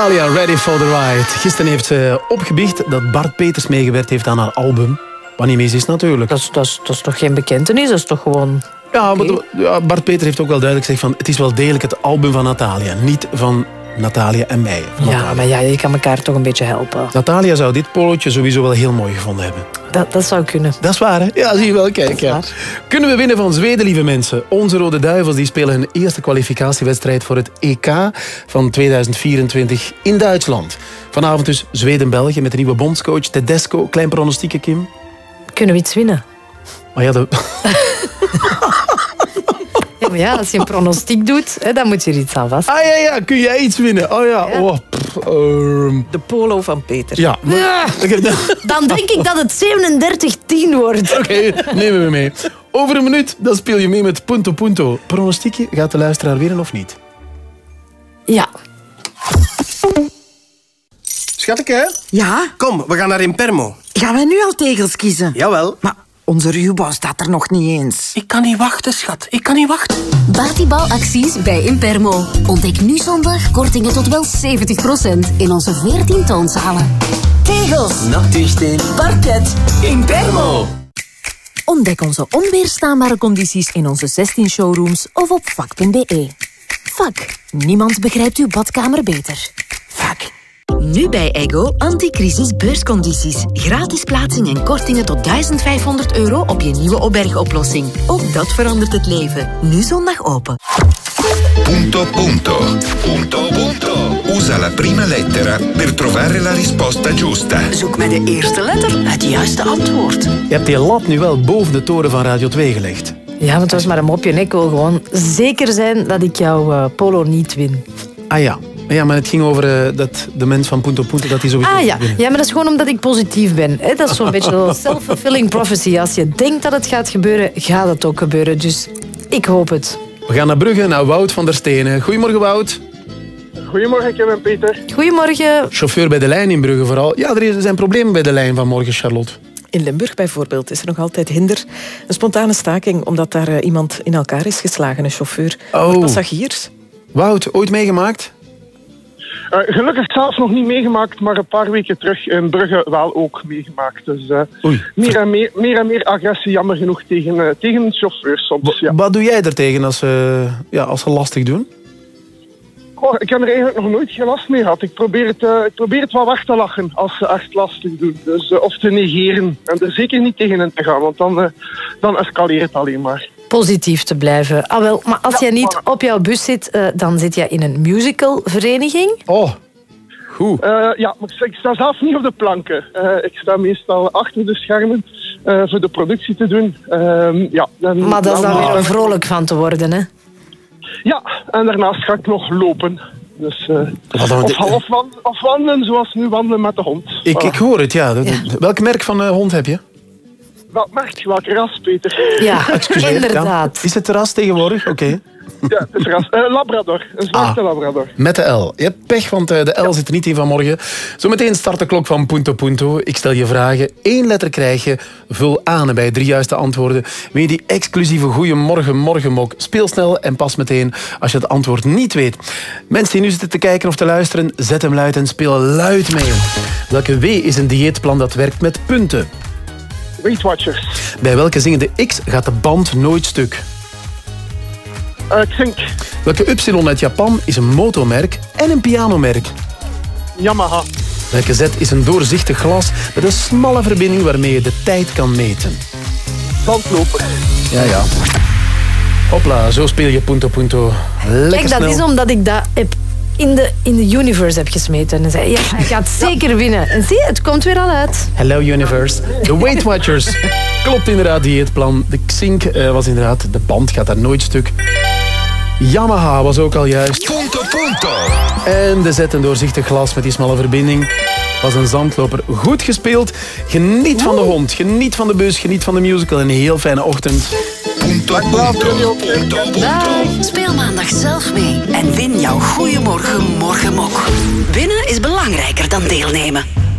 [SPEAKER 1] Natalia, Ready for the Ride. Gisteren heeft ze opgebiecht dat Bart Peters meegewerkt heeft aan haar album. Wat niet mis is natuurlijk.
[SPEAKER 10] Dat is, dat, is, dat is toch geen bekentenis? Dat is toch gewoon...
[SPEAKER 1] Ja, maar ja, Bart Peter heeft ook wel duidelijk gezegd van... het is wel degelijk het album van Natalia, niet van Natalia en mij.
[SPEAKER 10] Ja,
[SPEAKER 1] Natalia.
[SPEAKER 10] maar ja, je kan elkaar toch een beetje helpen.
[SPEAKER 1] Natalia zou dit polootje sowieso wel heel mooi gevonden hebben.
[SPEAKER 10] Dat, dat zou kunnen.
[SPEAKER 1] Dat is waar, hè? Ja, zie je wel. Kijk, ja. Kunnen we winnen van Zweden, lieve mensen? Onze Rode Duivels die spelen hun eerste kwalificatiewedstrijd voor het EK van 2024 in Duitsland. Vanavond dus Zweden-België met de nieuwe bondscoach Tedesco. Klein pronostieke, Kim.
[SPEAKER 10] Kunnen we iets winnen?
[SPEAKER 1] Maar ja, de...
[SPEAKER 10] Ja, maar ja, als je een pronostiek doet, hè, dan moet je er iets aan vast.
[SPEAKER 1] Ah ja, ja, kun jij iets winnen? Oh ja, Oh, pff. ehm,
[SPEAKER 2] De polo van Peter.
[SPEAKER 1] ja. Dan-
[SPEAKER 10] denk ik dat het 37-10 wordt.
[SPEAKER 1] Oké, nemen we mee. Over een minuut dan speel je mee met Punto Punto. Pronostiekje, gaat de luisteraar winnen of niet?
[SPEAKER 10] Ja.
[SPEAKER 46] Schatje? Ja? Kom, we gaan naar Impermo.
[SPEAKER 47] Gaan wij nu al tegels kiezen?
[SPEAKER 46] Jawel.
[SPEAKER 47] Maar onze ruwbouw staat er nog niet eens.
[SPEAKER 46] Ik kan niet wachten, schat. Ik kan niet wachten.
[SPEAKER 39] Batibouwacties bij Impermo. Ontdek nu zondag kortingen tot wel 70% in onze 14 toonzalen.
[SPEAKER 47] Tegels,
[SPEAKER 48] Nachtuursteen,
[SPEAKER 47] parket, Impermo.
[SPEAKER 49] Ontdek onze onweerstaanbare condities in onze 16 showrooms of op vak.be. Vak. Niemand begrijpt uw badkamer beter.
[SPEAKER 12] Nu bij Ego anticrisis beurscondities. Gratis plaatsing en kortingen tot 1500 euro op je nieuwe opbergoplossing. Ook dat verandert het leven. Nu zondag open.
[SPEAKER 18] Punto punto. Punto punto. Usa la prima lettera per trovare la risposta giusta.
[SPEAKER 12] Zoek met de eerste letter het juiste antwoord.
[SPEAKER 1] Je hebt die lat nu wel boven de toren van Radio 2 gelegd.
[SPEAKER 10] Ja, want het was maar een mopje. Ik wil gewoon zeker zijn dat ik jouw eh, polo niet win.
[SPEAKER 1] Ah ja. Ja, maar het ging over eh, dat de mens van Punto Punto dat hij sowieso
[SPEAKER 10] Ah ja. ja, maar dat is gewoon omdat ik positief ben. hè. Dat is zo'n beetje een self-fulfilling prophecy. Als je denkt dat het gaat gebeuren, gaat het ook gebeuren. Dus ik hoop het.
[SPEAKER 1] We gaan naar Brugge, naar Wout van der Stenen. Goedemorgen, Wout.
[SPEAKER 50] Goedemorgen, Kevin en Peter.
[SPEAKER 10] Goedemorgen.
[SPEAKER 1] Chauffeur bij de lijn in Brugge vooral. Ja, er is- er zijn problemen bij de lijn vanmorgen, Charlotte.
[SPEAKER 2] In Limburg bijvoorbeeld is er nog altijd hinder. Een spontane staking omdat daar eh, iemand in elkaar is geslagen, een chauffeur.
[SPEAKER 1] Oh.
[SPEAKER 2] Passagiers.
[SPEAKER 1] Wout, ooit meegemaakt?
[SPEAKER 50] Eh, gelukkig zelfs nog niet meegemaakt, maar een paar weken terug in Brugge wel ook meegemaakt. Dus eh, meer, en meer, meer en meer agressie, jammer genoeg, tegen, eh, tegen chauffeurs soms. Ja.
[SPEAKER 1] Wat doe jij er tegen als ze, ja, als ze lastig doen?
[SPEAKER 50] Goh, ik heb er eigenlijk nog nooit geen last mee gehad. Ik probeer het, ik probeer het wel weg te lachen als ze echt lastig doen. Dus, of te negeren. En er zeker niet tegenin te gaan, want dan, dan escaleert het alleen maar.
[SPEAKER 10] Positief te blijven. Ah, wel, maar als jij niet op jouw bus zit, eh, dan zit jij in een musicalvereniging.
[SPEAKER 1] Oh, goed.
[SPEAKER 50] Eh, ja, maar ik- sta zelf niet op de planken. Eh, ik sta meestal achter de schermen eh, voor de productie te doen. Ehm, ja, en
[SPEAKER 10] Maar dat is dan
[SPEAKER 50] dan-
[SPEAKER 10] weer om vrolijk van te worden, hè?
[SPEAKER 50] Ja, en daarnaast ga ik nog lopen. Dus, eh, of, of, wan- of wandelen zoals nu wandelen met de hond.
[SPEAKER 1] Ik, ik hoor het, ja. Welk merk van hond heb je?
[SPEAKER 50] Welk merk, welke ras, Peter?
[SPEAKER 10] Ja,
[SPEAKER 1] Excuseer,
[SPEAKER 10] inderdaad.
[SPEAKER 1] Is het terras tegenwoordig? Oké.
[SPEAKER 50] Ja, het is ras. Eh, Labrador, een zwarte Labrador.
[SPEAKER 1] Met de L. Je hebt pech, want eh, de L zit er niet in vanmorgen. Zometeen start de klok van Punto Punto. Ik stel je vragen. Eén letter krijg je. Vul aan en bij drie juiste antwoorden. Wil je die exclusieve Goeiemorgen Morgenmok? Speel snel en pas meteen als je het antwoord niet weet. Mensen die nu zitten te kijken of te luisteren, zet hem luid en speel luid mee. Welke W is een dieetplan dat werkt met punten?
[SPEAKER 50] Weight Watchers.
[SPEAKER 1] Bij welke zingende X gaat de band nooit stuk?
[SPEAKER 50] Eh Xink.
[SPEAKER 1] Welke Y uit Japan is een motomerk en een pianomerk?
[SPEAKER 50] Yamaha.
[SPEAKER 1] Welke Z is een doorzichtig glas met een smalle verbinding waarmee je de tijd kan meten?
[SPEAKER 50] Zandloper.
[SPEAKER 1] Ja, ja. Hopla, zo speel je punto punto. Lekker
[SPEAKER 10] Kijk, dat
[SPEAKER 1] snel.
[SPEAKER 10] is omdat ik dat heb in de, in de universe heb gesmeten. En zei, ja, hij gaat zeker winnen. En zie het komt weer al uit.
[SPEAKER 1] Hello Universe. De Weight Watchers. Klopt inderdaad, dieetplan. De Xink eh, was inderdaad, de band gaat daar nooit stuk. Yamaha was ook al juist.
[SPEAKER 18] Punto punto.
[SPEAKER 1] En de Z een doorzichtig glas met die smalle verbinding was een zandloper. Goed gespeeld. Geniet van de hond, geniet van de bus, geniet van de musical. Een heel fijne ochtend.
[SPEAKER 18] Punto punto. Punto punto.
[SPEAKER 12] Speel maandag zelf mee en win jouw Goeiemorgen Morgenmok. Winnen is belangrijker dan deelnemen.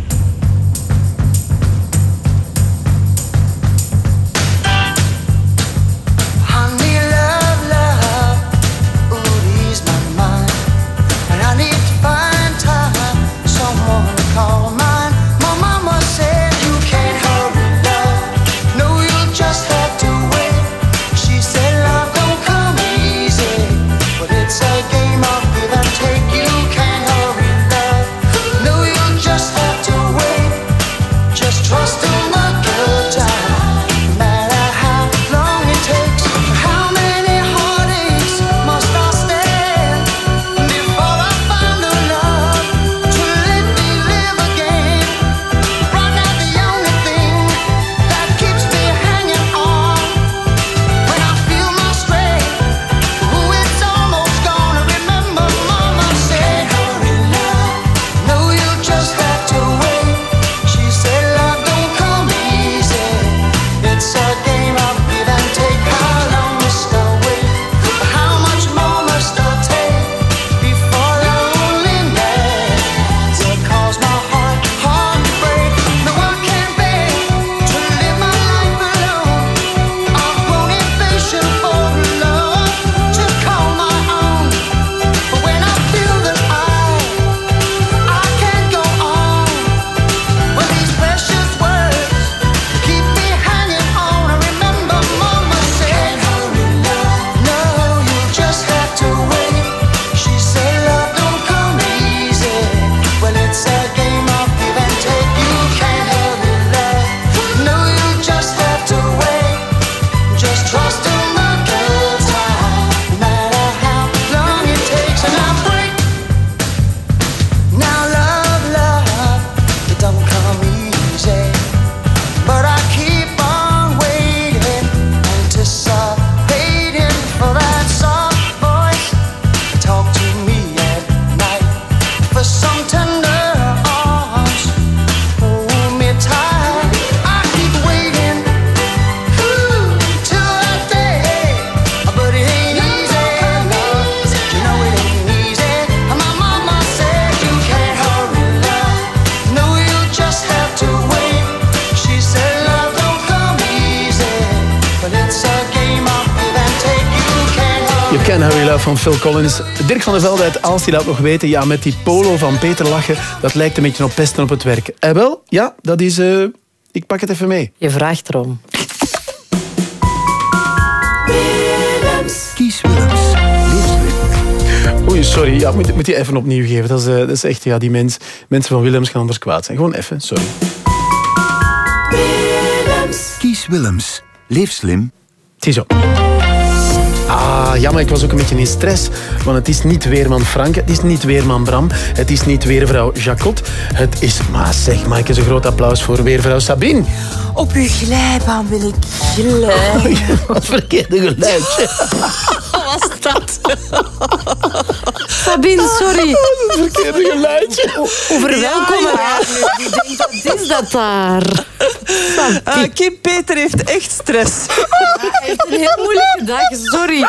[SPEAKER 1] Phil Collins. Dirk van der Velde uit Aalst die laat nog weten... ja, met die polo van Peter lachen, dat lijkt een beetje op pesten op het werk. En wel, ja, dat is... eh, ik pak het even mee.
[SPEAKER 10] Je vraagt erom.
[SPEAKER 48] Kies Willems.
[SPEAKER 1] Oei, sorry. Ja, moet, moet je even opnieuw geven. Dat is, eh, dat is echt... Ja, die mens, mensen van Willems gaan anders kwaad zijn. Gewoon even, sorry.
[SPEAKER 48] Kies Willems. Leef slim.
[SPEAKER 1] Ziezo. Ah, ja, maar ik was ook een beetje in stress. Want het is niet weerman Frank, het is niet weerman Bram, het is niet weervrouw Jacot. Het is, maar zeg, maak eens een groot applaus voor weervrouw Sabine.
[SPEAKER 47] Op uw glijbaan wil ik glijden.
[SPEAKER 1] Wat verkeerde geluidje.
[SPEAKER 10] Wat was dat? Sabine, sorry.
[SPEAKER 1] Verkeerde geluidje.
[SPEAKER 10] Overwelkomen. Die denkt, wat is dat daar?
[SPEAKER 51] Eh, Kim Peter heeft echt stress.
[SPEAKER 10] Hij heeft een heel moeilijke dag, sorry.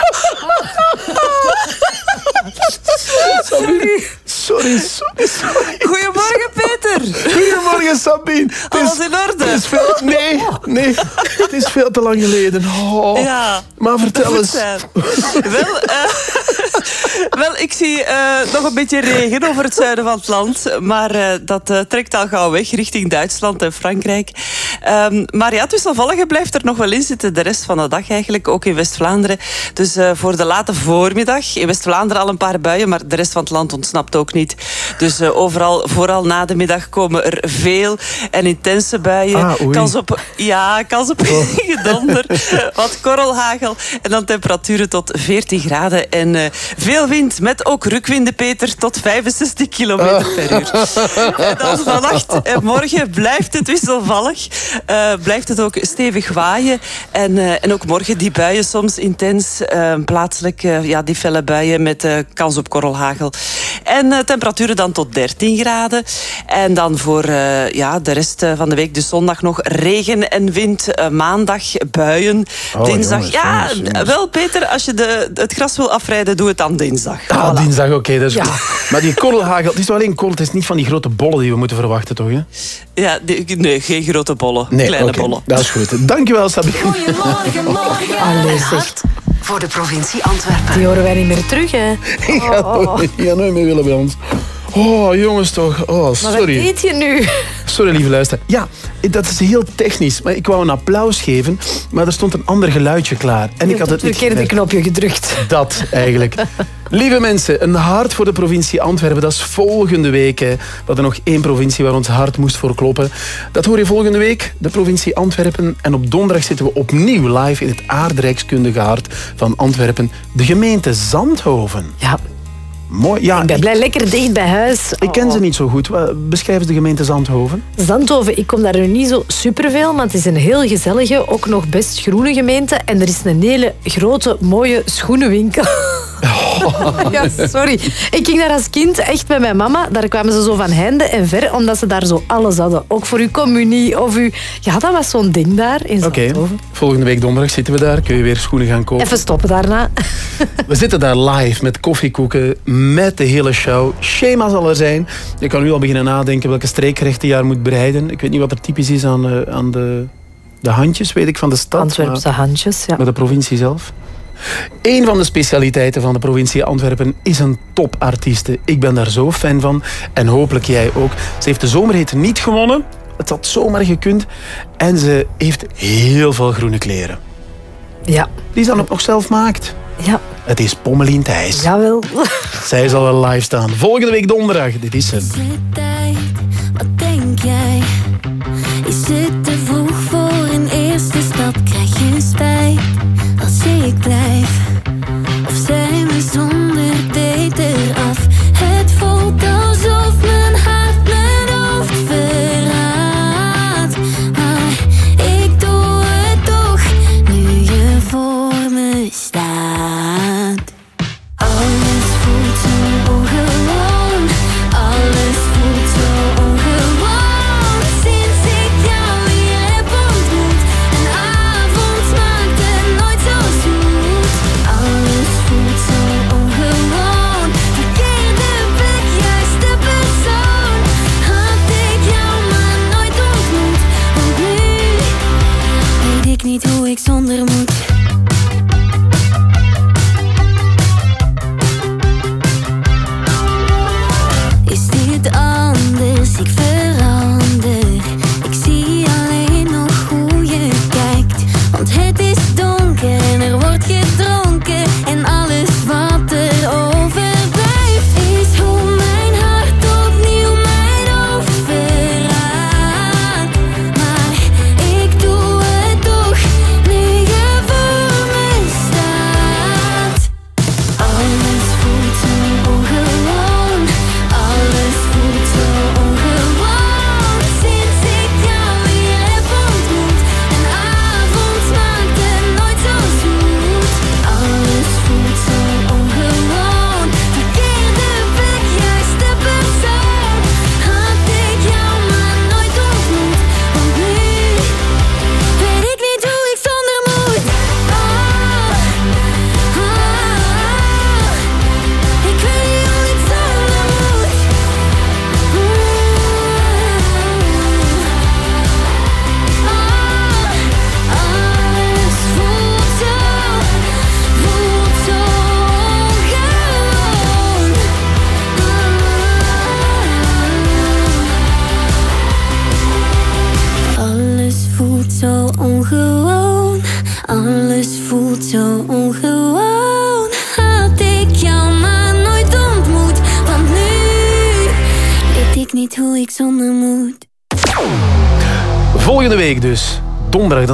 [SPEAKER 1] Sabine, sorry, sorry, sorry.
[SPEAKER 51] Goedemorgen, Peter.
[SPEAKER 1] Goedemorgen, Sabine.
[SPEAKER 51] Alles in orde?
[SPEAKER 1] Het is veel, nee, nee, het is veel te lang geleden. Oh.
[SPEAKER 51] Ja.
[SPEAKER 1] Maar vertel eens.
[SPEAKER 51] Wel, eh, wel, ik zie eh, nog een beetje regen over het zuiden van het land. Maar eh, dat trekt al gauw weg richting Duitsland en Frankrijk. Ehm, maar ja, het wisselvallige blijft er nog wel in zitten. De rest van de dag eigenlijk, ook in West-Vlaanderen. Dus voor de late voormiddag. In West-Vlaanderen al een paar buien, maar de rest van het land ontsnapt ook niet. Dus eh, overal, vooral na de middag, komen er veel en intense buien.
[SPEAKER 1] Ah,
[SPEAKER 51] kans op, ja, kans op gedonder. Wat korrelhagel. En dan temperaturen tot 14 graden. En eh, veel wind, met ook rukwinden, Peter, tot 65 kilometer per uur. En dan vannacht en morgen blijft het wisselvallig. Eh, blijft het ook stevig waaien. En, en ook morgen die buien soms intens. plaatselijk ja, die felle buien met kans op korrelhagel. En eh, temperaturen dan tot 13 graden. En dan voor eh, ja, de rest eh, van de week, dus zondag nog regen en wind. Eh, maandag buien.
[SPEAKER 1] Oh,
[SPEAKER 51] dinsdag,
[SPEAKER 1] jongens,
[SPEAKER 51] ja,
[SPEAKER 1] jongens, jongens.
[SPEAKER 51] wel Peter, als je de, het gras wil afrijden, doe het dan dinsdag.
[SPEAKER 1] Ah,
[SPEAKER 51] Voilà.
[SPEAKER 1] dinsdag, oké, dat is
[SPEAKER 51] Ja.
[SPEAKER 1] goed. Maar die korrelhagel, het is toch alleen korrel, het is niet van die grote bollen die we moeten verwachten, toch? Hè?
[SPEAKER 51] Ja, die- nee, geen grote bollen.
[SPEAKER 1] Nee,
[SPEAKER 51] kleine
[SPEAKER 1] oké,
[SPEAKER 51] bollen.
[SPEAKER 1] Dat is goed. Dankjewel, Sabine.
[SPEAKER 10] Allee, zeg.
[SPEAKER 12] Voor de provincie Antwerpen.
[SPEAKER 10] Die horen wij niet meer terug, hè.
[SPEAKER 1] Nooit- ik ga nooit meer willen bij ons. Oh, jongens toch. Oh,
[SPEAKER 10] Maar wat
[SPEAKER 1] sorry.
[SPEAKER 10] eet je nu?
[SPEAKER 1] Sorry, lieve luisteraar. Ja, dat is heel technisch. Maar ik wou een applaus geven, maar er stond een ander geluidje klaar. En ik had het niet
[SPEAKER 10] verkeerde knopje gedrukt.
[SPEAKER 1] Dat eigenlijk. Lieve mensen, een hart voor de provincie Antwerpen. Dat is volgende week. Hè. We hadden nog één provincie waar ons hart moest voor kloppen. Dat hoor je volgende week, de provincie Antwerpen. En op donderdag zitten we opnieuw live in het aardrijkskundige hart van Antwerpen. De gemeente Zandhoven.
[SPEAKER 10] Ja.
[SPEAKER 1] Mooi. Ja,
[SPEAKER 10] Ik ben blij lekker dicht bij huis.
[SPEAKER 1] ik ken ze niet zo goed. Wat- Beschrijf eens de gemeente Zandhoven.
[SPEAKER 10] Zandhoven, ik kom daar nu niet zo superveel, maar het is een heel gezellige, ook nog best groene gemeente. En er is een hele grote, mooie schoenenwinkel. ja, sorry. Ik ging daar als kind echt met mijn mama. Daar kwamen ze zo van heinde en ver, omdat ze daar zo alles hadden. Ook voor uw communie of uw... Ja, dat was zo'n ding daar in
[SPEAKER 1] Oké,
[SPEAKER 10] Zandhoven.
[SPEAKER 1] volgende week donderdag zitten we daar. Kun je weer schoenen gaan kopen.
[SPEAKER 10] Even stoppen daarna.
[SPEAKER 1] We zitten daar live met koffiekoeken, met de hele show. Schema zal er zijn. Je kan nu al beginnen nadenken welke streekgerechten je daar moet bereiden. Ik weet niet wat er typisch is aan, eh, aan de, de handjes, weet ik, van de stad.
[SPEAKER 10] Antwerpse handjes, ja.
[SPEAKER 1] Maar de provincie zelf. Een van de specialiteiten van de provincie Antwerpen is een topartieste. Ik ben daar zo fan van. En hopelijk jij ook. Ze heeft de zomerhit niet gewonnen. Het had zomaar gekund. En ze heeft heel veel groene kleren.
[SPEAKER 10] Ja.
[SPEAKER 1] Die ze dan ook nog zelf maakt.
[SPEAKER 10] Ja.
[SPEAKER 1] Het is Pommelien Thijs.
[SPEAKER 10] Jawel.
[SPEAKER 1] Zij zal wel live staan. Volgende week donderdag. Dit is ze.
[SPEAKER 9] tijd, wat denk jij? Is het te vroeg voor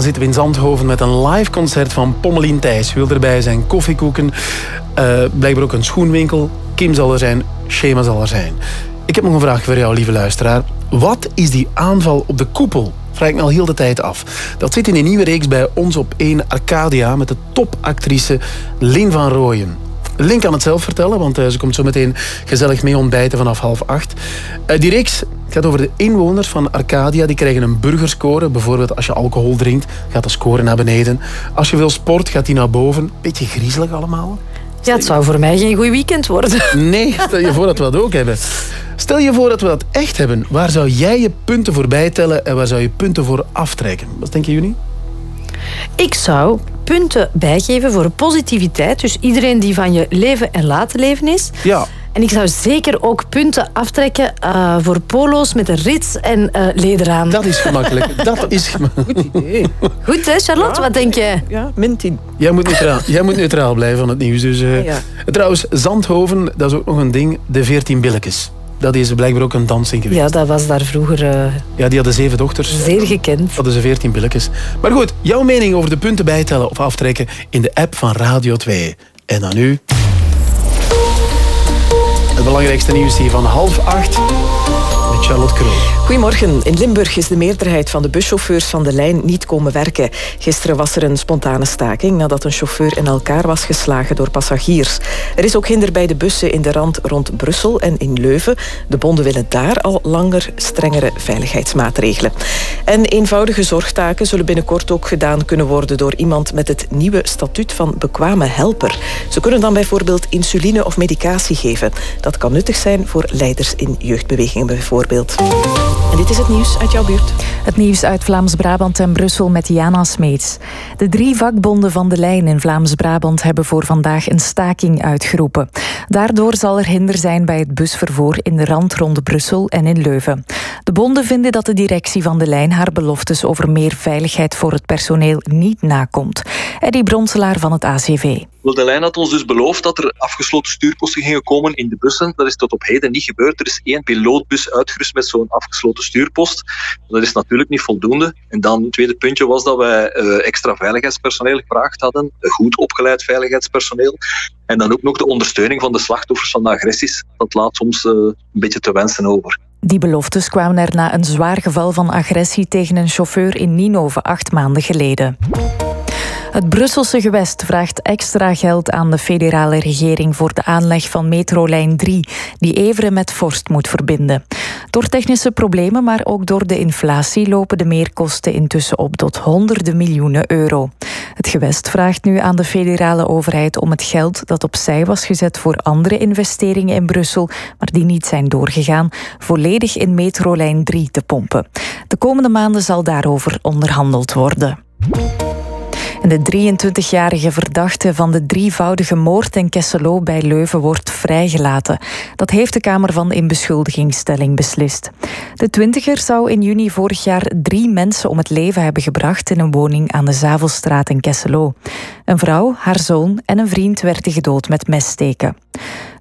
[SPEAKER 1] zitten we in Zandhoven met een live concert van Pommelien Thijs. Wil erbij zijn, koffiekoeken, eh, blijkbaar ook een schoenwinkel. Kim zal er zijn, Shema zal er zijn. Ik heb nog een vraag voor jou, lieve luisteraar. Wat is die aanval op de koepel? Vraag ik me al heel de tijd af. Dat zit in een nieuwe reeks bij ons op 1 Arcadia met de topactrice Lin van Rooyen. Lin kan het zelf vertellen, want eh, ze komt zo meteen gezellig mee ontbijten vanaf half acht. Eh, die reeks gaat over de inwoners van Arcadia. Die krijgen een burgerscore. Bijvoorbeeld als je alcohol drinkt, gaat de score naar beneden. Als je wil sport, gaat die naar boven. Beetje griezelig allemaal.
[SPEAKER 10] Ja, het zou voor mij geen goed weekend worden.
[SPEAKER 1] Nee, stel je voor dat we dat ook hebben. Stel je voor dat we dat echt hebben. Waar zou jij je punten voor bijtellen en waar zou je punten voor aftrekken? Wat denken jullie?
[SPEAKER 10] Ik zou punten bijgeven voor positiviteit. Dus iedereen die van je leven en laten leven is.
[SPEAKER 1] Ja.
[SPEAKER 10] En ik zou zeker ook punten aftrekken eh, voor polo's met een rits en eh leder aan.
[SPEAKER 1] Dat is gemakkelijk. Dat is gemakkelijk.
[SPEAKER 10] Goed idee. Goed hè, Charlotte? Wat denk je?
[SPEAKER 2] Ja, min 10.
[SPEAKER 1] Jij moet neutraal, jij moet neutraal blijven van het nieuws. Dus, eh,
[SPEAKER 2] Ja.
[SPEAKER 1] Trouwens, Zandhoven, dat is ook nog een ding. De 14 billetjes. Dat is blijkbaar ook een dansing geweest.
[SPEAKER 10] Ja, dat was daar vroeger eh,
[SPEAKER 1] Ja, die hadden zeven dochters.
[SPEAKER 10] zeer gekend.
[SPEAKER 1] Hadden ze 14 billetjes. Maar goed, jouw mening over de punten bijtellen of aftrekken in de app van Radio 2. En dan nu... Belangrijkste nieuws hier van half acht Charlotte.
[SPEAKER 2] Goedemorgen. In Limburg is de meerderheid van de buschauffeurs van de lijn niet komen werken. Gisteren was er een spontane staking nadat een chauffeur in elkaar was geslagen door passagiers. Er is ook hinder bij de bussen in de rand rond Brussel en in Leuven. De bonden willen daar al langer strengere veiligheidsmaatregelen. En eenvoudige zorgtaken zullen binnenkort ook gedaan kunnen worden door iemand met het nieuwe statuut van bekwame helper. Ze kunnen dan bijvoorbeeld insuline of medicatie geven. Dat kan nuttig zijn voor leiders in jeugdbewegingen bijvoorbeeld. En dit is het nieuws uit jouw buurt.
[SPEAKER 5] Het nieuws uit Vlaams-Brabant en Brussel met Jana Smeets. De drie vakbonden van de lijn in Vlaams-Brabant hebben voor vandaag een staking uitgeroepen. Daardoor zal er hinder zijn bij het busvervoer in de rand rond Brussel en in Leuven. De bonden vinden dat de directie van de lijn haar beloftes over meer veiligheid voor het personeel niet nakomt. Eddie Bronselaar van het ACV.
[SPEAKER 27] Wel, de lijn had ons dus beloofd dat er afgesloten stuurposten gingen komen in de bussen. Dat is tot op heden niet gebeurd. Er is één pilootbus met zo'n afgesloten stuurpost. Dat is natuurlijk niet voldoende. En dan het tweede puntje was dat wij eh, extra veiligheidspersoneel gevraagd hadden. Goed opgeleid veiligheidspersoneel. En dan ook nog de ondersteuning van de slachtoffers van de agressies. Dat laat soms eh, een beetje te wensen over.
[SPEAKER 5] Die beloftes kwamen er na een zwaar geval van agressie tegen een chauffeur in Ninove acht maanden geleden. Het Brusselse gewest vraagt extra geld aan de federale regering voor de aanleg van metrolijn 3, die Everen met Vorst moet verbinden. Door technische problemen, maar ook door de inflatie, lopen de meerkosten intussen op tot honderden miljoenen euro. Het gewest vraagt nu aan de federale overheid om het geld dat opzij was gezet voor andere investeringen in Brussel, maar die niet zijn doorgegaan, volledig in metrolijn 3 te pompen. De komende maanden zal daarover onderhandeld worden. En de 23-jarige verdachte van de drievoudige moord in Kesselo bij Leuven wordt vrijgelaten. Dat heeft de Kamer van Inbeschuldigingsstelling beslist. De twintiger zou in juni vorig jaar drie mensen om het leven hebben gebracht in een woning aan de Zavelstraat in Kesselo. Een vrouw, haar zoon en een vriend werden gedood met messteken.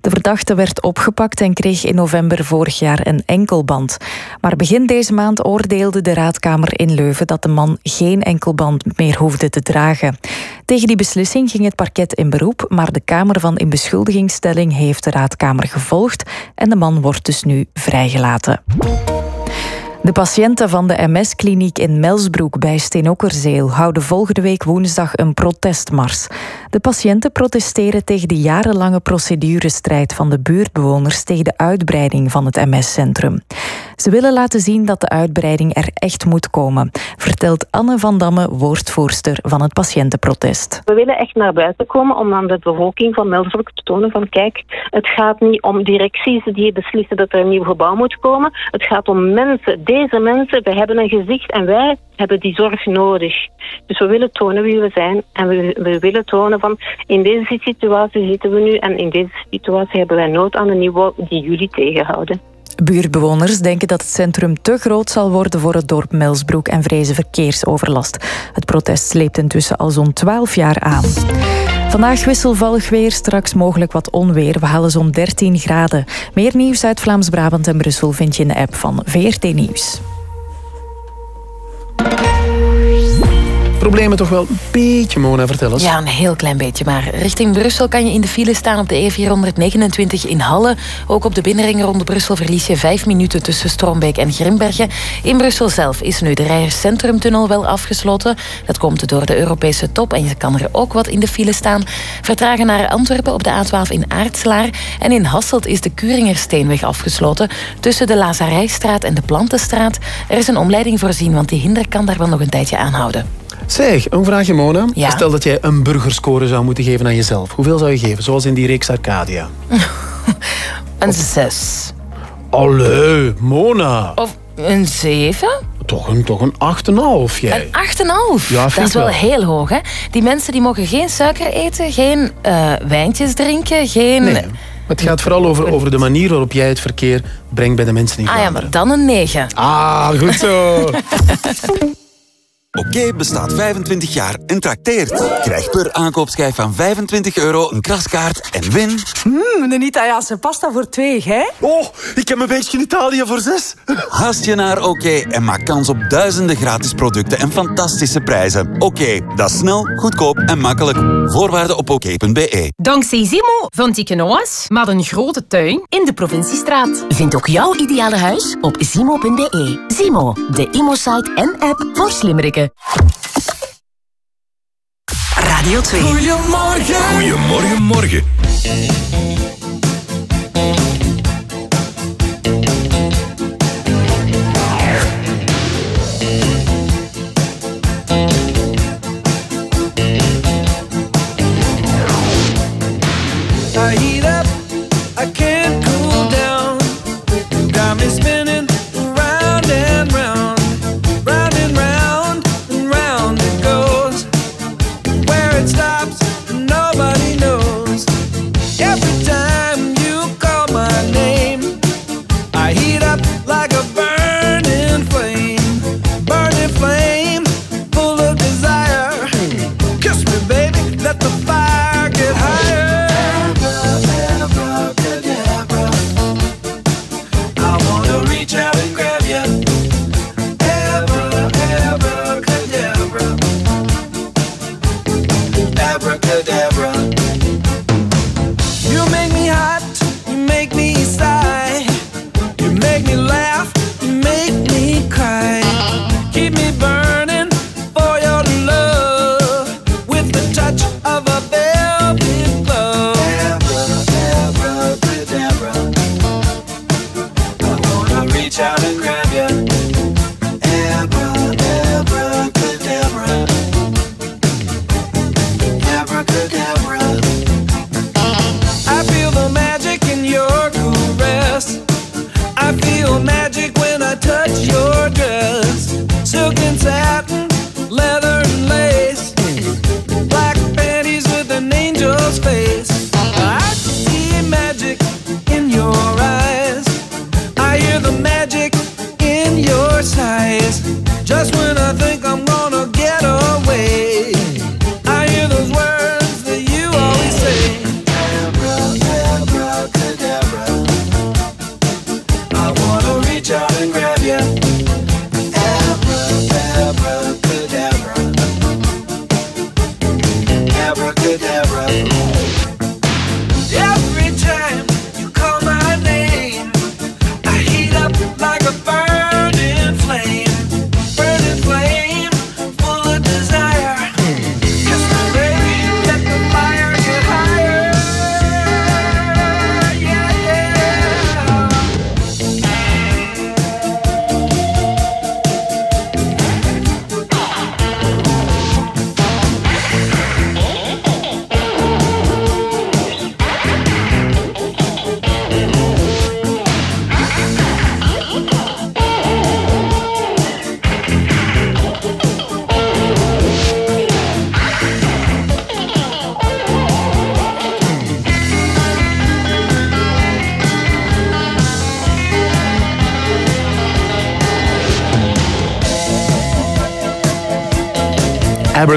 [SPEAKER 5] De verdachte werd opgepakt en kreeg in november vorig jaar een enkelband. Maar begin deze maand oordeelde de raadkamer in Leuven dat de man geen enkelband meer hoefde te dragen. Tegen die beslissing ging het parket in beroep, maar de Kamer van Inbeschuldigingsstelling heeft de raadkamer gevolgd en de man wordt dus nu vrijgelaten. De patiënten van de MS-kliniek in Melsbroek bij Steenokkerzeel houden volgende week woensdag een protestmars. De patiënten protesteren tegen de jarenlange procedurestrijd van de buurtbewoners tegen de uitbreiding van het MS-centrum. Ze willen laten zien dat de uitbreiding er echt moet komen, vertelt Anne van Damme, woordvoerster van het patiëntenprotest.
[SPEAKER 52] We willen echt naar buiten komen om aan de bevolking van Melsbroek te tonen van kijk, het gaat niet om directies die beslissen dat er een nieuw gebouw moet komen. Het gaat om mensen. Deze mensen, we hebben een gezicht en wij hebben die zorg nodig. Dus we willen tonen wie we zijn en we, we willen tonen van in deze situatie zitten we nu en in deze situatie hebben wij nood aan een nieuwbouw die jullie tegenhouden.
[SPEAKER 5] Buurbewoners denken dat het centrum te groot zal worden voor het dorp Melsbroek en vrezen verkeersoverlast. Het protest sleept intussen al zo'n 12 jaar aan. Vandaag wisselvallig weer, straks mogelijk wat onweer. We halen zo'n 13 graden. Meer nieuws uit Vlaams-Brabant en Brussel vind je in de app van VRT Nieuws.
[SPEAKER 1] Problemen toch wel een beetje, Mona, vertel eens.
[SPEAKER 53] Ja, een heel klein beetje. Maar richting Brussel kan je in de file staan op de E429 in Halle. Ook op de binnenring rond Brussel verlies je vijf minuten tussen Strombeek en Grimbergen. In Brussel zelf is nu de Rijers Centrumtunnel wel afgesloten. Dat komt door de Europese top en je kan er ook wat in de file staan. Vertragen naar Antwerpen op de A12 in Aartslaar. En in Hasselt is de Kuringersteenweg afgesloten tussen de Lazarijstraat en de Plantenstraat. Er is een omleiding voorzien, want die hinder kan daar wel nog een tijdje aanhouden.
[SPEAKER 1] Zeg, een vraagje, Mona.
[SPEAKER 53] Ja.
[SPEAKER 1] Stel dat jij een burgerscore zou moeten geven aan jezelf. Hoeveel zou je geven? Zoals in die reeks Arcadia.
[SPEAKER 53] Een zes.
[SPEAKER 1] Allee, Mona.
[SPEAKER 53] Of een zeven?
[SPEAKER 1] Toch een, toch een 8,5 jij.
[SPEAKER 53] Een 8,5.
[SPEAKER 1] Ja,
[SPEAKER 53] dat is wel
[SPEAKER 1] wel.
[SPEAKER 53] heel hoog, hè? Die mensen die mogen geen suiker eten, geen eh, wijntjes drinken, geen...
[SPEAKER 1] Nee, het gaat vooral over, over de manier waarop jij het verkeer brengt bij de mensen in
[SPEAKER 53] Ah ja, maar dan een 9.
[SPEAKER 1] Ah, goed zo.
[SPEAKER 54] Oké bestaat 25 jaar en trakteert. Krijg per aankoopschijf van 25 euro een kraskaart en win...
[SPEAKER 55] Mmm, een Italiaanse pasta voor twee, hè?
[SPEAKER 54] Oh, ik heb een beetje in Italië voor zes. Haast je naar Oké en maak kans op duizenden gratis producten en fantastische prijzen. Oké, dat is snel, goedkoop en makkelijk. Voorwaarden op oké.be.
[SPEAKER 12] Dankzij Zimo vond ik een oas met een grote tuin in de provinciestraat. Vind ook jouw ideale huis op zimo.be. Zimo, de Imo-site en app voor slimmerikken.
[SPEAKER 56] Radio 2.
[SPEAKER 54] Goedemorgen.
[SPEAKER 18] Goedemorgen, morgen.
[SPEAKER 57] think I'm gonna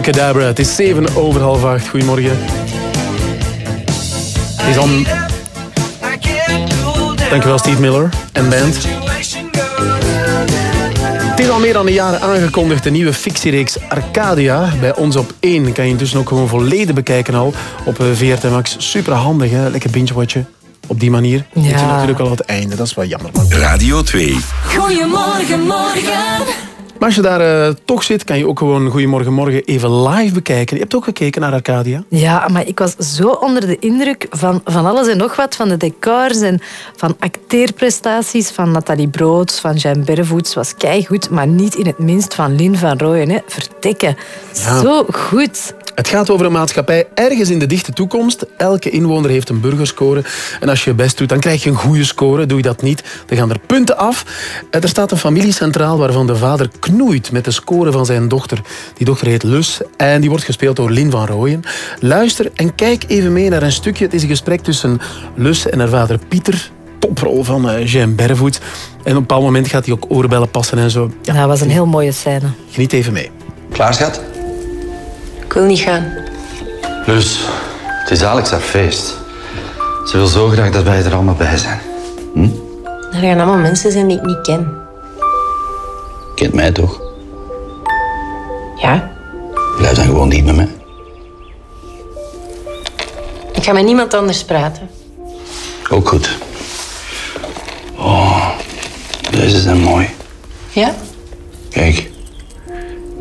[SPEAKER 1] Abracadabra. Het is 7 over half 8. Goedemorgen. Het is. Dankjewel Steve Miller en band. Het is al meer dan een jaar aangekondigd, de nieuwe fictiereeks Arcadia. Bij ons op 1 kan je intussen ook gewoon volledig bekijken al op eh, VRT Max. Super handig, hè? lekker binge-watchen. Op die manier. Ja. Weet je natuurlijk al het einde, dat is wel jammer.
[SPEAKER 18] Radio 2.
[SPEAKER 7] Goedemorgen, morgen.
[SPEAKER 1] Maar als je daar eh, toch zit, kan je ook gewoon Goedemorgen Morgen even live bekijken. Je hebt ook gekeken naar Arcadia.
[SPEAKER 10] Ja, maar ik was zo onder de indruk van, van alles en nog wat. Van de decors en van acteerprestaties van Nathalie Broods, van Jean Bervoets. was keigoed, maar niet in het minst van Lin van Rooyen. Hè. Vertekken.
[SPEAKER 1] Ja.
[SPEAKER 10] Zo goed.
[SPEAKER 1] Het gaat over een maatschappij ergens in de dichte toekomst. Elke inwoner heeft een burgerscore. En als je je best doet, dan krijg je een goede score. Doe je dat niet, dan gaan er punten af. Eh, Er staat een familie centraal waarvan de vader knoeit met de score van zijn dochter. Die dochter heet Lus en die wordt gespeeld door Lin van Rooyen. Luister en kijk even mee naar een stukje. Het is een gesprek tussen Lus en haar vader Pieter. Toprol van eh, Jean Bervoets. En op een bepaald moment gaat hij ook oorbellen passen en zo.
[SPEAKER 10] Ja, dat was een heel mooie scène.
[SPEAKER 1] Geniet even mee.
[SPEAKER 58] Klaar, schat?
[SPEAKER 59] Ik wil niet gaan.
[SPEAKER 58] Dus, het is Alex haar feest. Ze wil zo graag dat wij er allemaal bij zijn.
[SPEAKER 59] Er gaan allemaal mensen zijn die ik niet ken.
[SPEAKER 58] Kent mij toch?
[SPEAKER 59] Ja?
[SPEAKER 58] Blijf dan gewoon niet met mij.
[SPEAKER 59] Ik ga met niemand anders praten.
[SPEAKER 58] Ook goed. Oh, deze zijn mooi.
[SPEAKER 59] Ja?
[SPEAKER 58] Kijk,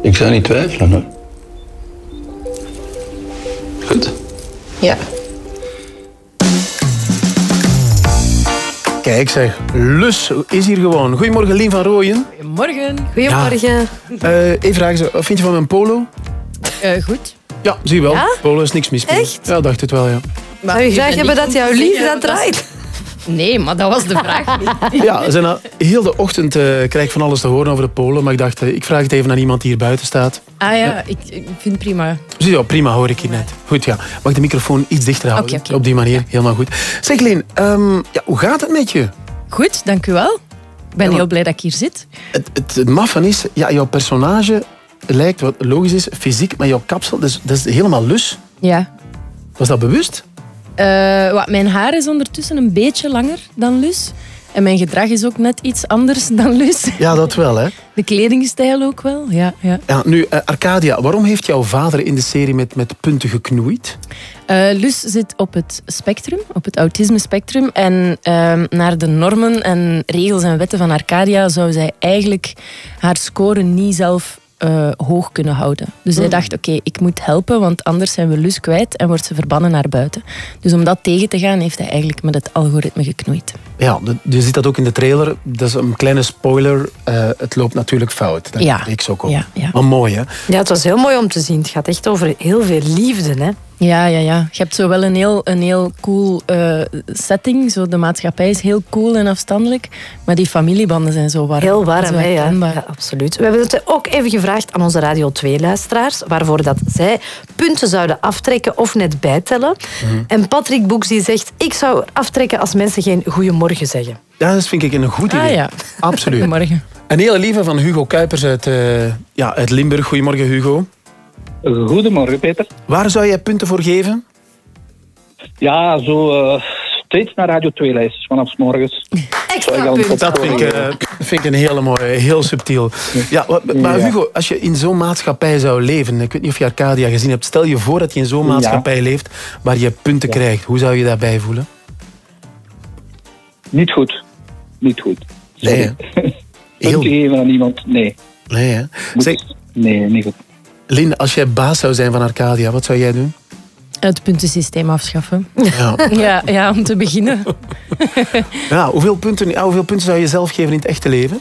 [SPEAKER 58] ik zou niet twijfelen hoor. Goed.
[SPEAKER 59] Ja.
[SPEAKER 1] Kijk zeg, Lus is hier gewoon. Goedemorgen, Lien van Rooyen.
[SPEAKER 60] Goedemorgen.
[SPEAKER 10] Goedemorgen.
[SPEAKER 1] Eh even vragen, ze, wat vind je van mijn polo?
[SPEAKER 60] Eh, goed.
[SPEAKER 1] Ja, zie je wel.
[SPEAKER 60] Ja?
[SPEAKER 1] Polo is niks mis mee.
[SPEAKER 60] Echt?
[SPEAKER 1] Ja, dacht het wel, ja.
[SPEAKER 10] Zou je graag hebben dat jouw lief dat draait?
[SPEAKER 60] Nee, maar dat was de vraag niet.
[SPEAKER 1] Ja, we zijn al heel de ochtend eh, krijg ik van alles te horen over de Polen. Maar ik dacht, eh, ik vraag het even aan iemand die hier buiten staat.
[SPEAKER 60] Ah ja, ik, ik vind het prima.
[SPEAKER 1] Zie je, prima hoor ik hier net. Goed, ja. Mag ik de microfoon iets dichter houden?
[SPEAKER 60] Oké, oké.
[SPEAKER 1] Op die manier, helemaal goed. Zeg Leen, ehm, ja, hoe gaat het met je?
[SPEAKER 60] Goed, dank u wel. Ik ben heel blij dat ik hier zit.
[SPEAKER 1] Het, het, het maffe is, ja, jouw personage lijkt, wat logisch is, fysiek, maar jouw kapsel, dat is, dat is helemaal lus.
[SPEAKER 60] Ja.
[SPEAKER 1] Was dat bewust?
[SPEAKER 60] Eh, wat, mijn haar is ondertussen een beetje langer dan Lus. En mijn gedrag is ook net iets anders dan Lus.
[SPEAKER 1] Ja, dat wel, hè.
[SPEAKER 60] De kledingstijl ook wel, ja. ja.
[SPEAKER 1] Ja, nu, eh, Arcadia, waarom heeft jouw vader in de serie met, met punten geknoeid?
[SPEAKER 60] Eh, Lus zit op het spectrum, op het autisme-spectrum. En ehm, naar de normen en regels en wetten van Arcadia zou zij eigenlijk haar score niet zelf eh, hoog kunnen houden. Dus zij
[SPEAKER 1] Hmm.
[SPEAKER 60] dacht, oké, ik moet helpen, want anders zijn we Lus kwijt en wordt ze verbannen naar buiten. Dus om dat tegen te gaan, heeft hij eigenlijk met het algoritme geknoeid.
[SPEAKER 1] Ja, de- je ziet dat ook in de trailer. Dat is een kleine spoiler. eh, het loopt natuurlijk fout. Dat
[SPEAKER 60] Ja.
[SPEAKER 1] leek zo ook op.
[SPEAKER 60] Ja, ja.
[SPEAKER 1] Maar mooi, hè?
[SPEAKER 10] Ja, het was heel mooi om te zien. Het gaat echt over heel veel liefde, hè?
[SPEAKER 60] Ja, ja, ja. Je hebt zo wel een heel, een heel cool eh, setting. Zo, de maatschappij is heel cool en afstandelijk. Maar die familiebanden zijn zo warm.
[SPEAKER 10] Heel warm, hè? Ja. Ja, absoluut. We hebben het ook even gevraagd aan onze Radio 2-luisteraars, waarvoor dat zij punten zouden aftrekken of net bijtellen.
[SPEAKER 1] Mhm.
[SPEAKER 10] En Patrick Boeks die zegt, ik zou aftrekken als mensen geen goeiemorgen zeggen.
[SPEAKER 1] Ja, dat vind ik een goed idee.
[SPEAKER 60] Ah, ja.
[SPEAKER 1] Absoluut.
[SPEAKER 60] Goedemorgen.
[SPEAKER 1] Een hele lieve van Hugo Kuipers uit, eh, ja, uit Limburg. Goedemorgen, Hugo.
[SPEAKER 61] Goedemorgen, Peter.
[SPEAKER 1] Waar zou jij punten voor geven?
[SPEAKER 61] Ja, zo eh, steeds naar Radio 2 lijst vanaf 's morgens.
[SPEAKER 10] Extra
[SPEAKER 1] Dat vind ik, eh, vind ik een hele mooie, heel subtiel. Ja, maar. Hugo, als je in zo'n maatschappij zou leven, ik weet niet of je Arcadia gezien hebt, stel je voor dat je in zo'n
[SPEAKER 61] Ja.
[SPEAKER 1] maatschappij leeft waar je punten
[SPEAKER 61] Ja.
[SPEAKER 1] krijgt. Hoe zou je daarbij voelen?
[SPEAKER 61] Niet goed. Niet goed.
[SPEAKER 1] Nee,
[SPEAKER 61] Sorry.
[SPEAKER 1] Heel-
[SPEAKER 61] Punten geven aan iemand? Nee.
[SPEAKER 1] Nee, hè? Zeg,
[SPEAKER 61] Nee, niet goed.
[SPEAKER 1] Lin, als jij baas zou zijn van Arcadia, wat zou jij doen?
[SPEAKER 60] Het puntensysteem afschaffen.
[SPEAKER 1] Ja.
[SPEAKER 60] Ja, ja om te beginnen.
[SPEAKER 1] Ja, hoeveel, punten, ja, hoeveel punten zou je zelf geven in het echte leven?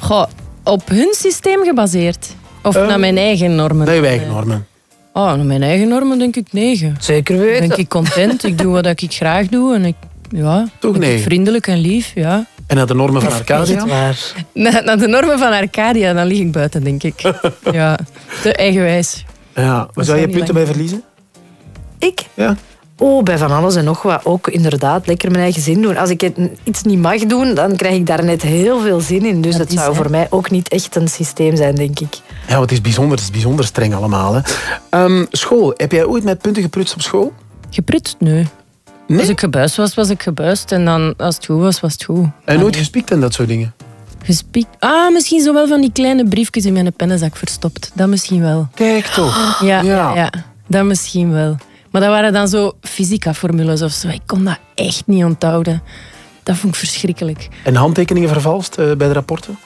[SPEAKER 60] Goh, op hun systeem gebaseerd? Of
[SPEAKER 1] Eh,
[SPEAKER 60] naar mijn eigen normen?
[SPEAKER 1] Naar je eigen normen.
[SPEAKER 60] Oh, naar mijn eigen normen denk ik negen.
[SPEAKER 10] Zeker weten.
[SPEAKER 60] Denk ik content. Ik doe wat ik graag doe. En ik, ja,
[SPEAKER 1] Toch negen?
[SPEAKER 60] vriendelijk en lief, ja.
[SPEAKER 1] En naar de normen van Arcadia?
[SPEAKER 60] Naar, naar de normen van Arcadia, dan lig ik buiten, denk ik. Ja, te eigenwijs.
[SPEAKER 1] Ja, zou je punten bij verliezen?
[SPEAKER 10] Ik?
[SPEAKER 1] Ja.
[SPEAKER 10] Oh, bij van alles en nog wat. Ook inderdaad, lekker mijn eigen zin doen. Als ik iets niet mag doen, dan krijg ik daar net heel veel zin in. Dus
[SPEAKER 60] Dat
[SPEAKER 10] zou
[SPEAKER 60] hè.
[SPEAKER 10] voor mij ook niet echt een systeem zijn, denk ik.
[SPEAKER 1] Ja, het is bijzonder, het is bijzonder streng allemaal. Hè. Ehm, school, heb jij ooit met punten geprutst op school?
[SPEAKER 60] Geprutst? Nee. Als ik gebuist was, was ik gebuist. En dan, als het goed was, was het goed.
[SPEAKER 1] En nooit gespiekt en dat soort dingen?
[SPEAKER 60] Gespiekt. Ah, misschien zo wel van die kleine briefjes in mijn pennenzak verstopt. Dat misschien wel.
[SPEAKER 1] Kijk toch.
[SPEAKER 60] Ja, ja. ja, dat misschien wel. Maar dat waren dan zo fysica-formules of zo. Ik kon dat echt niet onthouden. Dat vond ik verschrikkelijk.
[SPEAKER 1] En handtekeningen vervalst eh, bij de rapporten?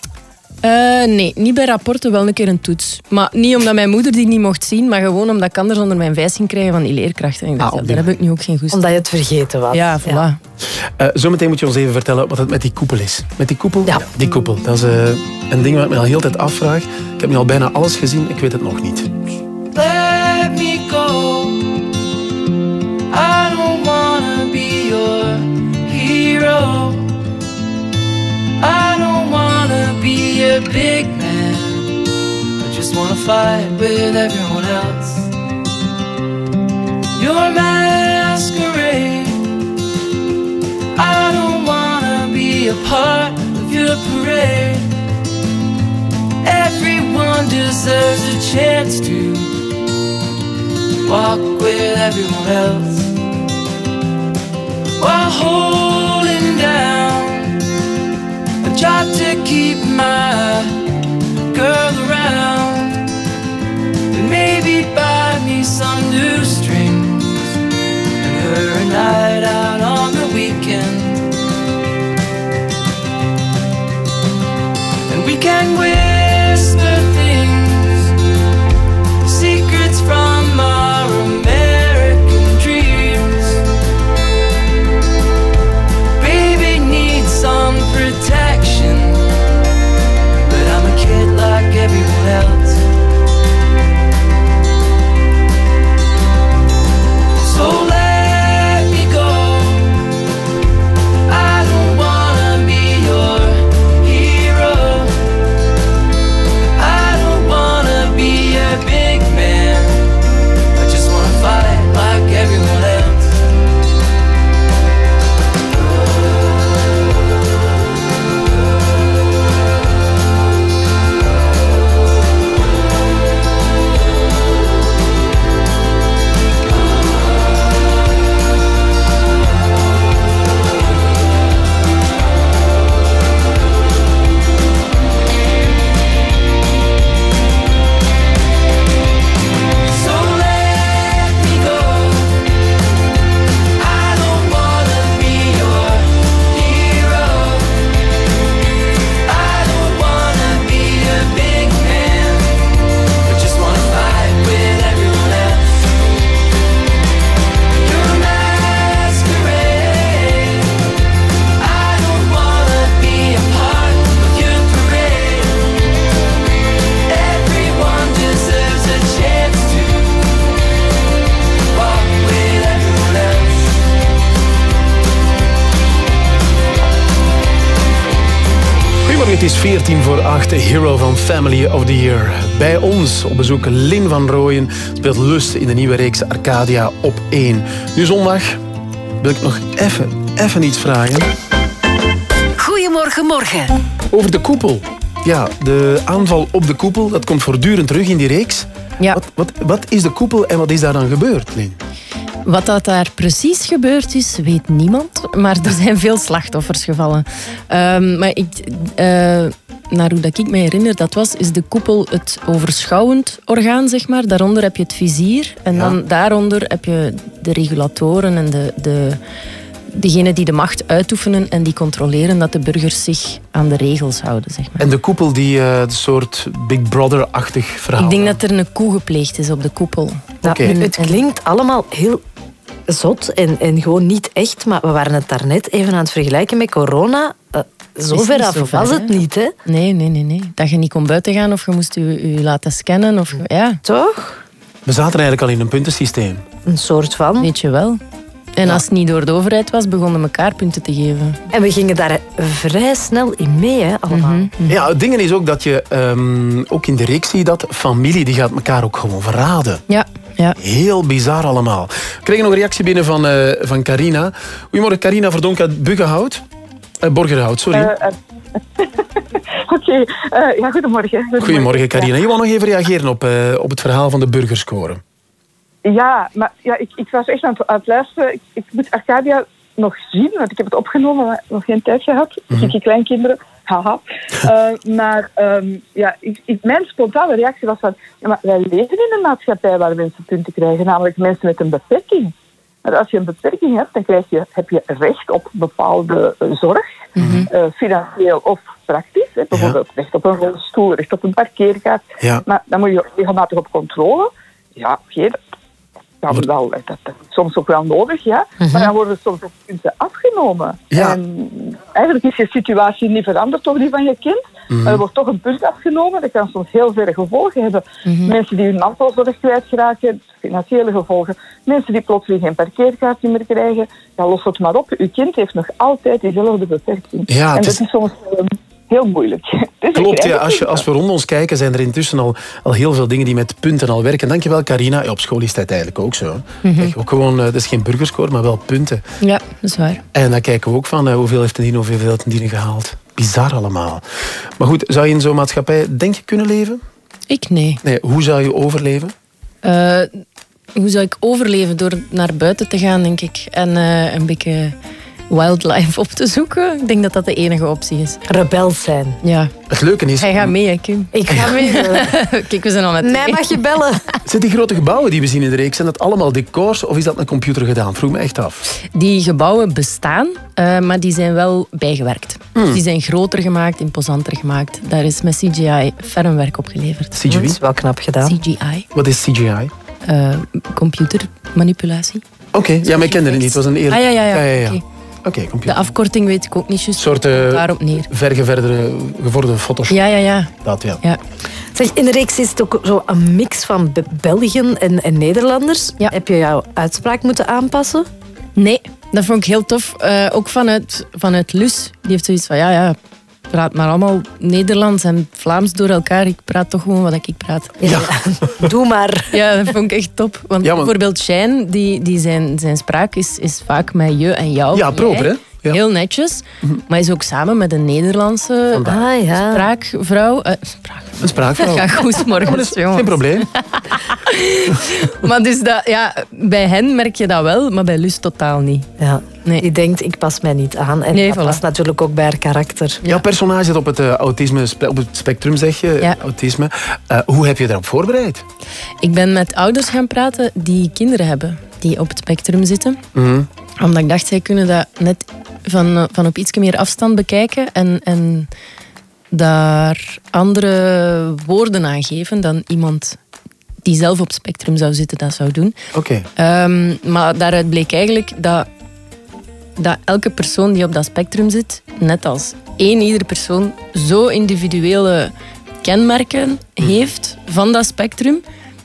[SPEAKER 60] Eh, nee, niet bij rapporten, wel een keer een toets. Maar niet omdat mijn moeder die niet mocht zien, maar gewoon omdat ik anders onder mijn vijs ging krijgen van die leerkrachten. En ik dacht,
[SPEAKER 1] Ah,
[SPEAKER 60] ja, daar heb ik nu ook geen goest.
[SPEAKER 10] Omdat je het vergeten was.
[SPEAKER 60] Ja, voilà.
[SPEAKER 1] Eh, zometeen moet je ons even vertellen wat het met die koepel is. Met die koepel? Ja. Die koepel, dat is eh, een ding wat ik me al heel de tijd afvraag. Ik heb nu al bijna alles gezien, ik weet het nog niet.
[SPEAKER 7] Let me I don't wanna be a big man. I just wanna fight with everyone else. Your masquerade. I don't wanna be a part of your parade. Everyone deserves a chance to walk with everyone else while holding down job to keep my girl around. And maybe buy me some new strings and her a night out on the weekend. And we can whisper
[SPEAKER 1] 14 voor 8, de hero van Family of the Year. Bij ons op bezoek Lin van Rooyen speelt Lust in de nieuwe reeks Arcadia op 1. Nu zondag wil ik nog even, even iets vragen
[SPEAKER 12] Goedemorgen, morgen.
[SPEAKER 1] over de koepel. Ja, de aanval op de koepel, dat komt voortdurend terug in die reeks.
[SPEAKER 60] Ja.
[SPEAKER 1] Wat, wat, wat is de koepel en wat is daar dan gebeurd, Lin?
[SPEAKER 60] Wat dat daar precies gebeurd is, weet niemand. Maar er zijn veel slachtoffers gevallen. Ehm, maar ik, eh, naar hoe dat ik me herinner, dat was, is de koepel het overschouwend orgaan, zeg maar. Daaronder heb je het vizier. En
[SPEAKER 1] Ja.
[SPEAKER 60] dan daaronder heb je de regulatoren en de, de, degenen die de macht uitoefenen en die controleren dat de burgers zich aan de regels houden, zeg maar.
[SPEAKER 1] En de koepel die eh, een soort Big Brother-achtig verhaal.
[SPEAKER 60] Ik denk dat er een koe gepleegd is op de koepel.
[SPEAKER 1] Oké.
[SPEAKER 10] Nou, het klinkt allemaal heel zot en, en gewoon niet echt, maar we waren het daarnet even aan het vergelijken met corona. Eh, zo
[SPEAKER 60] Is
[SPEAKER 10] ver
[SPEAKER 60] niet
[SPEAKER 10] af
[SPEAKER 60] zo
[SPEAKER 10] was
[SPEAKER 60] hè?
[SPEAKER 10] het niet, hè?
[SPEAKER 60] Nee, nee, nee, nee. Dat je niet kon buiten gaan of je moest je, je laten scannen. Of, ja.
[SPEAKER 10] Toch?
[SPEAKER 1] We zaten eigenlijk al in een puntensysteem.
[SPEAKER 10] Een soort van.
[SPEAKER 60] Weet je wel. En als het niet door de overheid was, begonnen elkaar punten te geven.
[SPEAKER 10] En we gingen daar vrij snel in mee, hè, allemaal.
[SPEAKER 60] Mhm.
[SPEAKER 1] Ja, het ding is ook dat je, ehm, ook in de reeks zie je dat, familie die gaat elkaar ook gewoon verraden.
[SPEAKER 60] Ja, Ja.
[SPEAKER 1] Heel bizar allemaal. We kregen nog een reactie binnen van, eh, van Carina. Goedemorgen, Carina Verdonk uit Buggenhout. Eh, Borgerhout, sorry.
[SPEAKER 62] Eh, Oké, eh, ja, goedemorgen.
[SPEAKER 1] Goedemorgen, Carina. Je wou nog even reageren op, eh, op het verhaal van de burgerscore.
[SPEAKER 62] Ja, maar ja, ik, ik was echt aan het, aan het luisteren. Ik, ik moet Arcadia nog zien, want ik heb het opgenomen, maar nog geen tijd gehad.
[SPEAKER 1] Mhm.
[SPEAKER 62] Ik heb kleinkinderen, haha. Eh, maar ehm, ja, ik, ik, mijn spontane reactie was van... Ja, maar wij leven in een maatschappij waar mensen punten krijgen, namelijk mensen met een beperking. Maar als je een beperking hebt, dan krijg je, heb je recht op bepaalde eh, zorg, eh, financieel of praktisch. Hè. Bijvoorbeeld recht op een rolstoel, recht op een parkeerkaart.
[SPEAKER 1] Ja.
[SPEAKER 62] Maar dan moet je regelmatig op controle. Ja, oké, dat, dat, wel, dat, dat is soms ook wel nodig, ja. Maar dan worden soms ook punten afgenomen.
[SPEAKER 1] Ja.
[SPEAKER 62] En eigenlijk is je situatie niet veranderd door die van je kind.
[SPEAKER 1] Mhm.
[SPEAKER 62] Maar er wordt toch een punt afgenomen. Dat kan soms heel verre gevolgen hebben. Mensen die hun mantelzorg kwijtraken, financiële gevolgen. Mensen die plotseling geen parkeerkaartje meer krijgen. Ja, los het maar op. Uw kind heeft nog altijd diezelfde beperking.
[SPEAKER 1] Ja,
[SPEAKER 62] en dat
[SPEAKER 1] is-
[SPEAKER 62] is soms eh, heel moeilijk. Dus
[SPEAKER 1] Klopt, ja. Als, je, als we rond ons kijken, zijn er intussen al, al heel veel dingen die met punten al werken. Dankjewel, Carina. Ja, op school is dat eigenlijk ook zo. Kijk, ook gewoon, eh, dat is geen burgerscore, maar wel punten.
[SPEAKER 60] Ja, dat is waar.
[SPEAKER 1] En dan kijken we ook van eh, hoeveel heeft een dien, hoeveel heeft een dien gehaald. Bizar allemaal. Maar goed, zou je in zo'n maatschappij, denk je, kunnen leven?
[SPEAKER 60] Ik nee.
[SPEAKER 1] Nee, hoe zou je overleven?
[SPEAKER 60] Eh, hoe zou ik overleven? Door naar buiten te gaan, denk ik. En eh, een beetje wildlife op te zoeken. Ik denk dat dat de enige optie is.
[SPEAKER 10] Rebels zijn.
[SPEAKER 60] Ja.
[SPEAKER 1] Het leuke is...
[SPEAKER 60] Hij gaat mee, hè, Kim.
[SPEAKER 10] Ik ga mee.
[SPEAKER 60] Kijk, we zijn al met
[SPEAKER 10] Mij mag je bellen.
[SPEAKER 1] Zijn die grote gebouwen die we zien in de reeks, zijn dat allemaal decors of is dat met een computer gedaan? Vroeg me echt af.
[SPEAKER 60] Die gebouwen bestaan, eh, maar die zijn wel bijgewerkt.
[SPEAKER 1] Hmm.
[SPEAKER 60] Dus die zijn groter gemaakt, imposanter gemaakt. Daar is met CGI ferm werk op geleverd.
[SPEAKER 1] CGI? Dat is
[SPEAKER 10] wel knap gedaan.
[SPEAKER 60] CGI.
[SPEAKER 1] Wat is CGI?
[SPEAKER 60] eh, computermanipulatie.
[SPEAKER 1] Oké, ja, maar ik kende het niet. Het was een eerlijk...
[SPEAKER 60] Ah, ja, ja, ja. De
[SPEAKER 1] computer.
[SPEAKER 60] afkorting weet ik ook niet juist.
[SPEAKER 1] Een soort eh,
[SPEAKER 60] Daarop neer.
[SPEAKER 1] gevorderde foto's.
[SPEAKER 60] Ja, ja, ja.
[SPEAKER 1] Dat, ja.
[SPEAKER 60] ja.
[SPEAKER 10] Zeg, in de reeks is het ook zo een mix van Be- Belgen en, en Nederlanders. Heb je jouw uitspraak moeten aanpassen?
[SPEAKER 60] Nee, dat vond ik heel tof. Eh, ook vanuit, vanuit Lus. Die heeft zoiets van, ja, ja, praat maar allemaal Nederlands en Vlaams door elkaar. Ik praat toch gewoon wat ik praat.
[SPEAKER 10] Ja. Doe maar.
[SPEAKER 60] Ja, dat vond ik echt top. Want
[SPEAKER 1] Ja,
[SPEAKER 60] bijvoorbeeld Shine, die, die zijn, zijn spraak is, is vaak met je en jou.
[SPEAKER 1] Ja, proper, hè? Ja.
[SPEAKER 60] Heel netjes. Maar is ook samen met een Nederlandse
[SPEAKER 1] Vandaar.
[SPEAKER 10] Ah, ja.
[SPEAKER 60] spraakvrouw. Eh, spraak-
[SPEAKER 1] Een spraakvrouw.
[SPEAKER 60] Ga goed morgens, jongens.
[SPEAKER 1] Geen probleem.
[SPEAKER 60] Maar dus dat, ja, bij hen merk je dat wel, maar bij Lus totaal niet.
[SPEAKER 10] Ja.
[SPEAKER 60] Nee.
[SPEAKER 10] Die denkt, ik pas mij niet aan. En
[SPEAKER 60] Nee,
[SPEAKER 10] dat
[SPEAKER 60] voilà.
[SPEAKER 10] past natuurlijk ook bij haar karakter.
[SPEAKER 1] Jouw personage zit op het, eh, autisme, op het spectrum, zeg je.
[SPEAKER 60] Ja.
[SPEAKER 1] Autisme. Eh, hoe heb je daarop voorbereid?
[SPEAKER 60] Ik ben met ouders gaan praten die kinderen hebben, die op het spectrum zitten. Omdat ik dacht, zij kunnen dat net van, van op iets meer afstand bekijken en, en daar andere woorden aan geven dan iemand die zelf op het spectrum zou zitten dat zou doen.
[SPEAKER 1] Oké.
[SPEAKER 60] Ehm, maar daaruit bleek eigenlijk dat, dat elke persoon die op dat spectrum zit, net als één iedere persoon, zo individuele kenmerken heeft van dat spectrum,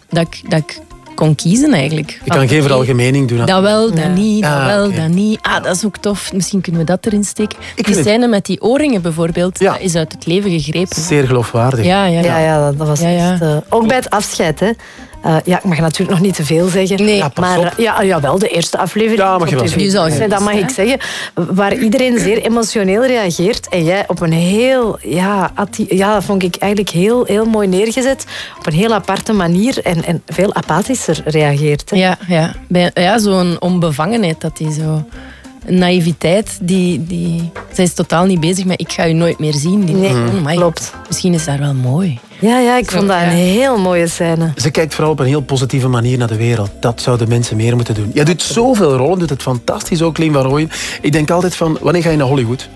[SPEAKER 60] dat ik, dat ik kon kiezen eigenlijk.
[SPEAKER 1] Je kan geen veralgemening doen.
[SPEAKER 60] Dat wel, dat niet, dat
[SPEAKER 1] Ah,
[SPEAKER 60] wel, dat niet. Ah, dat is ook tof. Misschien kunnen we dat erin steken.
[SPEAKER 1] Ik het-
[SPEAKER 60] met die oorringen bijvoorbeeld, dat is uit het leven gegrepen.
[SPEAKER 1] Zeer geloofwaardig.
[SPEAKER 60] Ja, ja,
[SPEAKER 10] Ja, ja, dat- dat was
[SPEAKER 60] Ja, ja.
[SPEAKER 10] echt... eh, ook bij het afscheid, hè. Eh, ja, ik mag natuurlijk nog niet te veel zeggen.
[SPEAKER 60] Nee.
[SPEAKER 1] Ja, pas
[SPEAKER 10] maar
[SPEAKER 1] op.
[SPEAKER 10] eh, ja, jawel, de eerste aflevering.
[SPEAKER 1] Ja, mag je wel zeggen.
[SPEAKER 10] Dat mag ik zeggen. Waar iedereen zeer emotioneel reageert. En jij op een heel... Ja, ja dat vond ik eigenlijk heel, heel mooi neergezet. Op een heel aparte manier. En, en veel apathischer reageert. Hè.
[SPEAKER 60] Ja, ja. Bij, ja zo'n onbevangenheid dat die zo... Een naïviteit, die, die... Zij is totaal niet bezig met ik ga je nooit meer zien. Die
[SPEAKER 10] Nee,
[SPEAKER 60] denkt, oh,
[SPEAKER 10] klopt.
[SPEAKER 60] Misschien is dat wel mooi.
[SPEAKER 10] Ja, ja, ik vond dat
[SPEAKER 60] ja.
[SPEAKER 10] een heel mooie scène.
[SPEAKER 1] Ze kijkt vooral op een heel positieve manier naar de wereld. Dat zouden mensen meer moeten doen. Jij doet zoveel rollen, doet het fantastisch ook, Lien van Rooyen. Ik denk altijd van, wanneer ga je naar Hollywood?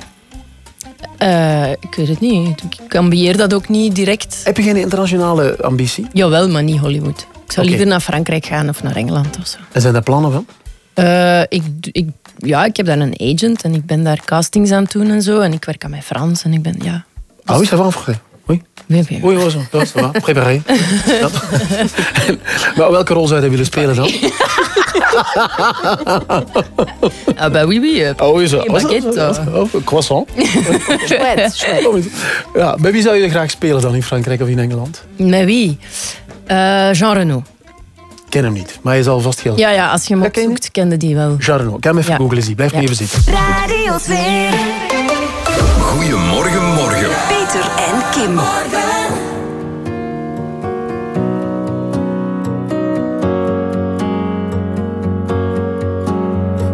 [SPEAKER 60] Eh, ik weet het niet. Ik ambieer dat ook niet direct.
[SPEAKER 1] Heb je geen internationale ambitie?
[SPEAKER 60] Jawel, maar niet Hollywood. Ik zou liever naar Frankrijk gaan of naar Engeland of zo.
[SPEAKER 1] En zijn daar plannen van?
[SPEAKER 60] Eh, ik, ik, ja, ik heb daar een agent en ik ben daar castings aan het doen en zo. En ik werk aan mijn Frans en ik ben, ja...
[SPEAKER 1] Ah oui, ça va en français. Oui.
[SPEAKER 60] Oui, oui.
[SPEAKER 1] Oui, oui, ça va. Préparé. Maar welke rol zou je willen spelen dan?
[SPEAKER 60] Ah, bah oui, oui. euh,
[SPEAKER 1] Oh, oui, zo. croissant.
[SPEAKER 10] Chouette, chouette.
[SPEAKER 1] Ja, bij wie zou je graag spelen dan in Frankrijk of in Engeland?
[SPEAKER 60] Met wie? Eh, Jean Reno.
[SPEAKER 1] Ken hem niet, maar hij zal vast geld.
[SPEAKER 60] Ja, ja, als je hem opzoekt, kende die wel.
[SPEAKER 1] Jarno, ik ga hem even
[SPEAKER 60] Ja.
[SPEAKER 1] googlen, zie. Blijf
[SPEAKER 60] Ja.
[SPEAKER 1] even zitten.
[SPEAKER 12] Radio 2.
[SPEAKER 13] Goedemorgen, morgen.
[SPEAKER 12] Peter en Kim.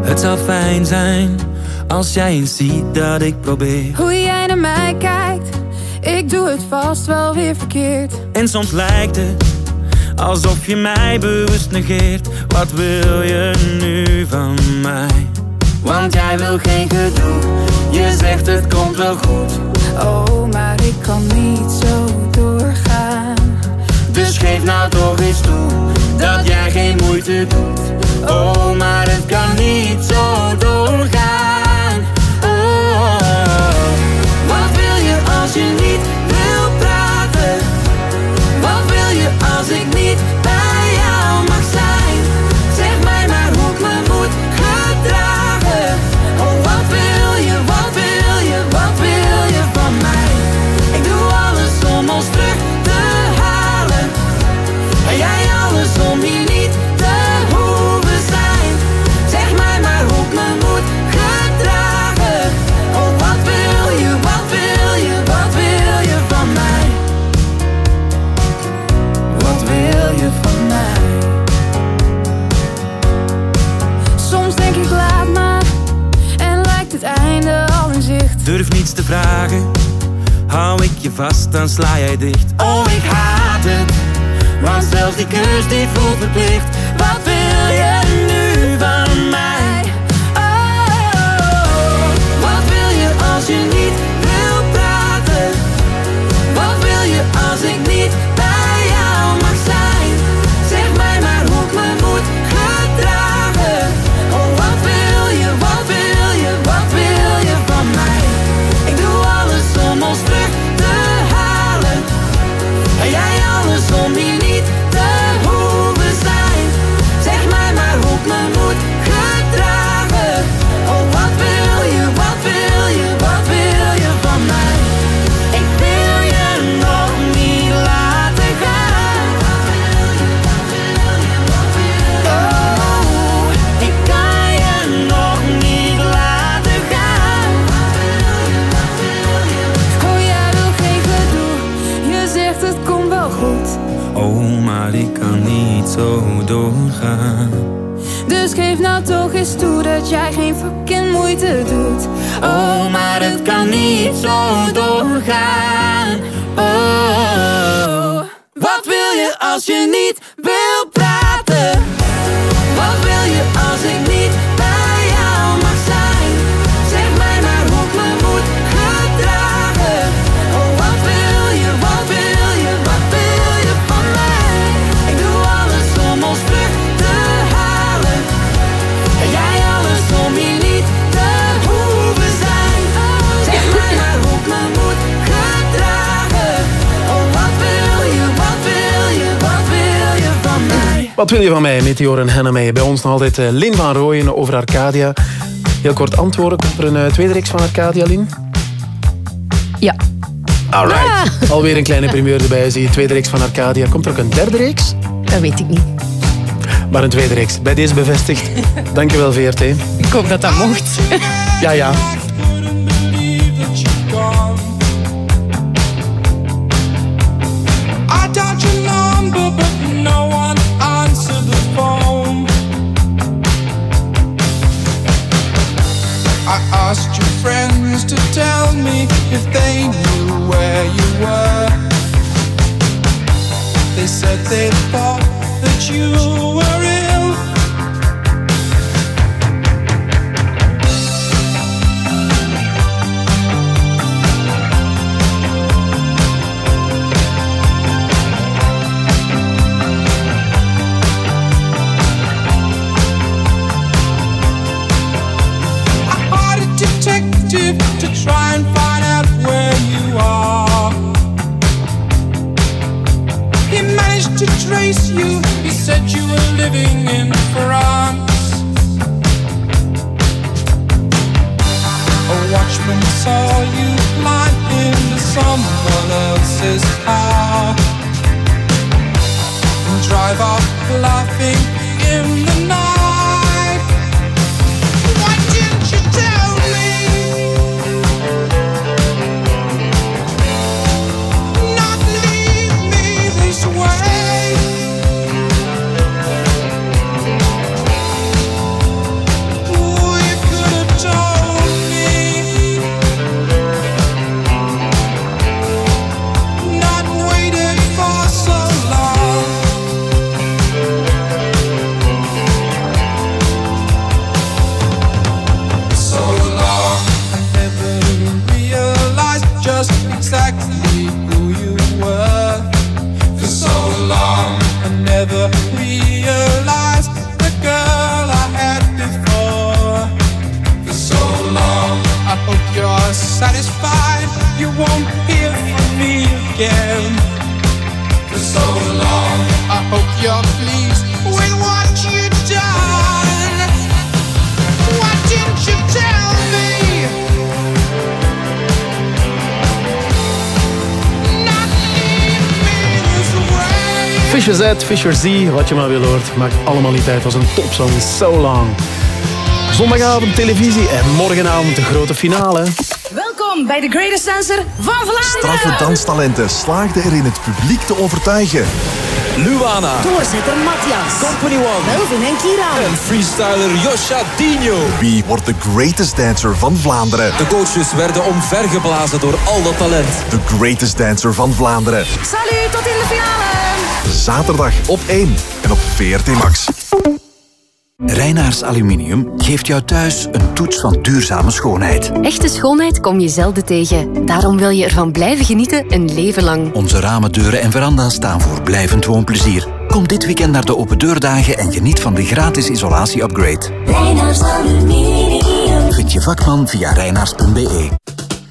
[SPEAKER 26] Het zou fijn zijn als jij eens ziet dat ik probeer.
[SPEAKER 9] Hoe jij naar mij kijkt, ik doe het vast wel weer verkeerd.
[SPEAKER 26] En soms lijkt het alsof je mij bewust negeert. Wat wil je nu van mij? Want jij wil geen gedoe, je zegt het komt wel goed.
[SPEAKER 9] Oh, maar ik kan niet zo doorgaan.
[SPEAKER 26] Dus geef nou toch eens toe dat jij geen moeite doet. Oh, maar het kan niet zo doorgaan. Oh, wat wil je als je niet Durf niets te vragen. Hou ik je vast, dan sla jij dicht. Oh, ik haat het. Want zelfs die kus die voelt verplicht. Wat wil je nu van mij?
[SPEAKER 9] Toe dat jij geen fucking moeite doet.
[SPEAKER 26] Oh, maar het kan niet zo doorgaan. Oh, wat wil je als je niet Wat wil je van mij,
[SPEAKER 1] Meteor en Henneme? Bij ons nog altijd eh, Lin van Rooyen over Arcadia. Heel kort antwoorden. Komt er een eh, tweede reeks van Arcadia, Lin?
[SPEAKER 60] Ja.
[SPEAKER 1] Alright. Alweer een kleine primeur erbij, zie je. Tweede reeks van Arcadia. Komt er ook een derde reeks?
[SPEAKER 60] Dat weet ik niet.
[SPEAKER 1] Maar een tweede reeks. Bij deze bevestigd. Dankjewel, VRT.
[SPEAKER 60] Ik hoop dat dat mocht.
[SPEAKER 1] Ja, ja.
[SPEAKER 18] Friends to tell me if they knew where you were. They said they thought that you were trace you. He said you were living in France. A watchman saw you climb into someone else's car and drive off laughing in the night. I hope you're pleased with what you've done. Why didn't you tell me? Not leave me this way.
[SPEAKER 1] Fisher Z, Fisher Z, wat je maar wil hoort. Maakt allemaal niet uit. was een topsong. So long. Zondagavond televisie en morgenavond de grote finale.
[SPEAKER 12] Welkom bij de Greatest Dancer van Vlaanderen.
[SPEAKER 63] Straffe danstalenten slaagden erin het publiek te overtuigen.
[SPEAKER 12] Luana. Doorzetter Matthias. Company One. Melvin en Kira.
[SPEAKER 63] En freestyler Josha Dino. Wie wordt de greatest dancer van Vlaanderen?
[SPEAKER 54] De coaches werden omvergeblazen door al dat talent.
[SPEAKER 63] De greatest dancer van Vlaanderen.
[SPEAKER 12] Salut, tot in de finale.
[SPEAKER 63] Zaterdag op 1 en op VRT Max.
[SPEAKER 13] Reinaars Aluminium geeft jou thuis een toets van duurzame schoonheid.
[SPEAKER 7] Echte schoonheid kom je zelden tegen. Daarom wil je ervan blijven genieten een leven lang.
[SPEAKER 13] Onze ramen, deuren en veranda's staan voor blijvend woonplezier. Kom dit weekend naar de open deurdagen en geniet van de gratis isolatie-upgrade.
[SPEAKER 9] Reinaars Aluminium.
[SPEAKER 13] Vind je vakman via reinaars.be.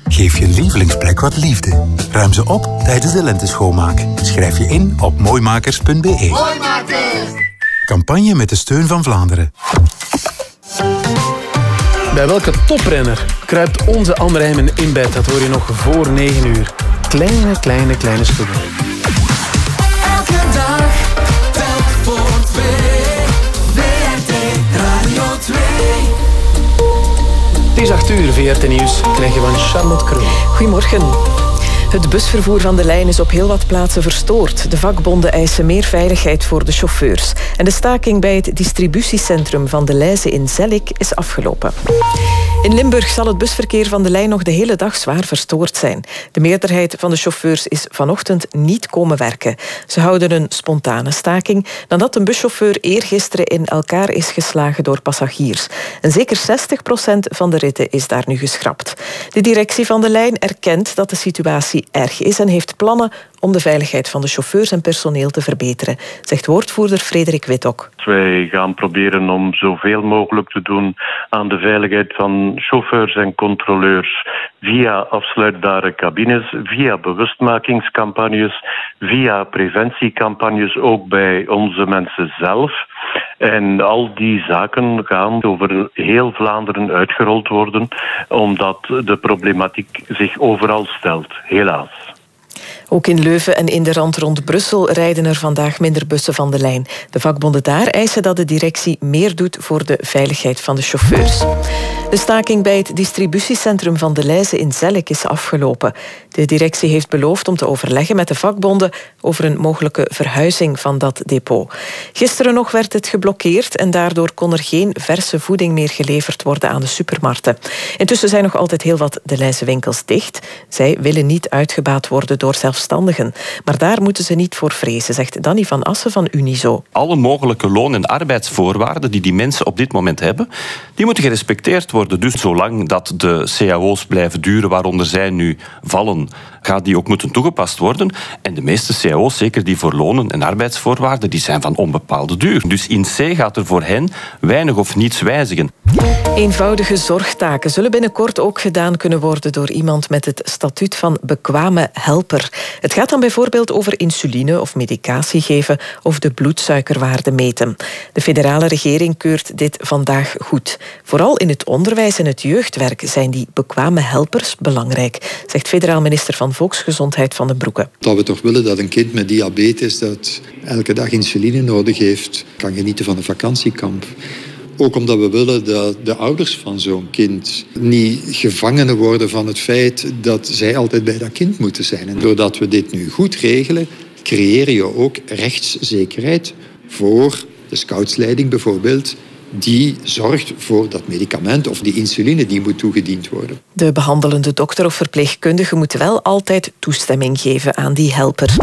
[SPEAKER 13] Geef je lievelingsplek wat liefde. Ruim ze op tijdens de lenteschoonmaak. Schrijf je in op mooimakers.be. Campagne met de steun van Vlaanderen.
[SPEAKER 1] Bij welke toprenner kruipt onze Anne in bed? Dat hoor je nog voor 9 uur. Kleine, kleine, kleine schoenen.
[SPEAKER 18] Elke dag, telk voor twee. VRT Radio 2.
[SPEAKER 1] Het is 8 uur, VRT Nieuws. Krijg je van Charlotte Kroon.
[SPEAKER 2] Goedemorgen. Het busvervoer van de lijn is op heel wat plaatsen verstoord. De vakbonden eisen meer veiligheid voor de chauffeurs. En de staking bij het distributiecentrum van de Leize in Zellik is afgelopen. In Limburg zal het busverkeer van de lijn nog de hele dag zwaar verstoord zijn. De meerderheid van de chauffeurs is vanochtend niet komen werken. Ze houden een spontane staking nadat een buschauffeur eergisteren in elkaar is geslagen door passagiers. En zeker 60% van de ritten is daar nu geschrapt. De directie van de lijn erkent dat de situatie erg is en heeft plannen om de veiligheid van de chauffeurs en personeel te verbeteren, zegt woordvoerder Frederik Witok.
[SPEAKER 64] Wij gaan proberen om zoveel mogelijk te doen aan de veiligheid van chauffeurs en controleurs via afsluitbare cabines, via bewustmakingscampagnes, via preventiecampagnes ook bij onze mensen zelf. En al die zaken gaan over heel Vlaanderen uitgerold worden, omdat de problematiek zich overal stelt, helaas.
[SPEAKER 2] Ook in Leuven en in de rand rond Brussel rijden er vandaag minder bussen van de lijn. De vakbonden daar eisen dat de directie meer doet voor de veiligheid van de chauffeurs. De staking bij het distributiecentrum van de Leize in Zellik is afgelopen. De directie heeft beloofd om te overleggen met de vakbonden over een mogelijke verhuizing van dat depot. Gisteren nog werd het geblokkeerd en daardoor kon er geen verse voeding meer geleverd worden aan de supermarkten. Intussen zijn nog altijd heel wat de Leize winkels dicht. Zij willen niet uitgebaat worden door Maar daar moeten ze niet voor vrezen, zegt Danny van Assen van Unizo.
[SPEAKER 65] alle mogelijke loon- en arbeidsvoorwaarden die die mensen op dit moment hebben, die moeten gerespecteerd worden. Dus zolang dat de cao's blijven duren waaronder zij nu vallen, gaat die ook moeten toegepast worden. En de meeste cao's, zeker die voor lonen en arbeidsvoorwaarden, die zijn van onbepaalde duur. Dus in C gaat er voor hen weinig of niets wijzigen.
[SPEAKER 2] Eenvoudige zorgtaken zullen binnenkort ook gedaan kunnen worden door iemand met het statuut van bekwame helper. Het gaat dan bijvoorbeeld over insuline of medicatie geven of de bloedsuikerwaarde meten. De federale regering keurt dit vandaag goed. Vooral in het onderwijs en het jeugdwerk zijn die bekwame helpers belangrijk, zegt federaal minister van Volksgezondheid van den Broeke.
[SPEAKER 4] Dat we toch willen dat een kind met diabetes dat elke dag insuline nodig heeft, kan genieten van een vakantiekamp. Ook omdat we willen dat de ouders van zo'n kind niet gevangenen worden van het feit dat zij altijd bij dat kind moeten zijn. En doordat we dit nu goed regelen, creëer je ook rechtszekerheid voor de scoutsleiding bijvoorbeeld, die zorgt voor dat medicament of die insuline die moet toegediend worden.
[SPEAKER 2] De behandelende dokter of verpleegkundige moet wel altijd toestemming geven aan die helper.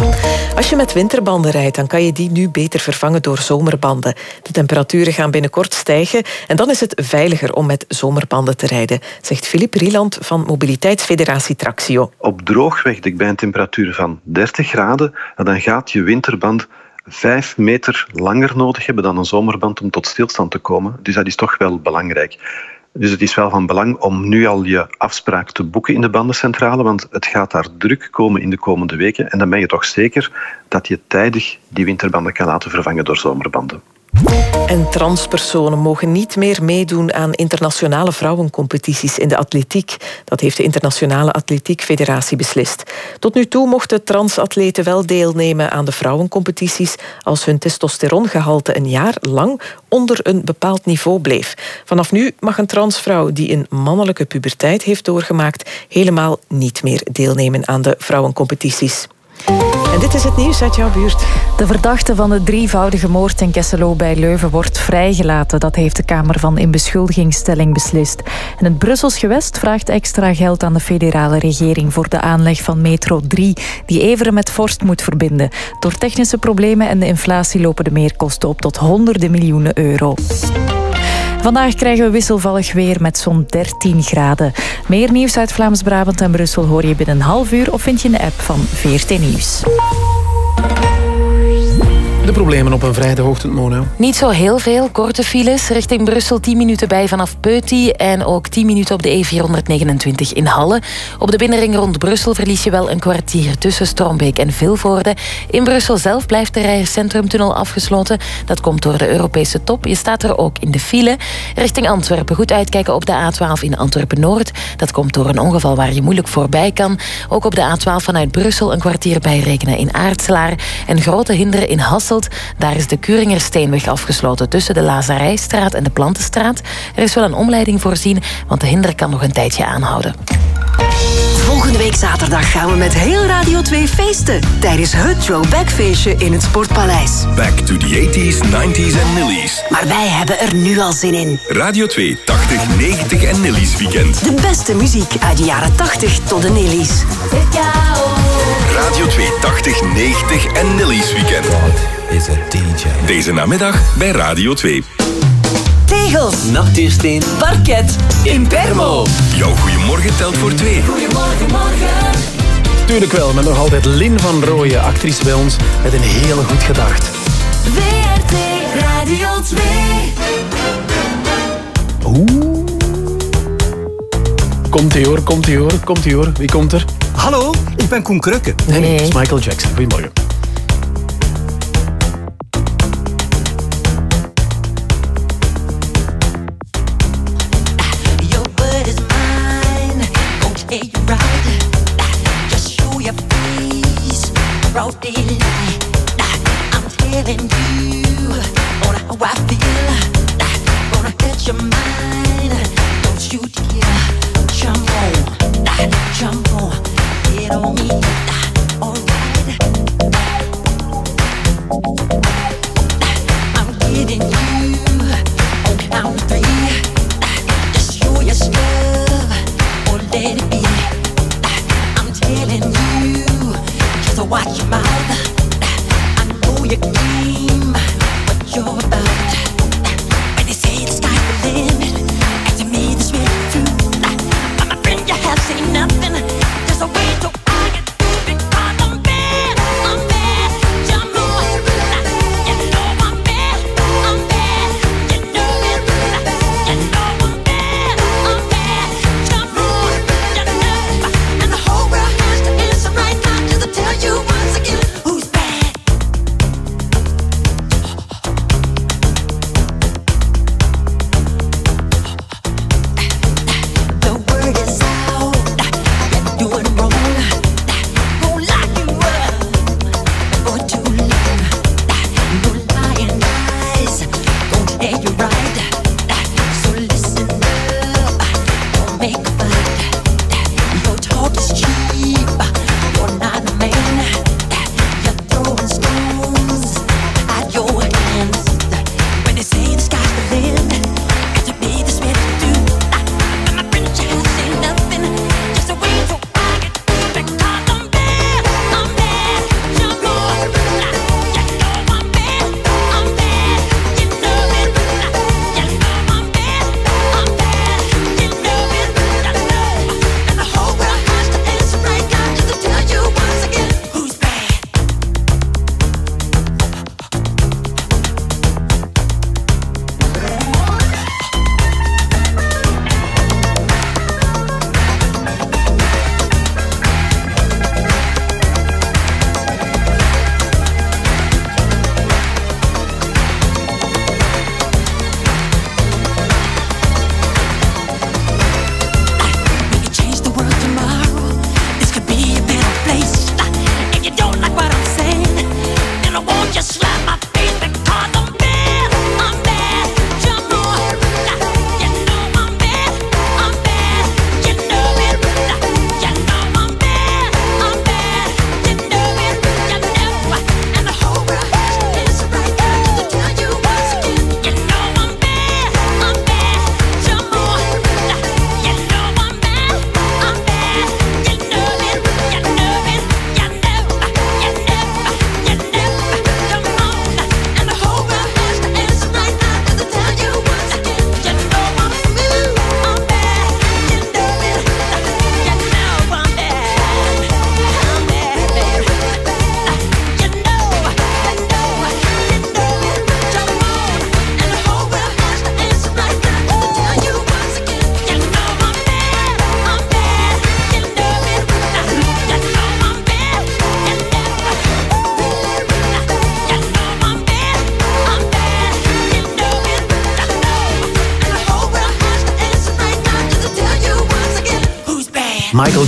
[SPEAKER 2] Als je met winterbanden rijdt, dan kan je die nu beter vervangen door zomerbanden. De temperaturen gaan binnenkort stijgen en dan is het veiliger om met zomerbanden te rijden, zegt Filip Rieland van Mobiliteitsfederatie Traxio.
[SPEAKER 66] Op droogweg bij een temperatuur van 30 graden, dan gaat je winterband vijf meter langer nodig hebben dan een zomerband om tot stilstand te komen. Dus dat is toch wel belangrijk. Dus het is wel van belang om nu al je afspraak te boeken in de bandencentrale, want het gaat daar druk komen in de komende weken. En dan ben je toch zeker dat je tijdig die winterbanden kan laten vervangen door zomerbanden.
[SPEAKER 2] En transpersonen mogen niet meer meedoen aan internationale vrouwencompetities in de atletiek. Dat heeft de Internationale Atletiek Federatie beslist. Tot nu toe mochten transatleten wel deelnemen aan de vrouwencompetities als hun testosterongehalte een jaar lang onder een bepaald niveau bleef. Vanaf nu mag een transvrouw die een mannelijke puberteit heeft doorgemaakt helemaal niet meer deelnemen aan de vrouwencompetities. En dit is het nieuws uit jouw buurt.
[SPEAKER 5] De verdachte van de drievoudige moord in Kesselo bij Leuven wordt vrijgelaten. Dat heeft de Kamer van Inbeschuldigingsstelling beslist. En het Brussels gewest vraagt extra geld aan de federale regering voor de aanleg van metro 3, die Everen met Vorst moet verbinden. Door technische problemen en de inflatie lopen de meerkosten op tot honderden miljoenen euro. Vandaag krijgen we wisselvallig weer met zo'n 13 graden. Meer nieuws uit Vlaams-Brabant en Brussel hoor je binnen een half uur of vind je in de app van VRT Nieuws.
[SPEAKER 1] De problemen op een vrijdagochtend, Mona?
[SPEAKER 53] Niet zo heel veel. Korte files. Richting Brussel 10 minuten bij vanaf Peuty. En ook 10 minuten op de E429 in Halle. Op de binnenring rond Brussel verlies je wel een kwartier tussen Strombeek en Vilvoorde. In Brussel zelf blijft de Rijers afgesloten. Dat komt door de Europese top. Je staat er ook in de file. Richting Antwerpen. Goed uitkijken op de A12 in Antwerpen-Noord. Dat komt door een ongeval waar je moeilijk voorbij kan. Ook op de A12 vanuit Brussel een kwartier bijrekenen in Aartselaar. En grote hinderen in Hasselt daar is de Kuringersteenweg afgesloten tussen de Lazarijstraat en de Plantenstraat. Er is wel een omleiding voorzien, want de hinder kan nog een tijdje aanhouden.
[SPEAKER 12] Volgende week zaterdag gaan we met heel Radio 2 feesten tijdens het throwbackfeestje in het Sportpaleis.
[SPEAKER 13] Back to the 80s, 90s en Nillies.
[SPEAKER 12] Maar wij hebben er nu al zin in.
[SPEAKER 13] Radio 2, 80, 90 en Nillies weekend.
[SPEAKER 12] De beste muziek uit de jaren 80 tot de Nillies.
[SPEAKER 13] Radio 2, 80, 90 en Nillies weekend.
[SPEAKER 7] Is een DJ.
[SPEAKER 13] Deze namiddag bij Radio 2.
[SPEAKER 12] Tegels.
[SPEAKER 7] Natuursteen.
[SPEAKER 12] Parket.
[SPEAKER 7] Impermo.
[SPEAKER 13] Jouw goeiemorgen telt voor twee.
[SPEAKER 12] Goedemorgen, morgen.
[SPEAKER 1] Tuurlijk wel, met nog altijd Lin van Rooyen, actrice bij ons, met een hele goed gedacht.
[SPEAKER 12] WRT Radio 2.
[SPEAKER 1] Oeh. Komt ie hoor, komt ie hoor, komt ie hoor. Wie komt er?
[SPEAKER 7] Hallo, ik ben Koen Krukke.
[SPEAKER 1] Nee, nee, het is Michael Jackson. Goedemorgen.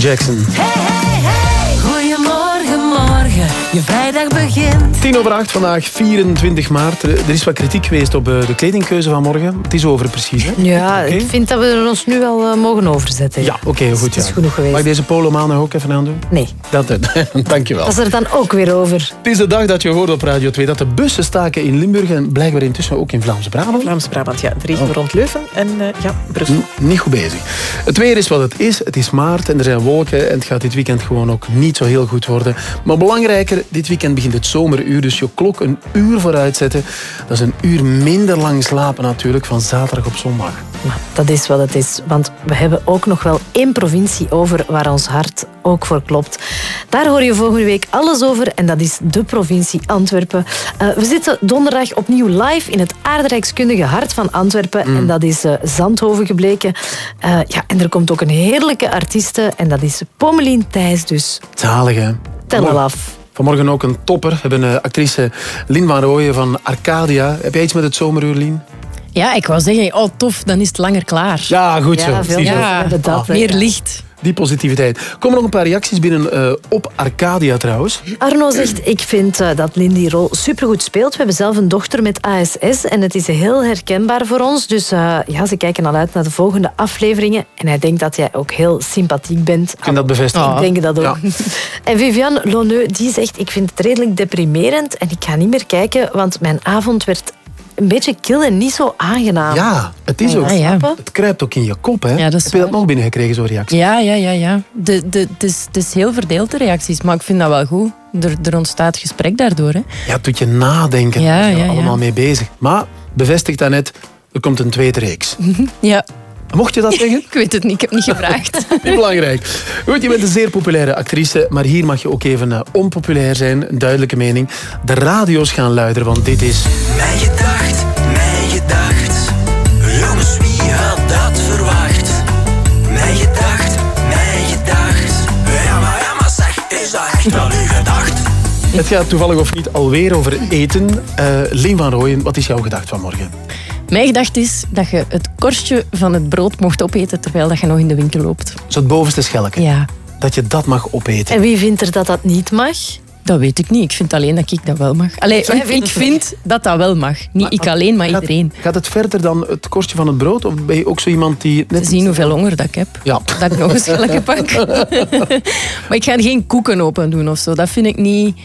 [SPEAKER 1] Jackson.
[SPEAKER 7] Goedemorgen, morgen. Je vrijdag begint.
[SPEAKER 1] 10 over 8, vandaag 24 maart. Er is wat kritiek geweest op eh, de kledingkeuze van morgen. Het is over precies, hè?
[SPEAKER 10] Ja, ik vind dat we er ons nu wel eh, mogen overzetten.
[SPEAKER 1] Ja, oké, goed.
[SPEAKER 10] Het is
[SPEAKER 1] ja.
[SPEAKER 10] genoeg geweest.
[SPEAKER 1] Mag ik deze polo maandag ook even aandoen?
[SPEAKER 10] Nee.
[SPEAKER 1] Dat, eh, dankjewel.
[SPEAKER 10] Dat is er dan ook weer over.
[SPEAKER 1] Het is de dag dat je hoort op Radio 2 dat de bussen staken in Limburg en blijkbaar intussen ook in Vlaams-Brabant.
[SPEAKER 2] Vlaams-Brabant, ja. Drie
[SPEAKER 1] Oh.
[SPEAKER 2] rond Leuven en eh, ja, Brussel.
[SPEAKER 1] N- Niet goed bezig. Het weer is wat het is. Het is maart en er zijn wolken. En het gaat dit weekend gewoon ook niet zo heel goed worden. Maar belangrijker, dit weekend begint het zomeruur. Dus je klok een uur vooruit zetten. Dat is een uur minder lang slapen natuurlijk van zaterdag op zondag.
[SPEAKER 10] Maar dat is wat het is. Want we hebben ook nog wel één provincie over waar ons hart ook voor klopt. Daar hoor je volgende week alles over. En dat is de provincie Antwerpen. Eh, we zitten donderdag opnieuw live in het aardrijkskundige hart van Antwerpen. En dat is eh, Zandhoven gebleken. Eh, ja, en er komt ook een heerlijke artieste. En dat is Pommelien Thijs. Dus
[SPEAKER 1] Zalig, hè?
[SPEAKER 10] tel al af.
[SPEAKER 1] Vanmorgen ook een topper. We hebben actrice Lin van Rooyen van Arcadia. Heb jij iets met het zomeruur, Lien?
[SPEAKER 60] Ja, ik wou zeggen, oh tof, dan is het langer klaar.
[SPEAKER 1] Ja, goed zo.
[SPEAKER 10] Ja, veel dat.
[SPEAKER 1] Ah.
[SPEAKER 60] Meer licht.
[SPEAKER 1] Die positiviteit. Er komen nog een paar reacties binnen eh, op Arcadia trouwens.
[SPEAKER 10] Arno zegt, ik vind eh, dat Lin die rol supergoed speelt. We hebben zelf een dochter met ASS en het is heel herkenbaar voor ons. Dus eh, ja, ze kijken al uit naar de volgende afleveringen. En hij denkt dat jij ook heel sympathiek bent.
[SPEAKER 1] Ik kan dat bevestigen.
[SPEAKER 10] Ik denk dat ook. En Viviane Lonneux, die zegt, ik vind het redelijk deprimerend en ik ga niet meer kijken, want mijn avond werd een beetje kil en niet zo aangenaam.
[SPEAKER 1] Ja, het is ook.
[SPEAKER 60] Ja.
[SPEAKER 1] Het kruipt ook in je kop, hè?
[SPEAKER 60] Ja,
[SPEAKER 1] Heb je dat nog binnengekregen, zo'n reactie?
[SPEAKER 60] Ja, ja, ja. ja. De, de, het, is, het is heel verdeeld, de reacties. Maar ik vind dat wel goed. Er, er ontstaat gesprek daardoor. Hè.
[SPEAKER 1] Ja, het doet je nadenken.
[SPEAKER 60] Ja,
[SPEAKER 1] Daar zijn we allemaal mee bezig. Maar, bevestigt dat net, er komt een tweede reeks.
[SPEAKER 60] Ja.
[SPEAKER 1] Mocht je dat zeggen?
[SPEAKER 60] Ik weet het niet, ik heb niet gevraagd.
[SPEAKER 1] Niet belangrijk. Goed, je bent een zeer populaire actrice, maar hier mag je ook even eh, onpopulair zijn. Een duidelijke mening. De radio's gaan luider, want dit is...
[SPEAKER 7] Mijn gedacht, mijn gedacht. Jongens, wie had dat verwacht? Mijn gedacht, mijn gedacht. Ja, maar, ja, maar zeg, is dat echt wel uw gedacht?
[SPEAKER 1] Het gaat toevallig of niet alweer over eten. Eh Lien van Rooyen, wat is jouw gedacht van morgen?
[SPEAKER 60] Mijn gedachte is dat je het korstje van het brood mocht opeten terwijl dat je nog in de winkel loopt.
[SPEAKER 1] Zo het bovenste schelke.
[SPEAKER 60] Ja.
[SPEAKER 1] Dat je dat mag opeten.
[SPEAKER 10] En wie vindt er dat dat niet mag?
[SPEAKER 60] Dat weet ik niet. Ik vind alleen dat ik dat wel mag. Allee, ik vind dat dat wel mag. Niet ik alleen, maar
[SPEAKER 1] Gaat-
[SPEAKER 60] iedereen.
[SPEAKER 1] Gaat het verder dan het korstje van het brood? Of ben je ook zo iemand die... Net
[SPEAKER 60] Te zien hoeveel honger dat ik heb.
[SPEAKER 1] Ja.
[SPEAKER 60] Dat ik nog een schelke pak. maar ik ga geen koeken open doen of zo. Dat vind ik niet...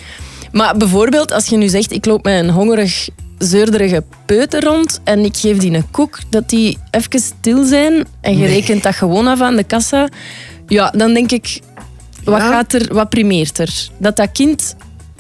[SPEAKER 60] Maar bijvoorbeeld, als je nu zegt, ik loop met een hongerig, zeurderige peuter rond en ik geef die een koek, dat die even stil zijn en je rekent dat gewoon af aan de kassa, ja, dan denk ik, wat,
[SPEAKER 1] Ja?
[SPEAKER 60] gaat er, wat primeert er? Dat dat kind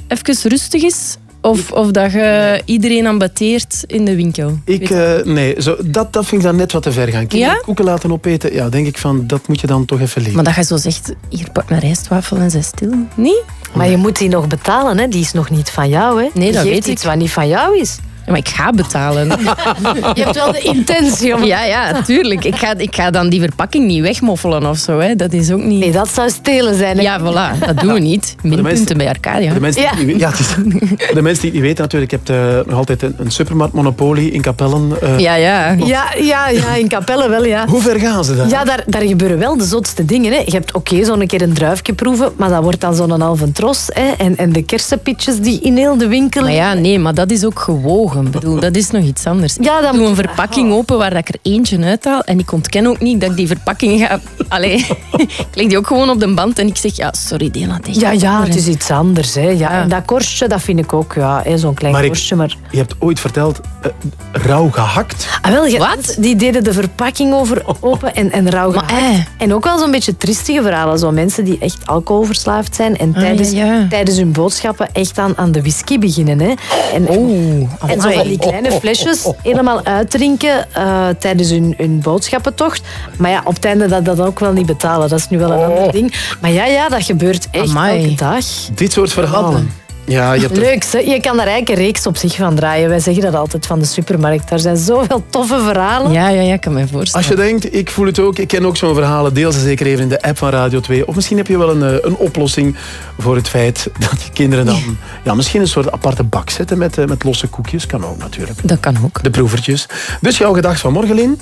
[SPEAKER 60] even rustig is of, of dat je iedereen ambeteert in de winkel?
[SPEAKER 1] Ik, eh, nee, zo, dat, dat vind ik dan net wat te ver gaan. Kinderen
[SPEAKER 60] Ja?
[SPEAKER 1] koeken laten opeten, ja, denk ik van, dat moet je dan toch even leren.
[SPEAKER 60] Maar dat je zo zegt, hier pak een rijstwafel en zij stil. Nee?
[SPEAKER 10] Maar je moet die nog betalen, hè? die is nog niet van jou. Hè?
[SPEAKER 60] Nee, dat weet ik.
[SPEAKER 10] iets wat niet van jou is.
[SPEAKER 60] Ja, maar ik ga betalen.
[SPEAKER 10] Je hebt wel de intentie om...
[SPEAKER 60] Ja, ja, tuurlijk. Ik ga, ik ga dan die verpakking niet wegmoffelen of zo. Hè. Dat is ook niet...
[SPEAKER 10] Nee, dat zou stelen zijn. hè?
[SPEAKER 60] Ja, voilà. Dat doen we niet. Minpunten
[SPEAKER 1] mensen-
[SPEAKER 60] bij Arcadia.
[SPEAKER 1] De mensen, die, het niet weten- ja, het is, de mensen die het niet weten natuurlijk, je hebt eh, nog altijd een, een supermarktmonopolie in Kapellen. eh.
[SPEAKER 60] Ja, ja.
[SPEAKER 10] Ja, ja, ja, in Capelle wel, ja.
[SPEAKER 1] Hoe ver gaan ze dan?
[SPEAKER 10] Ja, daar, daar gebeuren wel de zotste dingen. Hè. Je hebt oké, zo'n keer een druifje proeven, maar dat wordt dan zo'n halve tros. Hè. En, en de kersenpitjes die in heel de winkel...
[SPEAKER 60] Maar ja, nee, maar dat is ook gewogen. Bedoel, dat is nog iets anders.
[SPEAKER 10] Ja, dan
[SPEAKER 60] ik doe
[SPEAKER 10] moet
[SPEAKER 60] een verpakking open waar dat ik er eentje uithaal. En ik ontken ook niet dat ik die verpakking ga... Allee, ik leg die ook gewoon op de band en ik zeg, ja, sorry het is
[SPEAKER 10] Ja, ja, het is iets anders. Hè. Ja, En dat korstje, dat vind ik ook, ja, hè, zo'n klein
[SPEAKER 1] Maar
[SPEAKER 10] korstje. Maar...
[SPEAKER 1] Je hebt ooit verteld, eh, rauw gehakt.
[SPEAKER 10] Ah, wel, je-
[SPEAKER 60] Wat?
[SPEAKER 10] Die deden de verpakking over open en, en rauw
[SPEAKER 60] Maar,
[SPEAKER 10] gehakt.
[SPEAKER 60] eh.
[SPEAKER 10] En ook wel zo'n beetje triestige verhalen. Zo mensen die echt alcoholverslaafd zijn en
[SPEAKER 60] Ah,
[SPEAKER 10] tijdens,
[SPEAKER 60] ja, ja.
[SPEAKER 10] tijdens hun boodschappen echt aan, aan de whisky beginnen. Hè. En,
[SPEAKER 60] Oeh,
[SPEAKER 10] en zo van die kleine flesjes helemaal uitdrinken eh, tijdens hun, hun boodschappentocht. Maar ja, op het einde dat dat ook wel niet betalen. Dat is nu wel een ander ding. Maar ja, ja, dat gebeurt echt
[SPEAKER 60] Amai.
[SPEAKER 10] elke dag.
[SPEAKER 1] Dit soort verhalen. Ja, je hebt er-
[SPEAKER 10] Leuk, hè? je kan daar eigenlijk een reeks op zich van draaien. Wij zeggen dat altijd van de supermarkt. Daar zijn zoveel toffe verhalen.
[SPEAKER 60] Ja, ja, ja, ik kan me voorstellen.
[SPEAKER 1] Als je denkt, ik voel het ook, ik ken ook zo'n verhalen, deel ze zeker even in de app van Radio 2. Of misschien heb je wel een, eh, een oplossing voor het feit dat je kinderen dan ja, misschien een soort aparte bak zetten met, eh, met losse koekjes. Kan ook natuurlijk.
[SPEAKER 60] Dat kan ook.
[SPEAKER 1] De proevertjes. Dus jouw gedacht van morgen, Lin?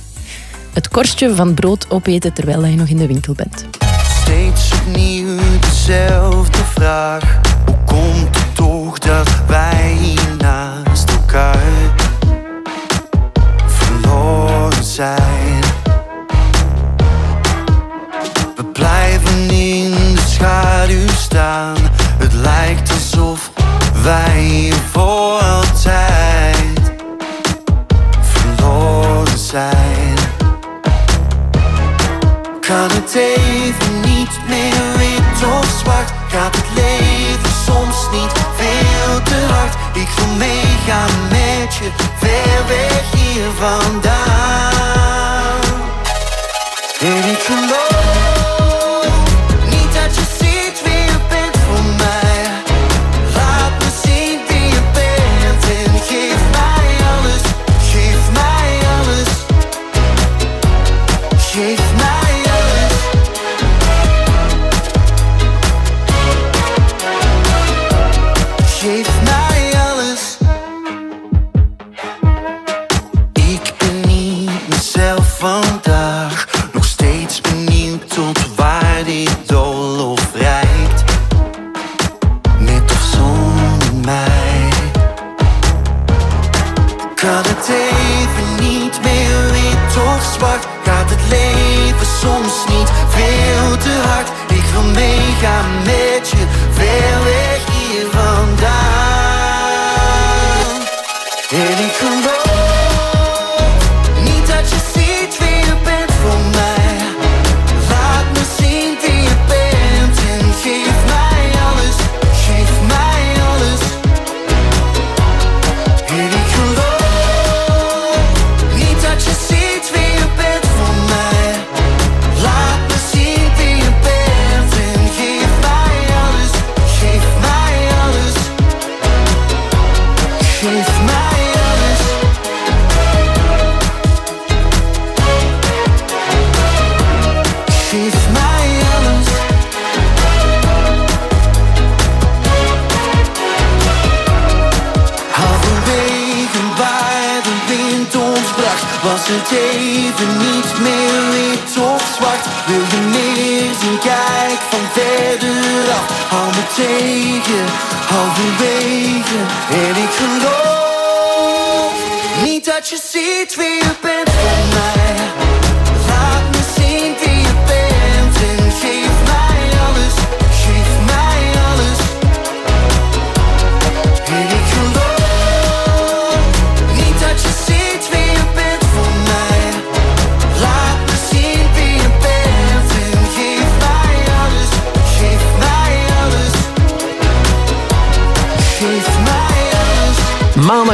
[SPEAKER 60] Het korstje van brood opeten terwijl je nog in de winkel bent.
[SPEAKER 26] steeds opnieuw dezelfde vraag. Hoe komt dat wij naast elkaar verloren zijn? We blijven in de schaduw staan. Het lijkt alsof wij voor altijd verloren zijn. Kan het even niet meer wit of zwart? Gaat het leven veel te hard? Ik wil meegaan met je, ver weg hier vandaan. En ik geloof meegaan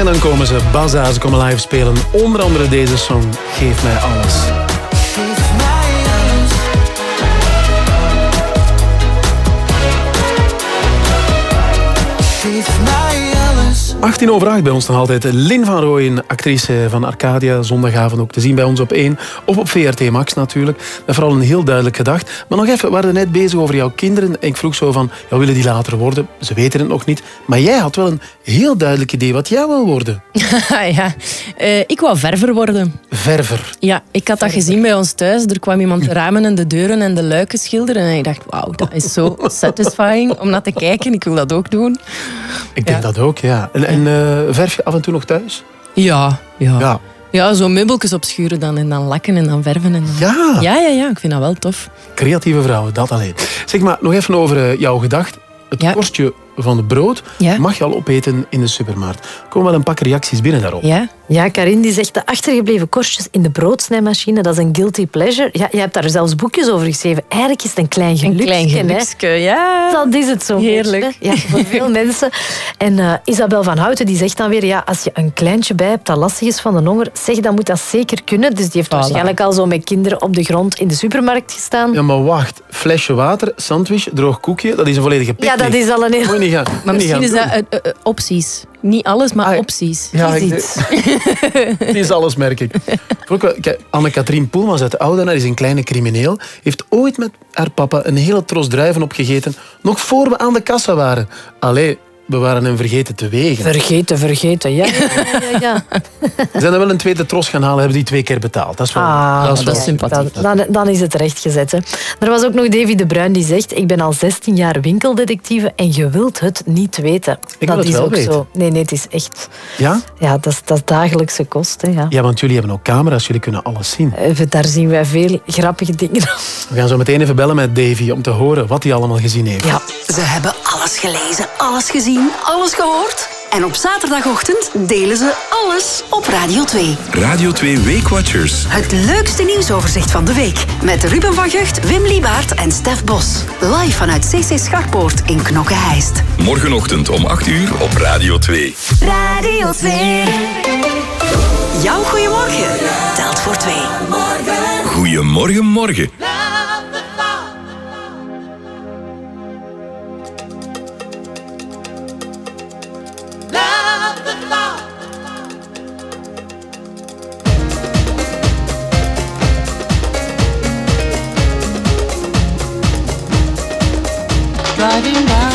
[SPEAKER 1] Maandag dan komen ze, Baza, ze komen live spelen. Onder andere deze song, Geef mij alles. 18 over 8 bij ons nog altijd. Lin van Rooyen, actrice van Arcadia. Zondagavond ook te zien bij ons op 1. Of op VRT Max natuurlijk. Met vooral een heel duidelijk gedacht. Maar nog even, we waren net bezig over jouw kinderen. En ik vroeg zo van, ja, willen die later worden? Ze weten het nog niet. Maar jij had wel een heel duidelijk idee wat jij wil worden.
[SPEAKER 60] ja, Eh, ik wou verver worden.
[SPEAKER 1] Verver.
[SPEAKER 60] Ja, ik had dat gezien bij ons thuis. Er kwam iemand de ramen en de deuren en de luiken schilderen. En ik dacht, wauw, dat is zo satisfying om naar te kijken. Ik wil dat ook doen.
[SPEAKER 1] Ik denk dat ook, ja. En, en eh, verf je af en toe nog thuis?
[SPEAKER 60] Ja, ja.
[SPEAKER 1] Ja.
[SPEAKER 60] Ja, zo meubeltjes opschuren dan en dan lakken en dan verven. En dan...
[SPEAKER 1] Ja.
[SPEAKER 60] ja, ja, ja, ik vind dat wel tof.
[SPEAKER 1] Creatieve vrouwen, dat alleen. Zeg maar, nog even over eh, jouw gedacht. Het korstje van het brood
[SPEAKER 35] Ja.
[SPEAKER 1] mag je al opeten in de supermarkt. Er komen wel een pak reacties binnen daarop.
[SPEAKER 60] Ja?
[SPEAKER 35] Ja, Karin die zegt de achtergebleven korstjes in de broodsnijmachine, dat is een guilty pleasure. Ja, je hebt daar zelfs boekjes over geschreven. Eigenlijk is het een klein geluksje.
[SPEAKER 60] klein
[SPEAKER 35] hè.
[SPEAKER 60] geluksje, ja.
[SPEAKER 35] Dat is het zo.
[SPEAKER 60] Heerlijk.
[SPEAKER 35] beetje. Ja, voor veel mensen. En eh, Isabel van Houten die zegt dan weer, ja, als je een kleintje bij hebt dat lastig is van de honger, zeg, dan moet dat zeker kunnen. Dus die heeft waarschijnlijk al zo met kinderen op de grond in de supermarkt gestaan.
[SPEAKER 1] Ja, maar wacht. Flesje water, sandwich, droog koekje, dat is een volledige
[SPEAKER 35] Ja,
[SPEAKER 1] picknick.
[SPEAKER 35] dat is al een heel...
[SPEAKER 60] Maar misschien is dat
[SPEAKER 1] doen.
[SPEAKER 60] eh, eh, opties. Niet alles, maar opties.
[SPEAKER 1] Ja, ik-
[SPEAKER 60] iets.
[SPEAKER 1] Het is alles, merk ik. Anne-Katrien Poelmans uit Oudenaar is een kleine crimineel. Heeft ooit met haar papa een hele tros druiven opgegeten, nog voor we aan de kassa waren. Allee, we waren hem vergeten te wegen.
[SPEAKER 10] Vergeten, vergeten, ja. ja, ja, ja.
[SPEAKER 1] Ze zijn er wel een tweede tros gaan halen, hebben die twee keer betaald. Dat is wel,
[SPEAKER 10] Ah,
[SPEAKER 1] dat is wel
[SPEAKER 10] sympathiek. Dan, dan is het rechtgezet. Hè. Er was ook nog Davy de Bruin die zegt... Ik ben al 16 jaar winkeldetectieve en je wilt het niet weten.
[SPEAKER 1] wil
[SPEAKER 10] dat
[SPEAKER 1] het
[SPEAKER 10] is
[SPEAKER 1] wel
[SPEAKER 10] ook
[SPEAKER 1] weten.
[SPEAKER 10] zo. Nee, nee, het is echt...
[SPEAKER 1] Ja?
[SPEAKER 10] Ja, dat is, dat is dagelijkse kost. Hè, ja.
[SPEAKER 1] Ja, want jullie hebben ook camera's, jullie kunnen alles zien.
[SPEAKER 10] Even, daar zien wij veel grappige dingen.
[SPEAKER 1] We gaan zo meteen even bellen met Davy om te horen wat hij allemaal gezien heeft.
[SPEAKER 10] Ja.
[SPEAKER 12] Ze hebben alles gelezen, alles gezien, alles gehoord. En op zaterdagochtend delen ze alles op Radio 2.
[SPEAKER 13] Radio 2 Weekwatchers.
[SPEAKER 12] Het leukste nieuwsoverzicht van de week. Met Ruben van Gucht, Wim Liebaert en Stef Bos. Live vanuit CC Scharpoort in Knokke-Heist.
[SPEAKER 13] Morgenochtend om 8 uur op Radio 2.
[SPEAKER 12] Radio 2. Jouw goeiemorgen telt voor twee.
[SPEAKER 13] Goedemorgen, morgen.
[SPEAKER 7] driving
[SPEAKER 1] by.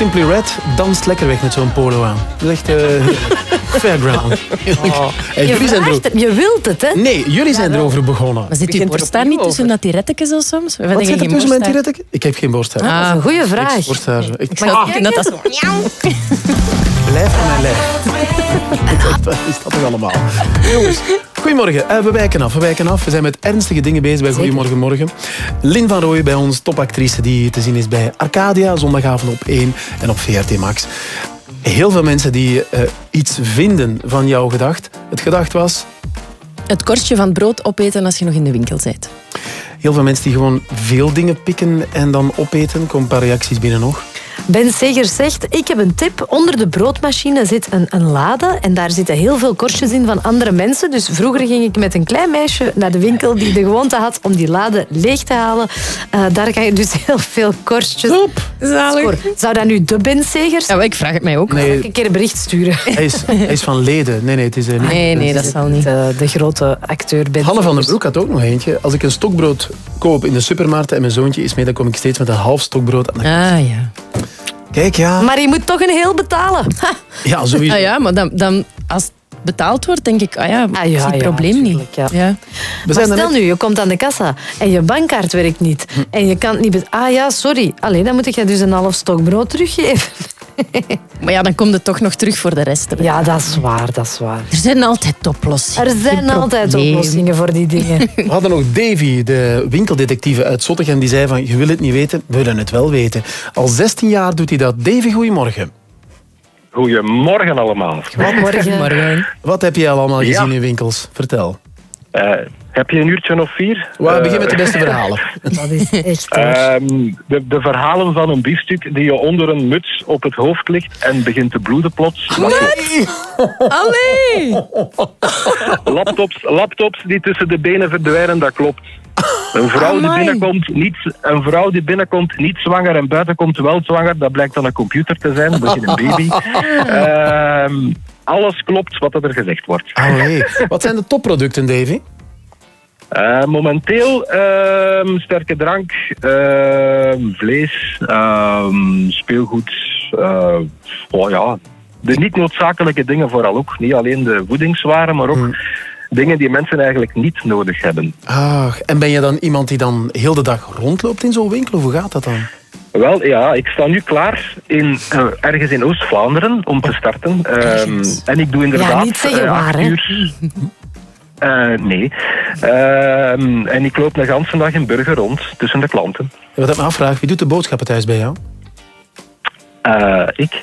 [SPEAKER 1] Simply Red danst lekker weg met zo'n polo aan. Dat is echt eh, fairground. En
[SPEAKER 10] Je,
[SPEAKER 1] jullie zijn er
[SPEAKER 10] het, je wilt het, hè?
[SPEAKER 1] Nee, jullie zijn erover begonnen.
[SPEAKER 60] Maar zit uw borst daar niet tussen dat die rettekens zo soms? Wat
[SPEAKER 1] Wat zit er tussen mijn tiretje? Ik heb geen borsthaar.
[SPEAKER 60] Ah, dat is een
[SPEAKER 10] goede vraag.
[SPEAKER 1] Borsthaar. Ik,
[SPEAKER 60] zou
[SPEAKER 1] Ah,
[SPEAKER 60] denken dat dat zo...
[SPEAKER 1] Blijf van mijn lijf. Wat is dat toch allemaal? Jongens, goedemorgen. Eh, we wijken af, we wijken af. We zijn met ernstige dingen bezig bij Goedemorgen Morgen. Lin van Rooij bij ons, topactrice die te zien is bij Arcadia, zondagavond op 1 en op VRT Max. Heel veel mensen die eh, iets vinden van jouw gedacht. Het gedacht was,
[SPEAKER 60] Het korstje van het brood opeten als je nog in de winkel bent.
[SPEAKER 1] heel veel mensen die gewoon veel dingen pikken en dan opeten. Er komen een paar reacties binnen nog.
[SPEAKER 10] Ben Segers zegt, ik heb een tip. Onder de broodmachine zit een, een lade en daar zitten heel veel korstjes in van andere mensen. Dus vroeger ging ik met een klein meisje naar de winkel die de gewoonte had om die lade leeg te halen. Eh, daar ga je dus heel veel korstjes
[SPEAKER 60] Zalig.
[SPEAKER 10] scoren. Zou dat nu de Ben Segers?
[SPEAKER 60] Ja, ik vraag het mij ook.
[SPEAKER 1] Nee.
[SPEAKER 10] Een keer een bericht sturen?
[SPEAKER 1] Hij is, hij is van Leden. Nee, nee, het is eh, niet.
[SPEAKER 60] Nee, nee, dat zal niet.
[SPEAKER 10] De, de grote acteur Ben
[SPEAKER 1] Hanne van den. Broek had ook nog eentje. Als ik een stokbrood koop in de supermarkt en mijn zoontje is mee, dan kom ik steeds met een half stokbrood aan de
[SPEAKER 60] Ah ja.
[SPEAKER 1] Kijk, ja.
[SPEAKER 10] Maar je moet toch een heel betalen. Ha.
[SPEAKER 1] Ja, sowieso.
[SPEAKER 60] Ah ja, maar dan, dan, als het betaald wordt, denk ik, ah ja,
[SPEAKER 10] Ah,
[SPEAKER 60] is het
[SPEAKER 10] ja,
[SPEAKER 60] probleem niet.
[SPEAKER 10] ja.
[SPEAKER 60] Ja.
[SPEAKER 1] We
[SPEAKER 10] Maar stel
[SPEAKER 1] net-
[SPEAKER 10] nu, je komt aan de kassa en je bankkaart werkt niet. En je kan het niet... Ah ja, sorry. Alleen dan moet ik je dus een half stok brood teruggeven.
[SPEAKER 60] Maar ja, dan komt het toch nog terug voor de rest. hè.
[SPEAKER 10] Ja, dat is waar, dat is waar.
[SPEAKER 60] Er zijn altijd oplossingen.
[SPEAKER 10] Er zijn altijd oplossingen voor die dingen.
[SPEAKER 1] We hadden nog Davy, de winkeldetectieve uit Zottegem, die zei van, je wil het niet weten, we willen het wel weten. Al 16 jaar doet hij dat. Davy, goedemorgen.
[SPEAKER 67] Goedemorgen allemaal.
[SPEAKER 10] Goedemorgen.
[SPEAKER 1] Wat heb je al allemaal
[SPEAKER 67] Ja.
[SPEAKER 1] gezien in winkels? Vertel.
[SPEAKER 67] Eh, heb je een uurtje of vier?
[SPEAKER 1] Waar
[SPEAKER 67] Eh,
[SPEAKER 1] begin met de beste verhalen.
[SPEAKER 10] Dat is echt...
[SPEAKER 67] Ehm, de, de verhalen van een biefstuk die je onder een muts op het hoofd ligt en begint te bloeden plots. Klopt.
[SPEAKER 60] Allee!
[SPEAKER 67] Laptops, laptops die tussen de benen verdwijnen, dat klopt. Een vrouw, die binnenkomt, niet, een vrouw die binnenkomt, niet zwanger en buiten komt wel zwanger, dat blijkt dan een computer te zijn, misschien een baby. Ehm, alles klopt wat er gezegd wordt.
[SPEAKER 1] Allee. Wat zijn de topproducten, Davy?
[SPEAKER 67] Eh, momenteel ehm, sterke drank, ehm, vlees, ehm, speelgoed. eh, oh ja, de niet noodzakelijke dingen vooral ook. Niet alleen de voedingswaren, maar ook dingen die mensen eigenlijk niet nodig hebben.
[SPEAKER 1] Ach, en ben je dan iemand die dan heel de dag rondloopt in zo'n winkel? Hoe gaat dat dan?
[SPEAKER 67] Wel, ja, ik sta nu klaar in, eh, ergens in Oost-Vlaanderen om te starten. Ehm, en ik doe inderdaad...
[SPEAKER 10] Ja, niet zeggen
[SPEAKER 67] eh,
[SPEAKER 10] waar,
[SPEAKER 67] acht
[SPEAKER 10] hè.
[SPEAKER 67] uur- Eh, nee. Ehm, en ik loop de ganse dag in Burger rond tussen de klanten.
[SPEAKER 1] Wat ik me afvraag, wie doet de boodschappen thuis bij jou?
[SPEAKER 67] Eh, ik.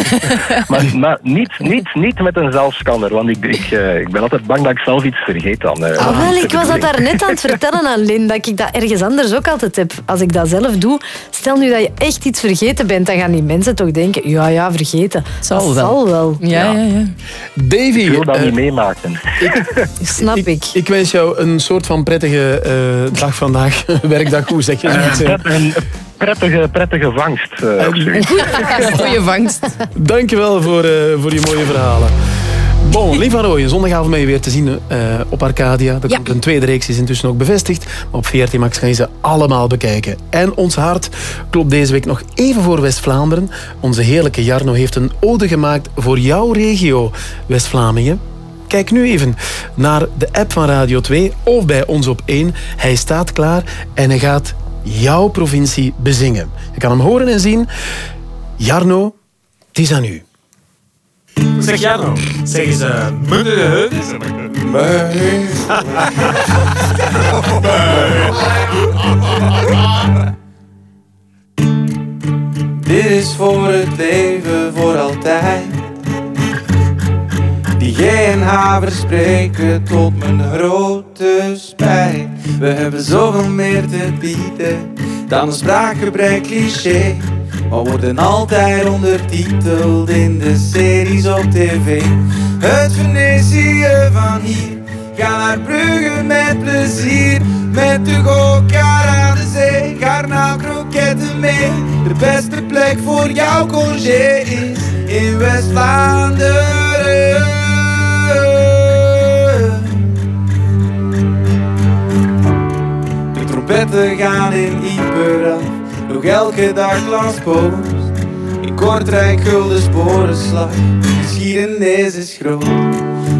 [SPEAKER 67] maar maar niet, niet, niet met een zelfscanner, want ik, ik, eh, ik ben altijd bang dat ik zelf iets vergeet dan. eh,
[SPEAKER 10] Ah, wel, ik was dat daar net aan het vertellen aan Lin, dat ik dat ergens anders ook altijd heb. Als ik dat zelf doe, stel nu dat je echt iets vergeten bent, dan gaan die mensen toch denken, ja, ja, vergeten.
[SPEAKER 60] Zal
[SPEAKER 10] dat
[SPEAKER 60] wel.
[SPEAKER 10] zal wel.
[SPEAKER 60] Ja, ja, ja.
[SPEAKER 1] Davy,
[SPEAKER 67] Ik wil dat niet meemaken.
[SPEAKER 10] Snap ik.
[SPEAKER 1] ik wens jou een soort van prettige eh, dag vandaag. Werkdag, hoe zeg je
[SPEAKER 67] een prettige, prettige vangst. eh, zoiets.
[SPEAKER 60] Goeie vangst.
[SPEAKER 1] Dankjewel voor, eh, voor je mooie verhalen. Bon, Lief van Rooyen, zondagavond ben je weer te zien eh, op Arcadia. Er
[SPEAKER 60] Ja.
[SPEAKER 1] komt een tweede reeks, is intussen ook bevestigd. Maar op VRT Max kan je ze allemaal bekijken. En ons hart klopt deze week nog even voor West-Vlaanderen. Onze heerlijke Jarno heeft een ode gemaakt voor jouw regio, West-Vlamingen. Kijk nu even naar de app van Radio 2 of bij ons op 1. Hij staat klaar en hij gaat jouw provincie bezingen. Je kan hem horen en zien. Jarno, het is aan u.
[SPEAKER 68] Zeg Jarno, zeggen ze moeten de heup?
[SPEAKER 69] Dit is voor het leven voor altijd. Die jij en haar verspreken tot mijn spijt. We hebben zoveel meer te bieden dan een spraakgebrek cliché. Maar worden altijd ondertiteld in de series op tv. Het Venetië van hier, ga naar Brugge met plezier. Met de gokar aan de zee, garnaalkroketten mee. De beste plek voor jouw congé is in West-Vlaanderen. Trompetten gaan in Ieper nog elke dag last post. Kortrijk, Gulden, Sporenslag. De geschiedenis is groot.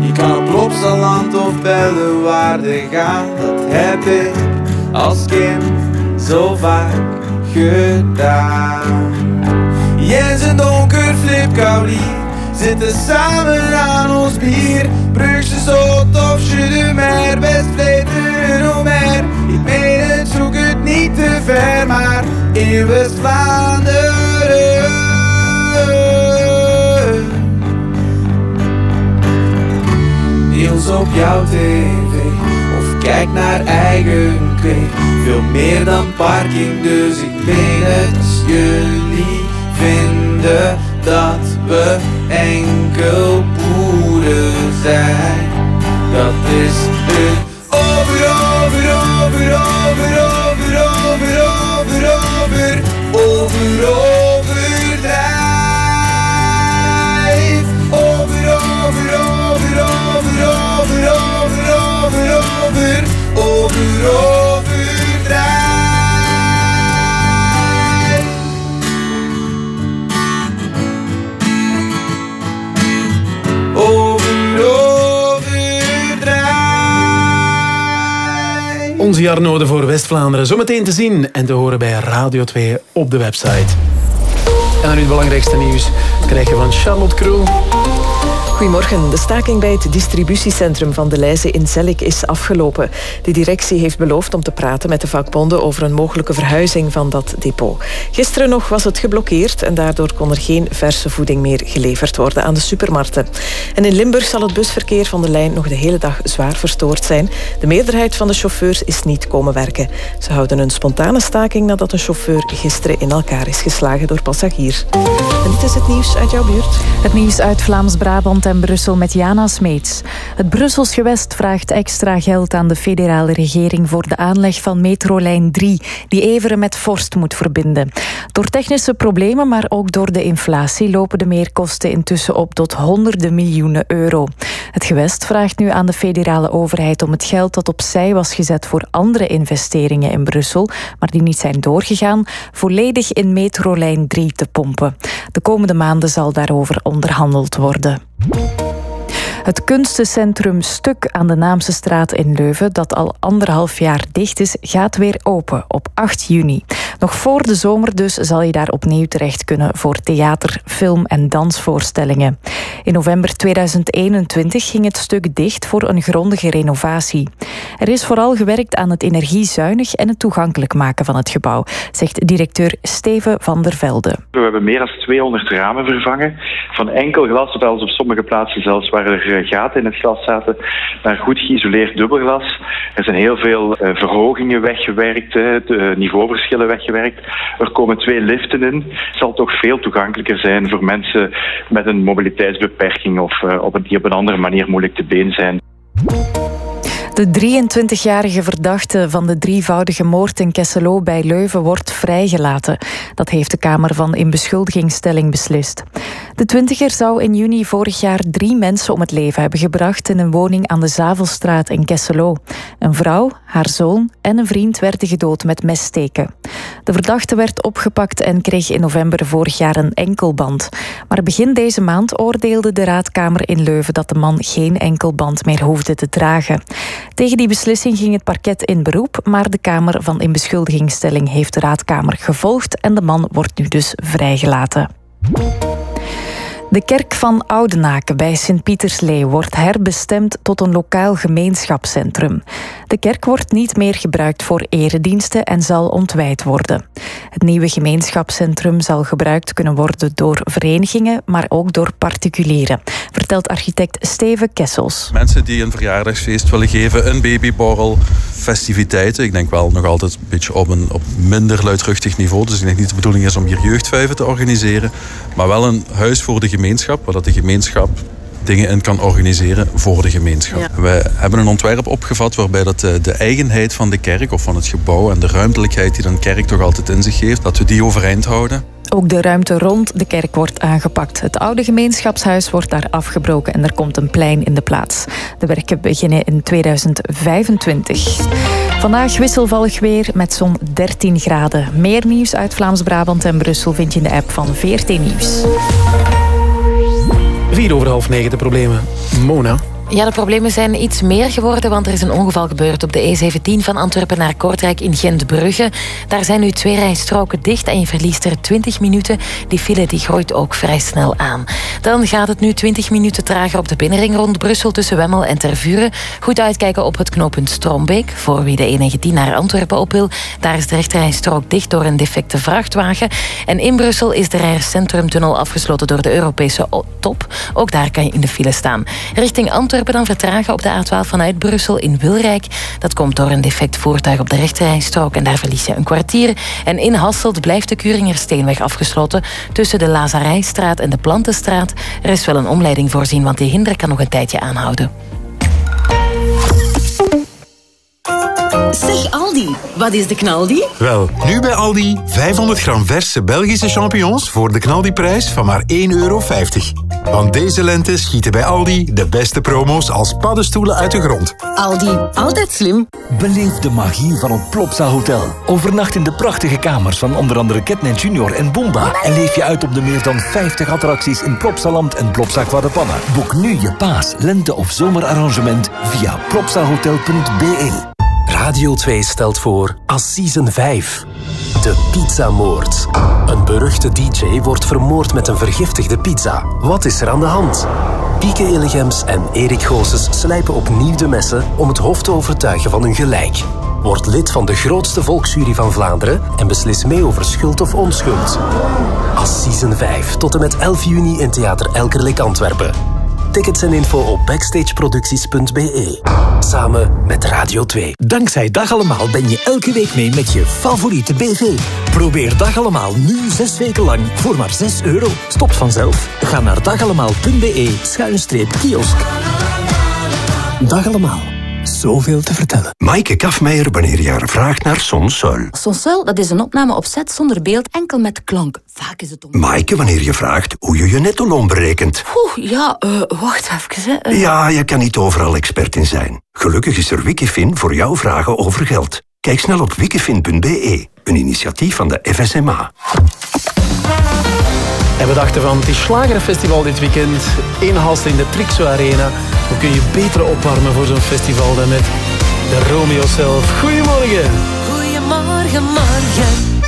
[SPEAKER 69] Je kan op Plopsaland of Bellewaarde gaan. Dat heb ik als kind zo vaak gedaan. Jens en donker lief Zitten samen aan ons bier Brugse zot of je de mer Best Vleteren om mer Ik meen te ver Maar in West-Vlaanderen Niels op jouw tv Of kijk naar eigen kweek Veel meer dan parking Dus ik meen het. Jullie vinden dat we enkel boeren zijn. Dat is het over, over, over, over, over,
[SPEAKER 1] of. Jarnode voor West-Vlaanderen zometeen te zien en te horen bij Radio 2 op de website. En dan nu het belangrijkste nieuws krijg je van Charlotte Kroon.
[SPEAKER 2] Goedemorgen. De staking bij het distributiecentrum van de Leize in Zellik is afgelopen. De directie heeft beloofd om te praten met de vakbonden over een mogelijke verhuizing van dat depot. Gisteren nog was het geblokkeerd en daardoor kon er geen verse voeding meer geleverd worden aan de supermarkten. En in Limburg zal het busverkeer van de lijn nog de hele dag zwaar verstoord zijn. De meerderheid van de chauffeurs is niet komen werken. Ze houden een spontane staking nadat een chauffeur gisteren in elkaar is geslagen door passagiers. En dit is het nieuws uit jouw buurt.
[SPEAKER 5] Het nieuws uit Vlaams-Brabant Brussel met Jana Smeets. Het Brussels gewest vraagt extra geld aan de federale regering voor de aanleg van metrolijn 3, die Everen met Vorst moet verbinden. Door technische problemen, maar ook door de inflatie, lopen de meerkosten intussen op tot honderden miljoenen euro. Het gewest vraagt nu aan de federale overheid om het geld dat opzij was gezet voor andere investeringen in Brussel, maar die niet zijn doorgegaan, volledig in metrolijn 3 te pompen. De komende maanden zal daarover onderhandeld worden. Thank you. Het kunstencentrum Stuk aan de Naamse straat in Leuven, dat al anderhalf jaar dicht is, gaat weer open op 8 juni. Nog voor de zomer dus zal je daar opnieuw terecht kunnen voor theater, film en dansvoorstellingen. In november 2021 ging het stuk dicht voor een grondige renovatie. Er is vooral gewerkt aan het energiezuinig en het toegankelijk maken van het gebouw, zegt directeur Steven van der Velde.
[SPEAKER 70] We hebben meer dan 200 ramen vervangen. Van enkel glas, op sommige plaatsen zelfs waar er eh, gaten in het glas zaten, naar goed geïsoleerd dubbelglas. Er zijn heel veel eh, verhogingen weggewerkt, niveauverschillen weggewerkt. Er komen twee liften in. Het zal toch veel toegankelijker zijn voor mensen met een mobiliteitsbeperking of eh, een, die op een andere manier moeilijk te been zijn.
[SPEAKER 5] De 23-jarige verdachte van de drievoudige moord in Kesselo bij Leuven wordt vrijgelaten. Dat heeft de Kamer van Inbeschuldigingsstelling beslist. De twintiger zou in juni vorig jaar drie mensen om het leven hebben gebracht in een woning aan de Zavelstraat in Kesselo. Een vrouw, haar zoon en een vriend werden gedood met messteken. De verdachte werd opgepakt en kreeg in november vorig jaar een enkelband. Maar begin deze maand oordeelde de Raadkamer in Leuven dat de man geen enkelband meer hoefde te dragen. Tegen die beslissing ging het parket in beroep, maar de Kamer van Inbeschuldigingsstelling heeft de Raadkamer gevolgd en de man wordt nu dus vrijgelaten. De kerk van Oudenaken bij Sint-Pieterslee wordt herbestemd tot een lokaal gemeenschapscentrum. De kerk wordt niet meer gebruikt voor erediensten en zal ontwijd worden. Het nieuwe gemeenschapscentrum zal gebruikt kunnen worden door verenigingen, maar ook door particulieren, vertelt architect Steven Kessels.
[SPEAKER 71] Mensen die een verjaardagsfeest willen geven, een babyborrel, festiviteiten. Ik denk wel nog altijd een beetje op een op minder luidruchtig niveau. Dus ik denk niet de bedoeling is om hier jeugdvijven te organiseren. Maar wel een huis voor de gemeenschap, waar dat de gemeenschap dingen in kan organiseren voor de gemeenschap.
[SPEAKER 72] Ja.
[SPEAKER 71] We hebben een ontwerp opgevat waarbij dat de, de eigenheid van de kerk of van het gebouw en de ruimtelijkheid die een kerk toch altijd in zich heeft, dat we die overeind houden.
[SPEAKER 5] Ook de ruimte rond de kerk wordt aangepakt. Het oude gemeenschapshuis wordt daar afgebroken en er komt een plein in de plaats. De werken beginnen in 2025.
[SPEAKER 35] Vandaag wisselvallig weer met zo'n 13 graden. Meer nieuws uit Vlaams-Brabant en Brussel vind je in de app van VRT Nieuws.
[SPEAKER 1] Vier over half negen de problemen. Mona.
[SPEAKER 53] Ja, de problemen zijn iets meer geworden, want er is een ongeval gebeurd op de E17 van Antwerpen naar Kortrijk in Gent-Brugge. Daar zijn nu twee rijstroken dicht en je verliest er 20 minuten. Die file die groeit ook vrij snel aan. Dan gaat het nu 20 minuten trager op de binnenring rond Brussel tussen Wemmel en Tervuren. Goed uitkijken op het knooppunt Strombeek. Voor wie de E19 naar Antwerpen op wil, daar is de rechterrijstrook dicht door een defecte vrachtwagen. En in Brussel is de Rijkscentrumtunnel afgesloten door de Europese top. Ook daar kan je in de file staan. Richting Antwerpen dan vertragen op de A12 vanuit Brussel in Wilrijk. Dat komt door een defect voertuig op de rechterrijstrook en daar verlies je een kwartier. En in Hasselt blijft de Kuringersteenweg afgesloten tussen de Lazarijstraat en de Plantenstraat. Er is wel een omleiding voorzien, want die hinder kan nog een tijdje aanhouden.
[SPEAKER 73] Zeg Aldi, wat is de knaldi?
[SPEAKER 74] Wel, nu bij Aldi 500 gram verse Belgische champignons voor de knaldiprijs van maar 1,50 euro. Want deze lente schieten bij Aldi de beste promo's als paddenstoelen uit de grond.
[SPEAKER 73] Aldi, altijd slim.
[SPEAKER 13] Beleef de magie van het Plopsa Hotel. Overnacht in de prachtige kamers van onder andere Ketnet Junior en Boomba. En leef je uit op de meer dan 50 attracties in Plopsaland en Plopsa Quadrupanna. Boek nu je paas, lente- of zomerarrangement via plopsahotel.be.
[SPEAKER 75] Radio 2 stelt voor als Season 5. De pizzamoord. Een beruchte DJ wordt vermoord met een vergiftigde pizza. Wat is er aan de hand? Pieke Illegems en Erik Goossens slijpen opnieuw de messen om het Hof te overtuigen van hun gelijk. Word lid van de grootste volksjury van Vlaanderen en beslis mee over schuld of onschuld. Als Season 5 tot en met 11 juni in Theater Elkerlijk Antwerpen. Tickets en info op backstageproducties.be. Samen met Radio 2.
[SPEAKER 13] Dankzij Dag Allemaal ben je elke week mee met je favoriete BV. Probeer Dag Allemaal nu zes weken lang voor maar 6 euro. Stopt vanzelf. Ga naar dagallemaal.be schuinstreep kiosk. Dag Allemaal. Zoveel te vertellen.
[SPEAKER 76] Maaike Kafmeijer wanneer je haar vraagt naar Sonsol.
[SPEAKER 77] Sonsol, dat is een opname op set zonder beeld, enkel met klank. Vaak is het om...
[SPEAKER 76] Maaike wanneer je vraagt hoe je je nettoloon berekent.
[SPEAKER 77] Oeh, ja, eh, wacht even. Hè. Eh,
[SPEAKER 76] Ja, je kan niet overal expert in zijn. Gelukkig is er Wikifin voor jouw vragen over geld. Kijk snel op wikifin.be, een initiatief van de FSMA.
[SPEAKER 1] En we dachten van, het is Slagerfestival dit weekend. In Halst in de Trixo Arena. Hoe kun je beter opwarmen voor zo'n festival dan met de Romeo zelf. Goedemorgen.
[SPEAKER 53] Goedemorgen, morgen.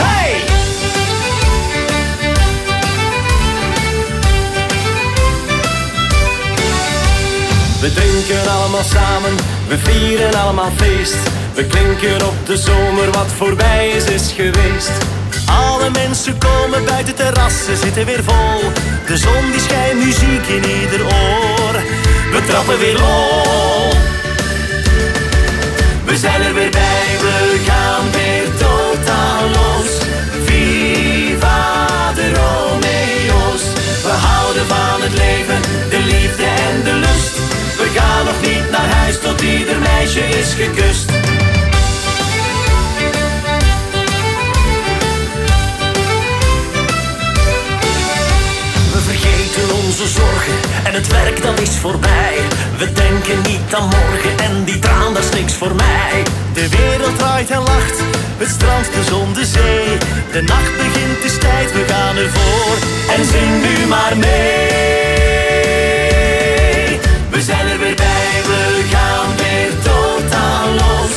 [SPEAKER 78] Hey!
[SPEAKER 79] We drinken allemaal samen, we vieren allemaal feest. We klinken op de zomer, wat voorbij is, is geweest. Alle mensen komen buiten terrassen, zitten weer vol. De zon die schijnt, muziek in ieder oor. We trappen weer lol. We zijn er weer bij, we gaan weer totaal los. Gaan nog niet naar huis tot ieder meisje is gekust. We vergeten onze zorgen en het werk dat is voorbij. We denken niet aan morgen en die traan dat is niks voor mij. De wereld draait en lacht, het strand, de zon, de zee. De nacht begint, is tijd, we gaan ervoor. En zing nu maar mee. Er weer bij, we gaan weer totaal los.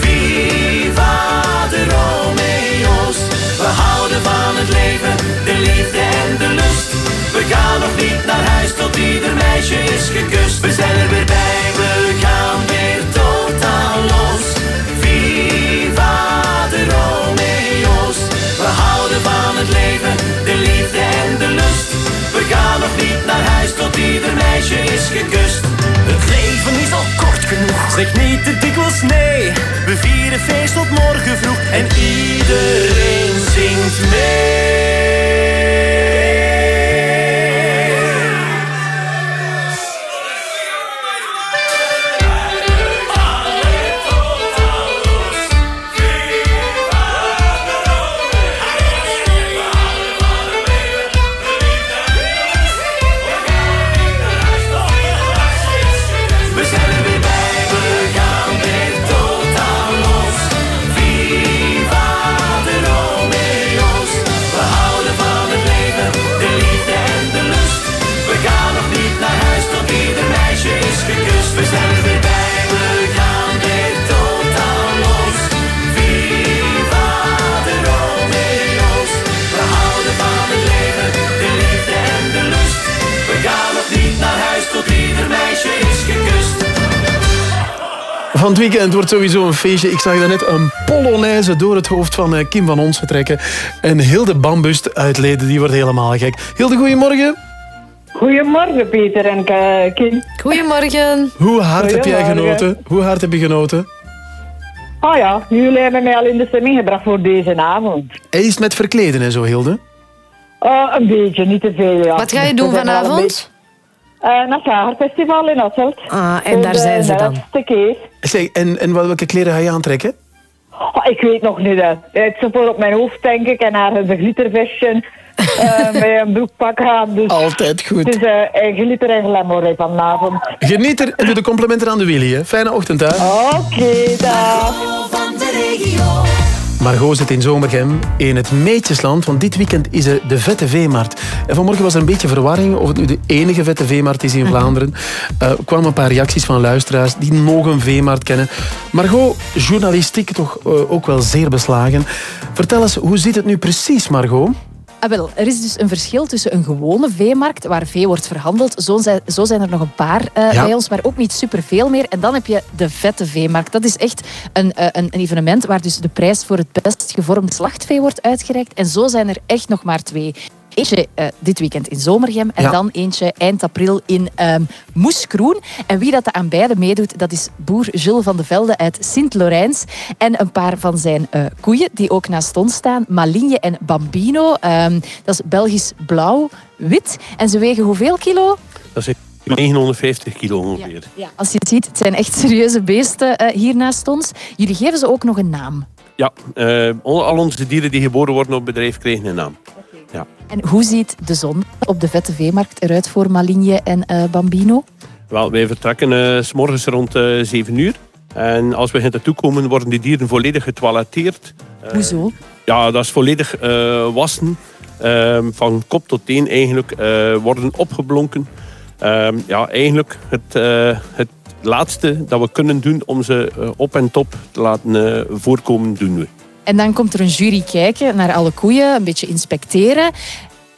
[SPEAKER 79] Viva de Romeo's. We houden van het leven, de liefde en de lust. We gaan nog niet naar huis tot ieder meisje is gekust. We zijn er weer bij, we gaan weer totaal los. Viva de Romeo's. We houden van het leven, de liefde en de lust. We gaan nog niet naar huis tot ieder meisje is gekust. Zeg niet te dikwijls nee. We vieren feest tot morgen vroeg en iedereen zingt mee.
[SPEAKER 1] Van het weekend wordt sowieso een feestje. Ik zag daarnet een polonaise door het hoofd van eh, Kim van ons trekken. En Hilde Bambust uit Leden, die wordt helemaal gek. Hilde, goedemorgen.
[SPEAKER 80] Goedemorgen, Peter en eh, Kim.
[SPEAKER 81] Goedemorgen.
[SPEAKER 1] Hoe hard heb jij genoten? Hoe hard heb je genoten?
[SPEAKER 80] Oh ja, jullie hebben mij al in de stemming gebracht voor deze avond.
[SPEAKER 1] Hij is met verkleden en zo, Hilde.
[SPEAKER 80] Eh, een beetje, niet te veel, ja.
[SPEAKER 81] Wat ga je doen vanavond?
[SPEAKER 80] Eh, naar het Zagerfestival in Asselt.
[SPEAKER 81] Ah, en daar
[SPEAKER 80] de
[SPEAKER 81] zijn ze dan.
[SPEAKER 80] keer.
[SPEAKER 1] Zeg, en, en wat- welke kleren ga je aantrekken?
[SPEAKER 80] Oh, ik weet nog niet, hè. Het is voor op mijn hoofd, denk ik, en naar een glittervestje. eh met een broekpak aan. Dus
[SPEAKER 1] Altijd goed.
[SPEAKER 80] Is eh, glitter en glamour hè, vanavond.
[SPEAKER 1] Geniet er en doe de complimenten aan de Willy. Hè. Fijne ochtend, hè.
[SPEAKER 80] Oké, dag.
[SPEAKER 79] Van de regio.
[SPEAKER 1] Margot zit in Zomergem in het Meetjesland, want dit weekend is er de Vette Veemarkt. En vanmorgen was er een beetje verwarring of het nu de enige Vette Veemarkt is in Vlaanderen. Eh, Er kwamen een paar reacties van luisteraars die nog een veemarkt kennen. Margot, journalistiek toch eh, ook wel zeer beslagen. Vertel eens, hoe zit het nu precies, Margot?
[SPEAKER 35] Ah, wel, er is dus een verschil tussen een gewone veemarkt, waar vee wordt verhandeld. Zo zijn, zo zijn er nog een paar eh,
[SPEAKER 82] Ja.
[SPEAKER 35] bij ons, maar ook niet superveel meer. En dan heb je de vette veemarkt. Dat is echt een, eh, een, een evenement waar dus de prijs voor het best gevormd slachtvee wordt uitgereikt. En zo zijn er echt nog maar twee. Eentje eh, dit weekend in Zomergem en
[SPEAKER 82] Ja.
[SPEAKER 35] dan eentje eind april in ehm Moeskroen. En wie dat aan beide meedoet, dat is boer Jules van de Velde uit Sint-Lorijns. En een paar van zijn eh, koeien die ook naast ons staan. Malinje en Bambino. Ehm, dat is Belgisch blauw-wit. En ze wegen hoeveel kilo?
[SPEAKER 83] Dat is 950 kilo ongeveer.
[SPEAKER 35] Ja. Als je het ziet, het zijn echt serieuze beesten eh, hier naast ons. Jullie geven ze ook nog een naam.
[SPEAKER 83] Ja, eh, al onze dieren die geboren worden op bedrijf krijgen een naam. Ja.
[SPEAKER 35] En hoe ziet de zon op de vette veemarkt eruit voor Malinje en eh, Bambino?
[SPEAKER 83] Wel, wij vertrekken eh, s morgens rond eh 7 uur. En als we hier naartoe komen, worden die dieren volledig getoiletteerd.
[SPEAKER 35] Hoezo?
[SPEAKER 83] Ja, dat is volledig wassen. Ehm, van kop tot teen eigenlijk. worden opgeblonken. Ehm, ja, eigenlijk het, het laatste dat we kunnen doen om ze op en top te laten voorkomen, doen we.
[SPEAKER 35] En dan komt er een jury kijken naar alle koeien, een beetje inspecteren.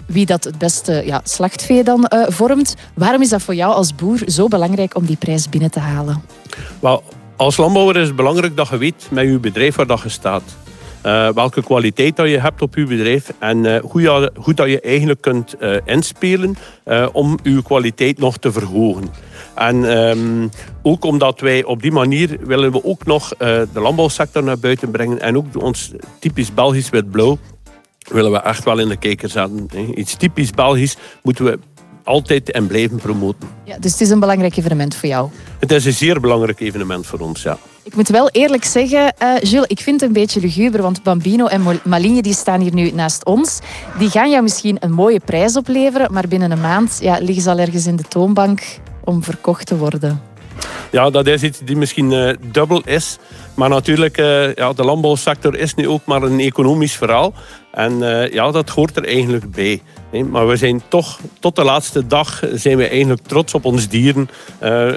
[SPEAKER 35] Wie dat het beste ja, slachtvee dan eh, vormt. Waarom is dat voor jou als boer zo belangrijk om die prijs binnen te halen?
[SPEAKER 83] Wel, als landbouwer is het belangrijk dat je weet met je bedrijf waar dat je staat. Eh, welke kwaliteit dat je hebt op je bedrijf en eh, hoe, je, hoe dat je eigenlijk kunt inspelen om je kwaliteit nog te verhogen. En ehm, ook omdat wij op die manier willen we ook nog eh, de landbouwsector naar buiten brengen en ook ons typisch Belgisch wit-blauw willen we echt wel in de kijker zetten. hè. Iets typisch Belgisch moeten we altijd en blijven promoten.
[SPEAKER 35] Ja, dus het is een belangrijk evenement voor jou.
[SPEAKER 83] Het is een zeer belangrijk evenement voor ons, ja.
[SPEAKER 35] Ik moet wel eerlijk zeggen, eh Jules, ik vind het een beetje luguber, want Bambino en Malinje die staan hier nu naast ons. Die gaan jou misschien een mooie prijs opleveren, maar binnen een maand ja, liggen ze al ergens in de toonbank om verkocht te worden.
[SPEAKER 83] Ja, dat is iets die misschien eh, dubbel is. Maar natuurlijk, eh, ja, de landbouwsector is nu ook maar een economisch verhaal. En eh, ja, dat hoort er eigenlijk bij. hè. Maar we zijn toch, tot de laatste dag, zijn we eigenlijk trots op ons dieren.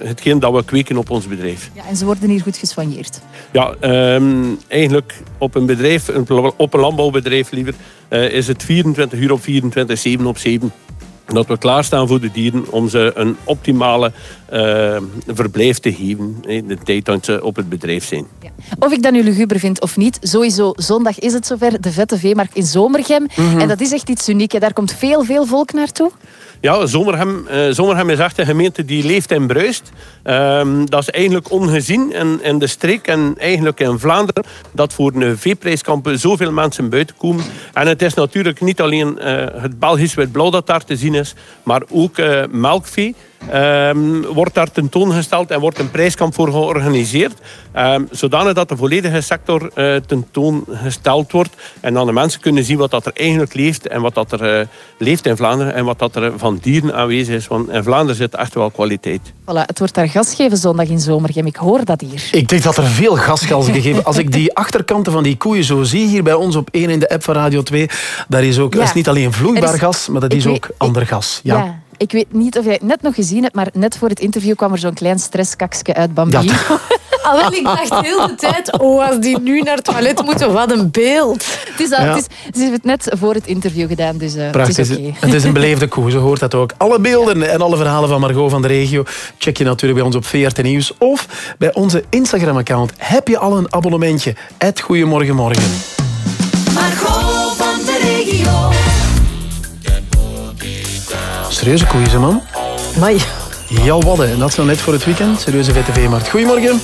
[SPEAKER 83] hetgeen dat we kweken op ons bedrijf.
[SPEAKER 35] Ja, en ze worden hier goed gesoigneerd.
[SPEAKER 83] Ja, ehm, eigenlijk op een bedrijf, een- op een landbouwbedrijf liever, is het 24 uur op 24, 7 op 7. Dat we klaarstaan voor de dieren om ze een optimale eh, verblijf te geven. De tijd dat ze op het bedrijf zijn.
[SPEAKER 35] Of ik dat nu luguber vind of niet, sowieso, zondag is het zover, de Vette Veemarkt in Zomergem.
[SPEAKER 83] Mhm.
[SPEAKER 35] En dat is echt iets unieks. hè. Daar komt veel, veel volk naartoe.
[SPEAKER 83] Ja, Zomerhem, eh, Zomerhem is echt een gemeente die leeft en bruist. Ehm, dat is eigenlijk ongezien in, in de streek en eigenlijk in Vlaanderen dat voor een veeprijskampen zoveel mensen buiten komen. En het is natuurlijk niet alleen eh, het Belgisch wit-blauw dat daar te zien is, maar ook eh, melkvee. Ehm, wordt daar tentoongesteld en wordt een prijskamp voor georganiseerd. ehm, zodanig dat de volledige sector eh, tentoongesteld wordt. En dan de mensen kunnen zien wat dat er eigenlijk leeft en wat dat er eh, leeft in Vlaanderen en wat dat er van dieren aanwezig is. Want in Vlaanderen zit echt wel kwaliteit.
[SPEAKER 35] Voilà, het wordt daar gas geven zondag in Zomergem. Ik hoor dat hier.
[SPEAKER 1] Ik denk dat er veel gas is gegeven. Als ik die achterkanten van die koeien zo zie, hier bij ons op 1 in de app van Radio 2, daar is ook,
[SPEAKER 35] Ja.
[SPEAKER 1] dat is niet alleen vloeibaar
[SPEAKER 35] is-
[SPEAKER 1] gas, maar dat is ook ander gas. Ja.
[SPEAKER 35] Ja. Ik weet niet of jij het net nog gezien hebt, maar net voor het interview kwam er zo'n klein stresskakje uit Bambino.
[SPEAKER 81] Al wel, ik dacht heel de tijd, oh, als die nu naar het toilet moeten, wat een beeld.
[SPEAKER 35] Het is, al-
[SPEAKER 1] Ja.
[SPEAKER 35] het is, ze heeft het net voor het interview gedaan, dus eh,
[SPEAKER 1] Prachtig.
[SPEAKER 35] het is oké.
[SPEAKER 1] Het is een beleefde koe, zo hoort dat ook. Alle beelden en alle verhalen van Margot van de regio check je natuurlijk bij ons op VRT Nieuws of bij onze Instagram-account. Heb je al een abonnementje? Het Goedemorgenmorgen. Serieuze koeien, ze man.
[SPEAKER 81] Mai.
[SPEAKER 1] Jal Wadde, en dat is nog net voor het weekend. Serieuze VTV-markt. Goedemorgen.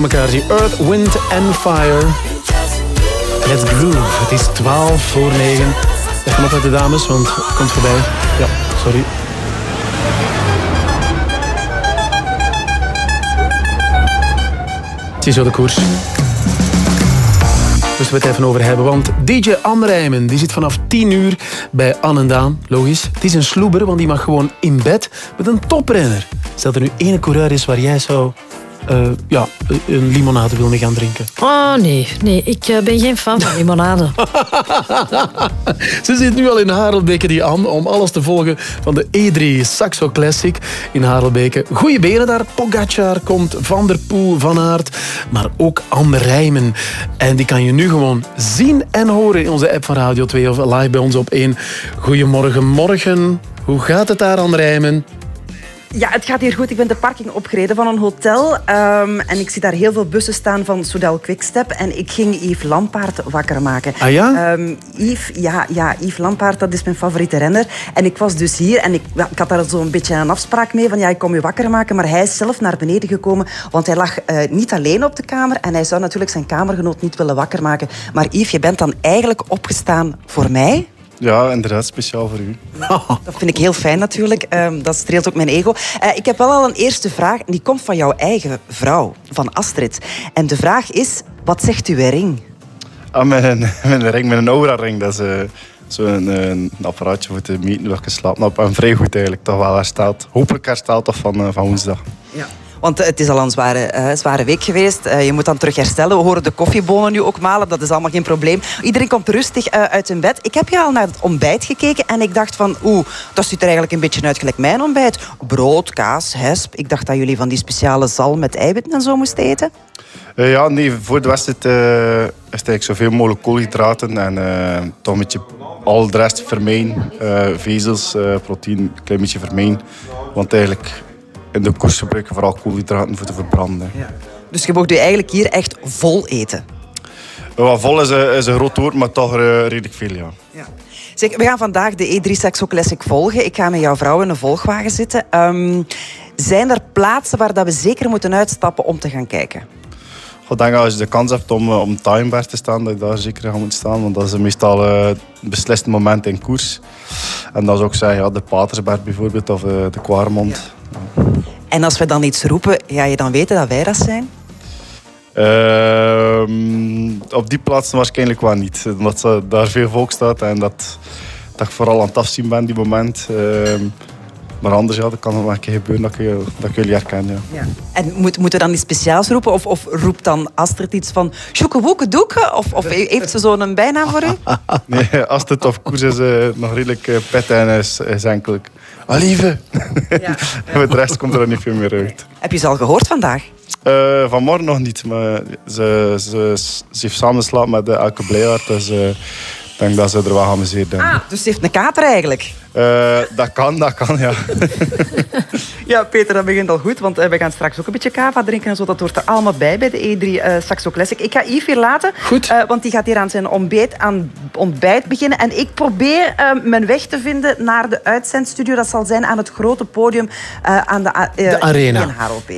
[SPEAKER 1] Door elkaar. Earth, Wind and Fire. Let's groove. Het is 12 voor 9. Even op met de dames, want het komt voorbij. Ja, sorry. Het is zo de koers. Moesten we het even over hebben, want DJ Amrijmen die zit vanaf 10 uur bij Annendaan. Logisch, het is een sloeber, want die mag gewoon in bed met een toprenner. Stel er nu ene coureur is waar jij zou eh, ja, een limonade willen gaan drinken.
[SPEAKER 81] Oh nee, nee, ik eh, ben geen fan van limonade.
[SPEAKER 1] Ze zit nu al in Harelbeke die aan om alles te volgen van de E3 Saxo Classic in Harelbeke. Goeie benen daar. Pogacar komt, Van der Poel, Van Aert, maar ook Anne Rijmen. En die kan je nu gewoon zien en horen in onze app van Radio 2 of live bij ons op 1. Goedemorgen, morgen. Hoe gaat het daar, Anne Rijmen?
[SPEAKER 82] Ja, het gaat hier goed. Ik ben de parking opgereden van een hotel. ehm, en ik zie daar heel veel bussen staan van Soudal Quickstep. En ik ging Yves Lampaard wakker maken.
[SPEAKER 1] Ah ja?
[SPEAKER 82] Ehm, Yves, ja, ja, Yves Lampaard, dat is mijn favoriete renner. En ik was dus hier en ik, ja, ik had daar zo'n beetje een afspraak mee. Van ja, ik kom je wakker maken. Maar hij is zelf naar beneden gekomen. Want hij lag eh, niet alleen op de kamer. En hij zou natuurlijk zijn kamergenoot niet willen wakker maken. Maar Yves, je bent dan eigenlijk opgestaan voor mij.
[SPEAKER 84] Ja, inderdaad, speciaal voor u.
[SPEAKER 82] Dat vind ik heel fijn natuurlijk. Ehm, dat streelt ook mijn ego. Eh, ik heb wel al een eerste vraag. Die komt van jouw eigen vrouw, van Astrid. En de vraag is, wat zegt uw ring?
[SPEAKER 84] Ah, met, een, met een ring, met een aura-ring. Dat is eh, zo'n eh, een apparaatje voor te meten dat je slaapt. Nou, en vrij goed eigenlijk. Toch wel hersteld. Hopelijk hersteld toch van, van woensdag.
[SPEAKER 82] Ja. Want eh, het is al een zware, eh, zware week geweest. Eh, je moet dan terug herstellen. We horen de koffiebonen nu ook malen. Dat is allemaal geen probleem. Iedereen komt rustig uit hun bed. Ik heb hier al naar het ontbijt gekeken. En ik dacht van, oeh, dat ziet er eigenlijk een beetje uit gelijk mijn ontbijt. Brood, kaas, hesp. Ik dacht dat jullie van die speciale zalm met eiwitten en zo moesten eten.
[SPEAKER 84] Ja, nee, voor de wedstrijd is eigenlijk zoveel mogelijk koolhydraten en toch al de rest vermijden. Vezels, proteïne, een klein beetje vermijden. Want eigenlijk in de koers gebruiken vooral koolhydraten voor te verbranden.
[SPEAKER 82] Dus je mocht je eigenlijk hier echt vol eten.
[SPEAKER 84] Wat vol is, een- is een groot woord, maar toch eh, redelijk veel, ja.
[SPEAKER 82] Zeg, we gaan vandaag de E3 Saxo Classic volgen. Ik ga met jouw vrouw in een volgwagen zitten. Ehm, zijn er plaatsen waar dat we zeker moeten uitstappen om te gaan kijken?
[SPEAKER 84] Ik denk als je de kans hebt om, eh, om Timeberg te staan, dat je daar zeker gaan moet staan. Want dat is meestal eh, het beslissende moment in koers. En dan zou ik zeggen, ja, de Patersberg bijvoorbeeld, of de Kwaremond.
[SPEAKER 82] En als we dan iets roepen, ga je dan weten dat wij dat zijn?
[SPEAKER 84] Ehm, op die plaatsen waarschijnlijk wel niet. Omdat ze- daar veel volk staat en dat, dat ik vooral aan het afzien ben die moment. Ehm, maar anders, ja, dat kan wel een keer gebeuren dat ik, je- dat ik jullie herken. Ja.
[SPEAKER 82] En moet, moeten we dan iets speciaals roepen? Of, of roept dan Astrid iets van Sjoeke Woeke Doeke? Of, of heeft ze zo'n bijnaam voor u?
[SPEAKER 84] Nee, als het op koers is, eh, nog redelijk uh, pet en is, is enkel... Ah, lieve! Met de rest komt er niet veel meer uit.
[SPEAKER 82] Heb je ze al gehoord vandaag?
[SPEAKER 84] Eh, vanmorgen nog niet, maar ze, ze, ze heeft samenslapen met uh, Elke Blijhard, dus eh, ik denk dat ze er wel geamuseerd zijn.
[SPEAKER 82] Ah, dus ze heeft een kater eigenlijk.
[SPEAKER 84] Eh, dat kan, dat kan, ja.
[SPEAKER 82] Ja, Peter, dat begint al goed, want eh, we gaan straks ook een beetje kava drinken en zo. Dat hoort er allemaal bij bij de E3 eh, Saxo Classic. Ik ga Yves hier laten, eh, want die gaat hier aan zijn ontbijt, aan ontbijt beginnen. En ik probeer eh, mijn weg te vinden naar de uitzendstudio. Dat zal zijn aan het grote podium eh, aan de,
[SPEAKER 1] De arena.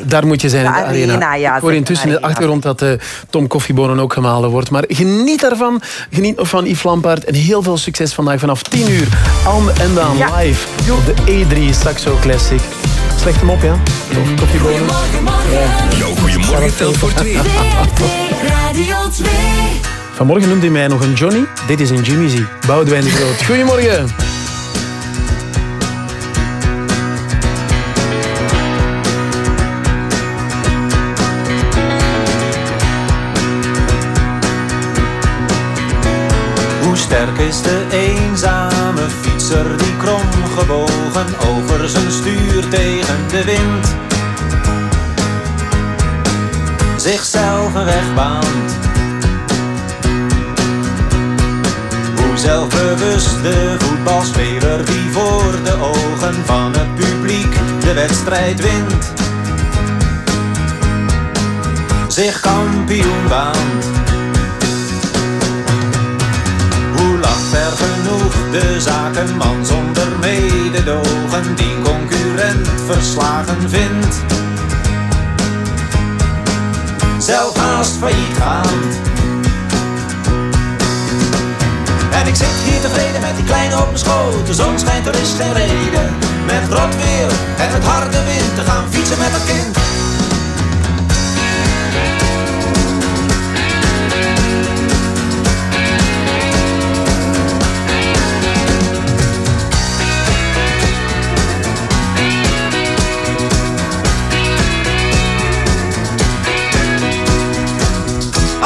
[SPEAKER 1] Daar moet je zijn,
[SPEAKER 82] De
[SPEAKER 1] in de arena.
[SPEAKER 82] arena, ja,
[SPEAKER 1] Ik hoor intussen in de achtergrond dat eh, Tom Koffiebonen ook gemalen wordt. Maar geniet daarvan. Geniet nog van Yves Lampaard. En heel veel succes vandaag vanaf 10 uur. Anne en Daan
[SPEAKER 82] Ja.
[SPEAKER 1] live op de E3 Saxo Classic. Slecht hem op, ja? Tom Koffiebonen.
[SPEAKER 78] Jouw goeiemorgen telt voor twee.
[SPEAKER 79] Radio 2.
[SPEAKER 1] Vanmorgen noemde hij mij nog een Johnny. Dit is een Jimmy Z. Boudewijn de Groot. Goedemorgen.
[SPEAKER 85] Hoe sterk is de eenzame fietser die kromgebogen over zijn stuur tegen de wind zichzelf een weg baant? Hoe zelfbewust de voetbalspeler die voor de ogen van het publiek de wedstrijd wint zich kampioen baant? Genoeg de zakenman zonder mededogen die concurrent verslagen vindt? Zelf haast failliet gaand. En ik zit hier tevreden met die kleine op mijn schoot. De zon schijnt, is geen reden. Met rot weer en het harde wind te gaan fietsen met het kind.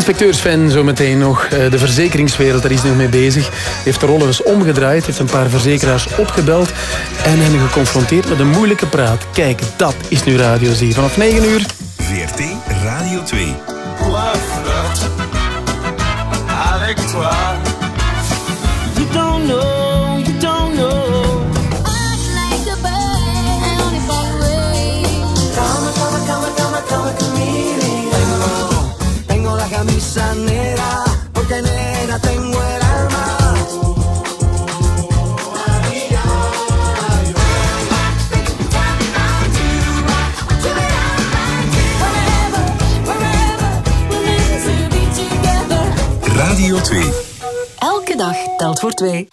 [SPEAKER 85] Slechter van.
[SPEAKER 1] Inspecteur Sven zometeen nog. Eh, De verzekeringswereld, daar is nog mee bezig. Heeft de rollen eens omgedraaid, heeft een paar verzekeraars opgebeld en hen geconfronteerd met een moeilijke praat. Kijk, dat is nu Radio Z. Vanaf 9 uur.
[SPEAKER 9] VRT Radio 2. Radio 2.
[SPEAKER 7] Elke dag telt voor twee.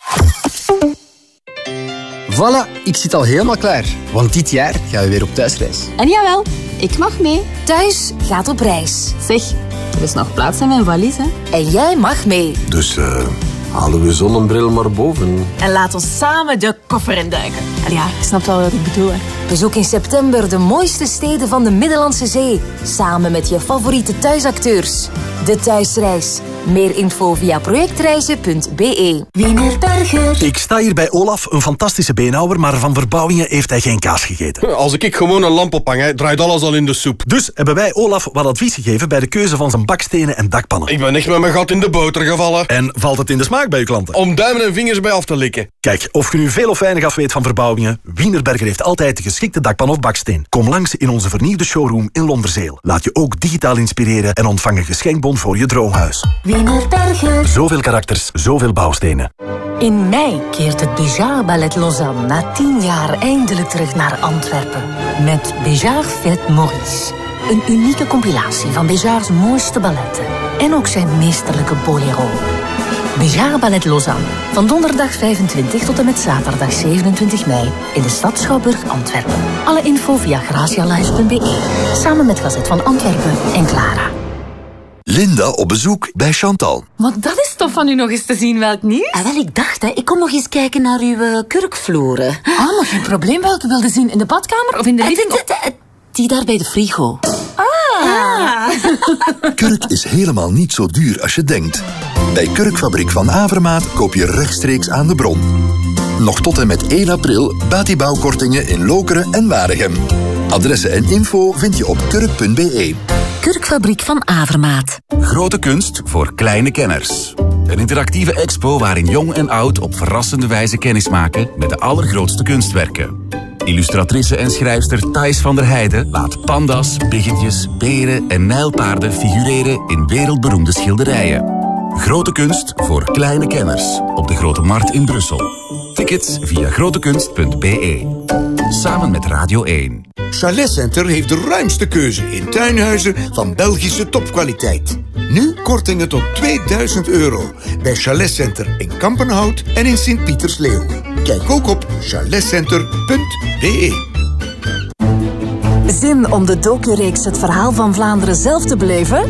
[SPEAKER 86] Voilà, ik zit al helemaal klaar. Want dit jaar gaan we weer op thuisreis.
[SPEAKER 7] En jawel, ik mag mee. Thuis gaat op reis. Zeg, er is nog plaats in mijn valies, hè? En jij mag mee.
[SPEAKER 87] Dus eh, halen we zonnebril maar boven.
[SPEAKER 7] En laat ons samen de koffer induiken. En ja, je snapt wel wat ik bedoel, hè?
[SPEAKER 12] Bezoek in september de mooiste steden van de Middellandse Zee. Samen met je favoriete thuisacteurs. De Thuisreis. Meer info via projectreizen.be. Wienerberger.
[SPEAKER 88] Ik sta hier bij Olaf, een fantastische beenhouwer, maar van verbouwingen heeft hij geen kaas gegeten.
[SPEAKER 89] Als ik gewoon een lamp ophang, hè, draait alles al in de soep.
[SPEAKER 88] Dus hebben wij Olaf wat advies gegeven bij de keuze van zijn bakstenen en dakpannen.
[SPEAKER 89] Ik ben echt met mijn gat in de boter gevallen.
[SPEAKER 88] En valt het in de smaak bij uw klanten?
[SPEAKER 89] Om duimen en vingers bij af te likken.
[SPEAKER 88] Kijk, of je nu veel of weinig af weet van verbouwingen, Wienerberger heeft altijd de geschikte dakpan of baksteen. Kom langs in onze vernieuwde showroom in Londerzeel. Laat je ook digitaal inspireren en ontvang een geschenkbon voor je droomhuis. Zoveel karakters, zoveel bouwstenen.
[SPEAKER 12] In mei keert het Béjar Ballet Lausanne na tien jaar eindelijk terug naar Antwerpen. Met Béjar Fête Maurice. Een unieke compilatie van Béjar's mooiste balletten. En ook zijn meesterlijke bolero. Béjar Ballet Lausanne. Van donderdag 25 tot en met zaterdag 27 mei in de stad Schouwburg Antwerpen. Alle info via gracialive.be. Samen met Gazet van Antwerpen en Clara.
[SPEAKER 9] Linda op bezoek bij Chantal.
[SPEAKER 7] Want dat is tof van u nog eens te zien, welk nieuws?
[SPEAKER 90] Ah, wel, ik dacht, hè, ik kom nog eens kijken naar uw eh, kurkvloeren.
[SPEAKER 7] Ah, maar geen probleem. Welke wilde zien? In de badkamer of in de living?
[SPEAKER 90] Eh, eh, eh, Die daar bij de frigo.
[SPEAKER 7] Ah.
[SPEAKER 9] Kurk is helemaal niet zo duur als je denkt. Bij Kurkfabriek van Avermaat koop je rechtstreeks aan de bron. Nog tot en met 1 april batibouwkortingen in Lokeren en Waregem. Adressen en info vind je op kurk.be.
[SPEAKER 90] Kurkfabriek van Avermaat.
[SPEAKER 13] Grote kunst voor kleine kenners. Een interactieve expo waarin jong en oud op verrassende wijze kennis maken met de allergrootste kunstwerken. Illustratrice en schrijfster Thijs van der Heijden laat panda's, biggetjes, beren en nijlpaarden figureren in wereldberoemde schilderijen. Grote kunst voor kleine kenners op de Grote Markt in Brussel. Tickets via grotekunst.be. Samen met Radio 1.
[SPEAKER 91] Chalet Center heeft de ruimste keuze in tuinhuizen van Belgische topkwaliteit. Nu kortingen tot 2000 euro bij Chalet Center in Kampenhout en in Sint-Pietersleeuw. Kijk ook op chaletcenter.be.
[SPEAKER 12] Zin om de docureeks Het Verhaal van Vlaanderen zelf te beleven?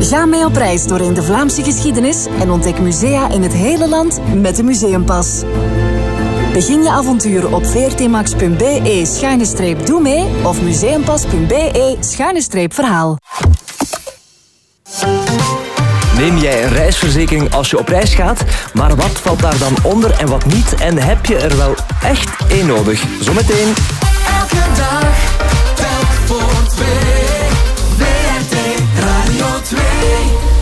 [SPEAKER 12] Ga mee op reis doorheen de Vlaamse geschiedenis en ontdek musea in het hele land met de Museumpas. Begin je avontuur op vrtmax.be-doe mee of museumpas.be-verhaal.
[SPEAKER 92] Neem jij een reisverzekering als je op reis gaat? Maar wat valt daar dan onder en wat niet? En heb je er wel echt één nodig? Zometeen.
[SPEAKER 93] Elke dag telt voor twee. WRT Radio 2.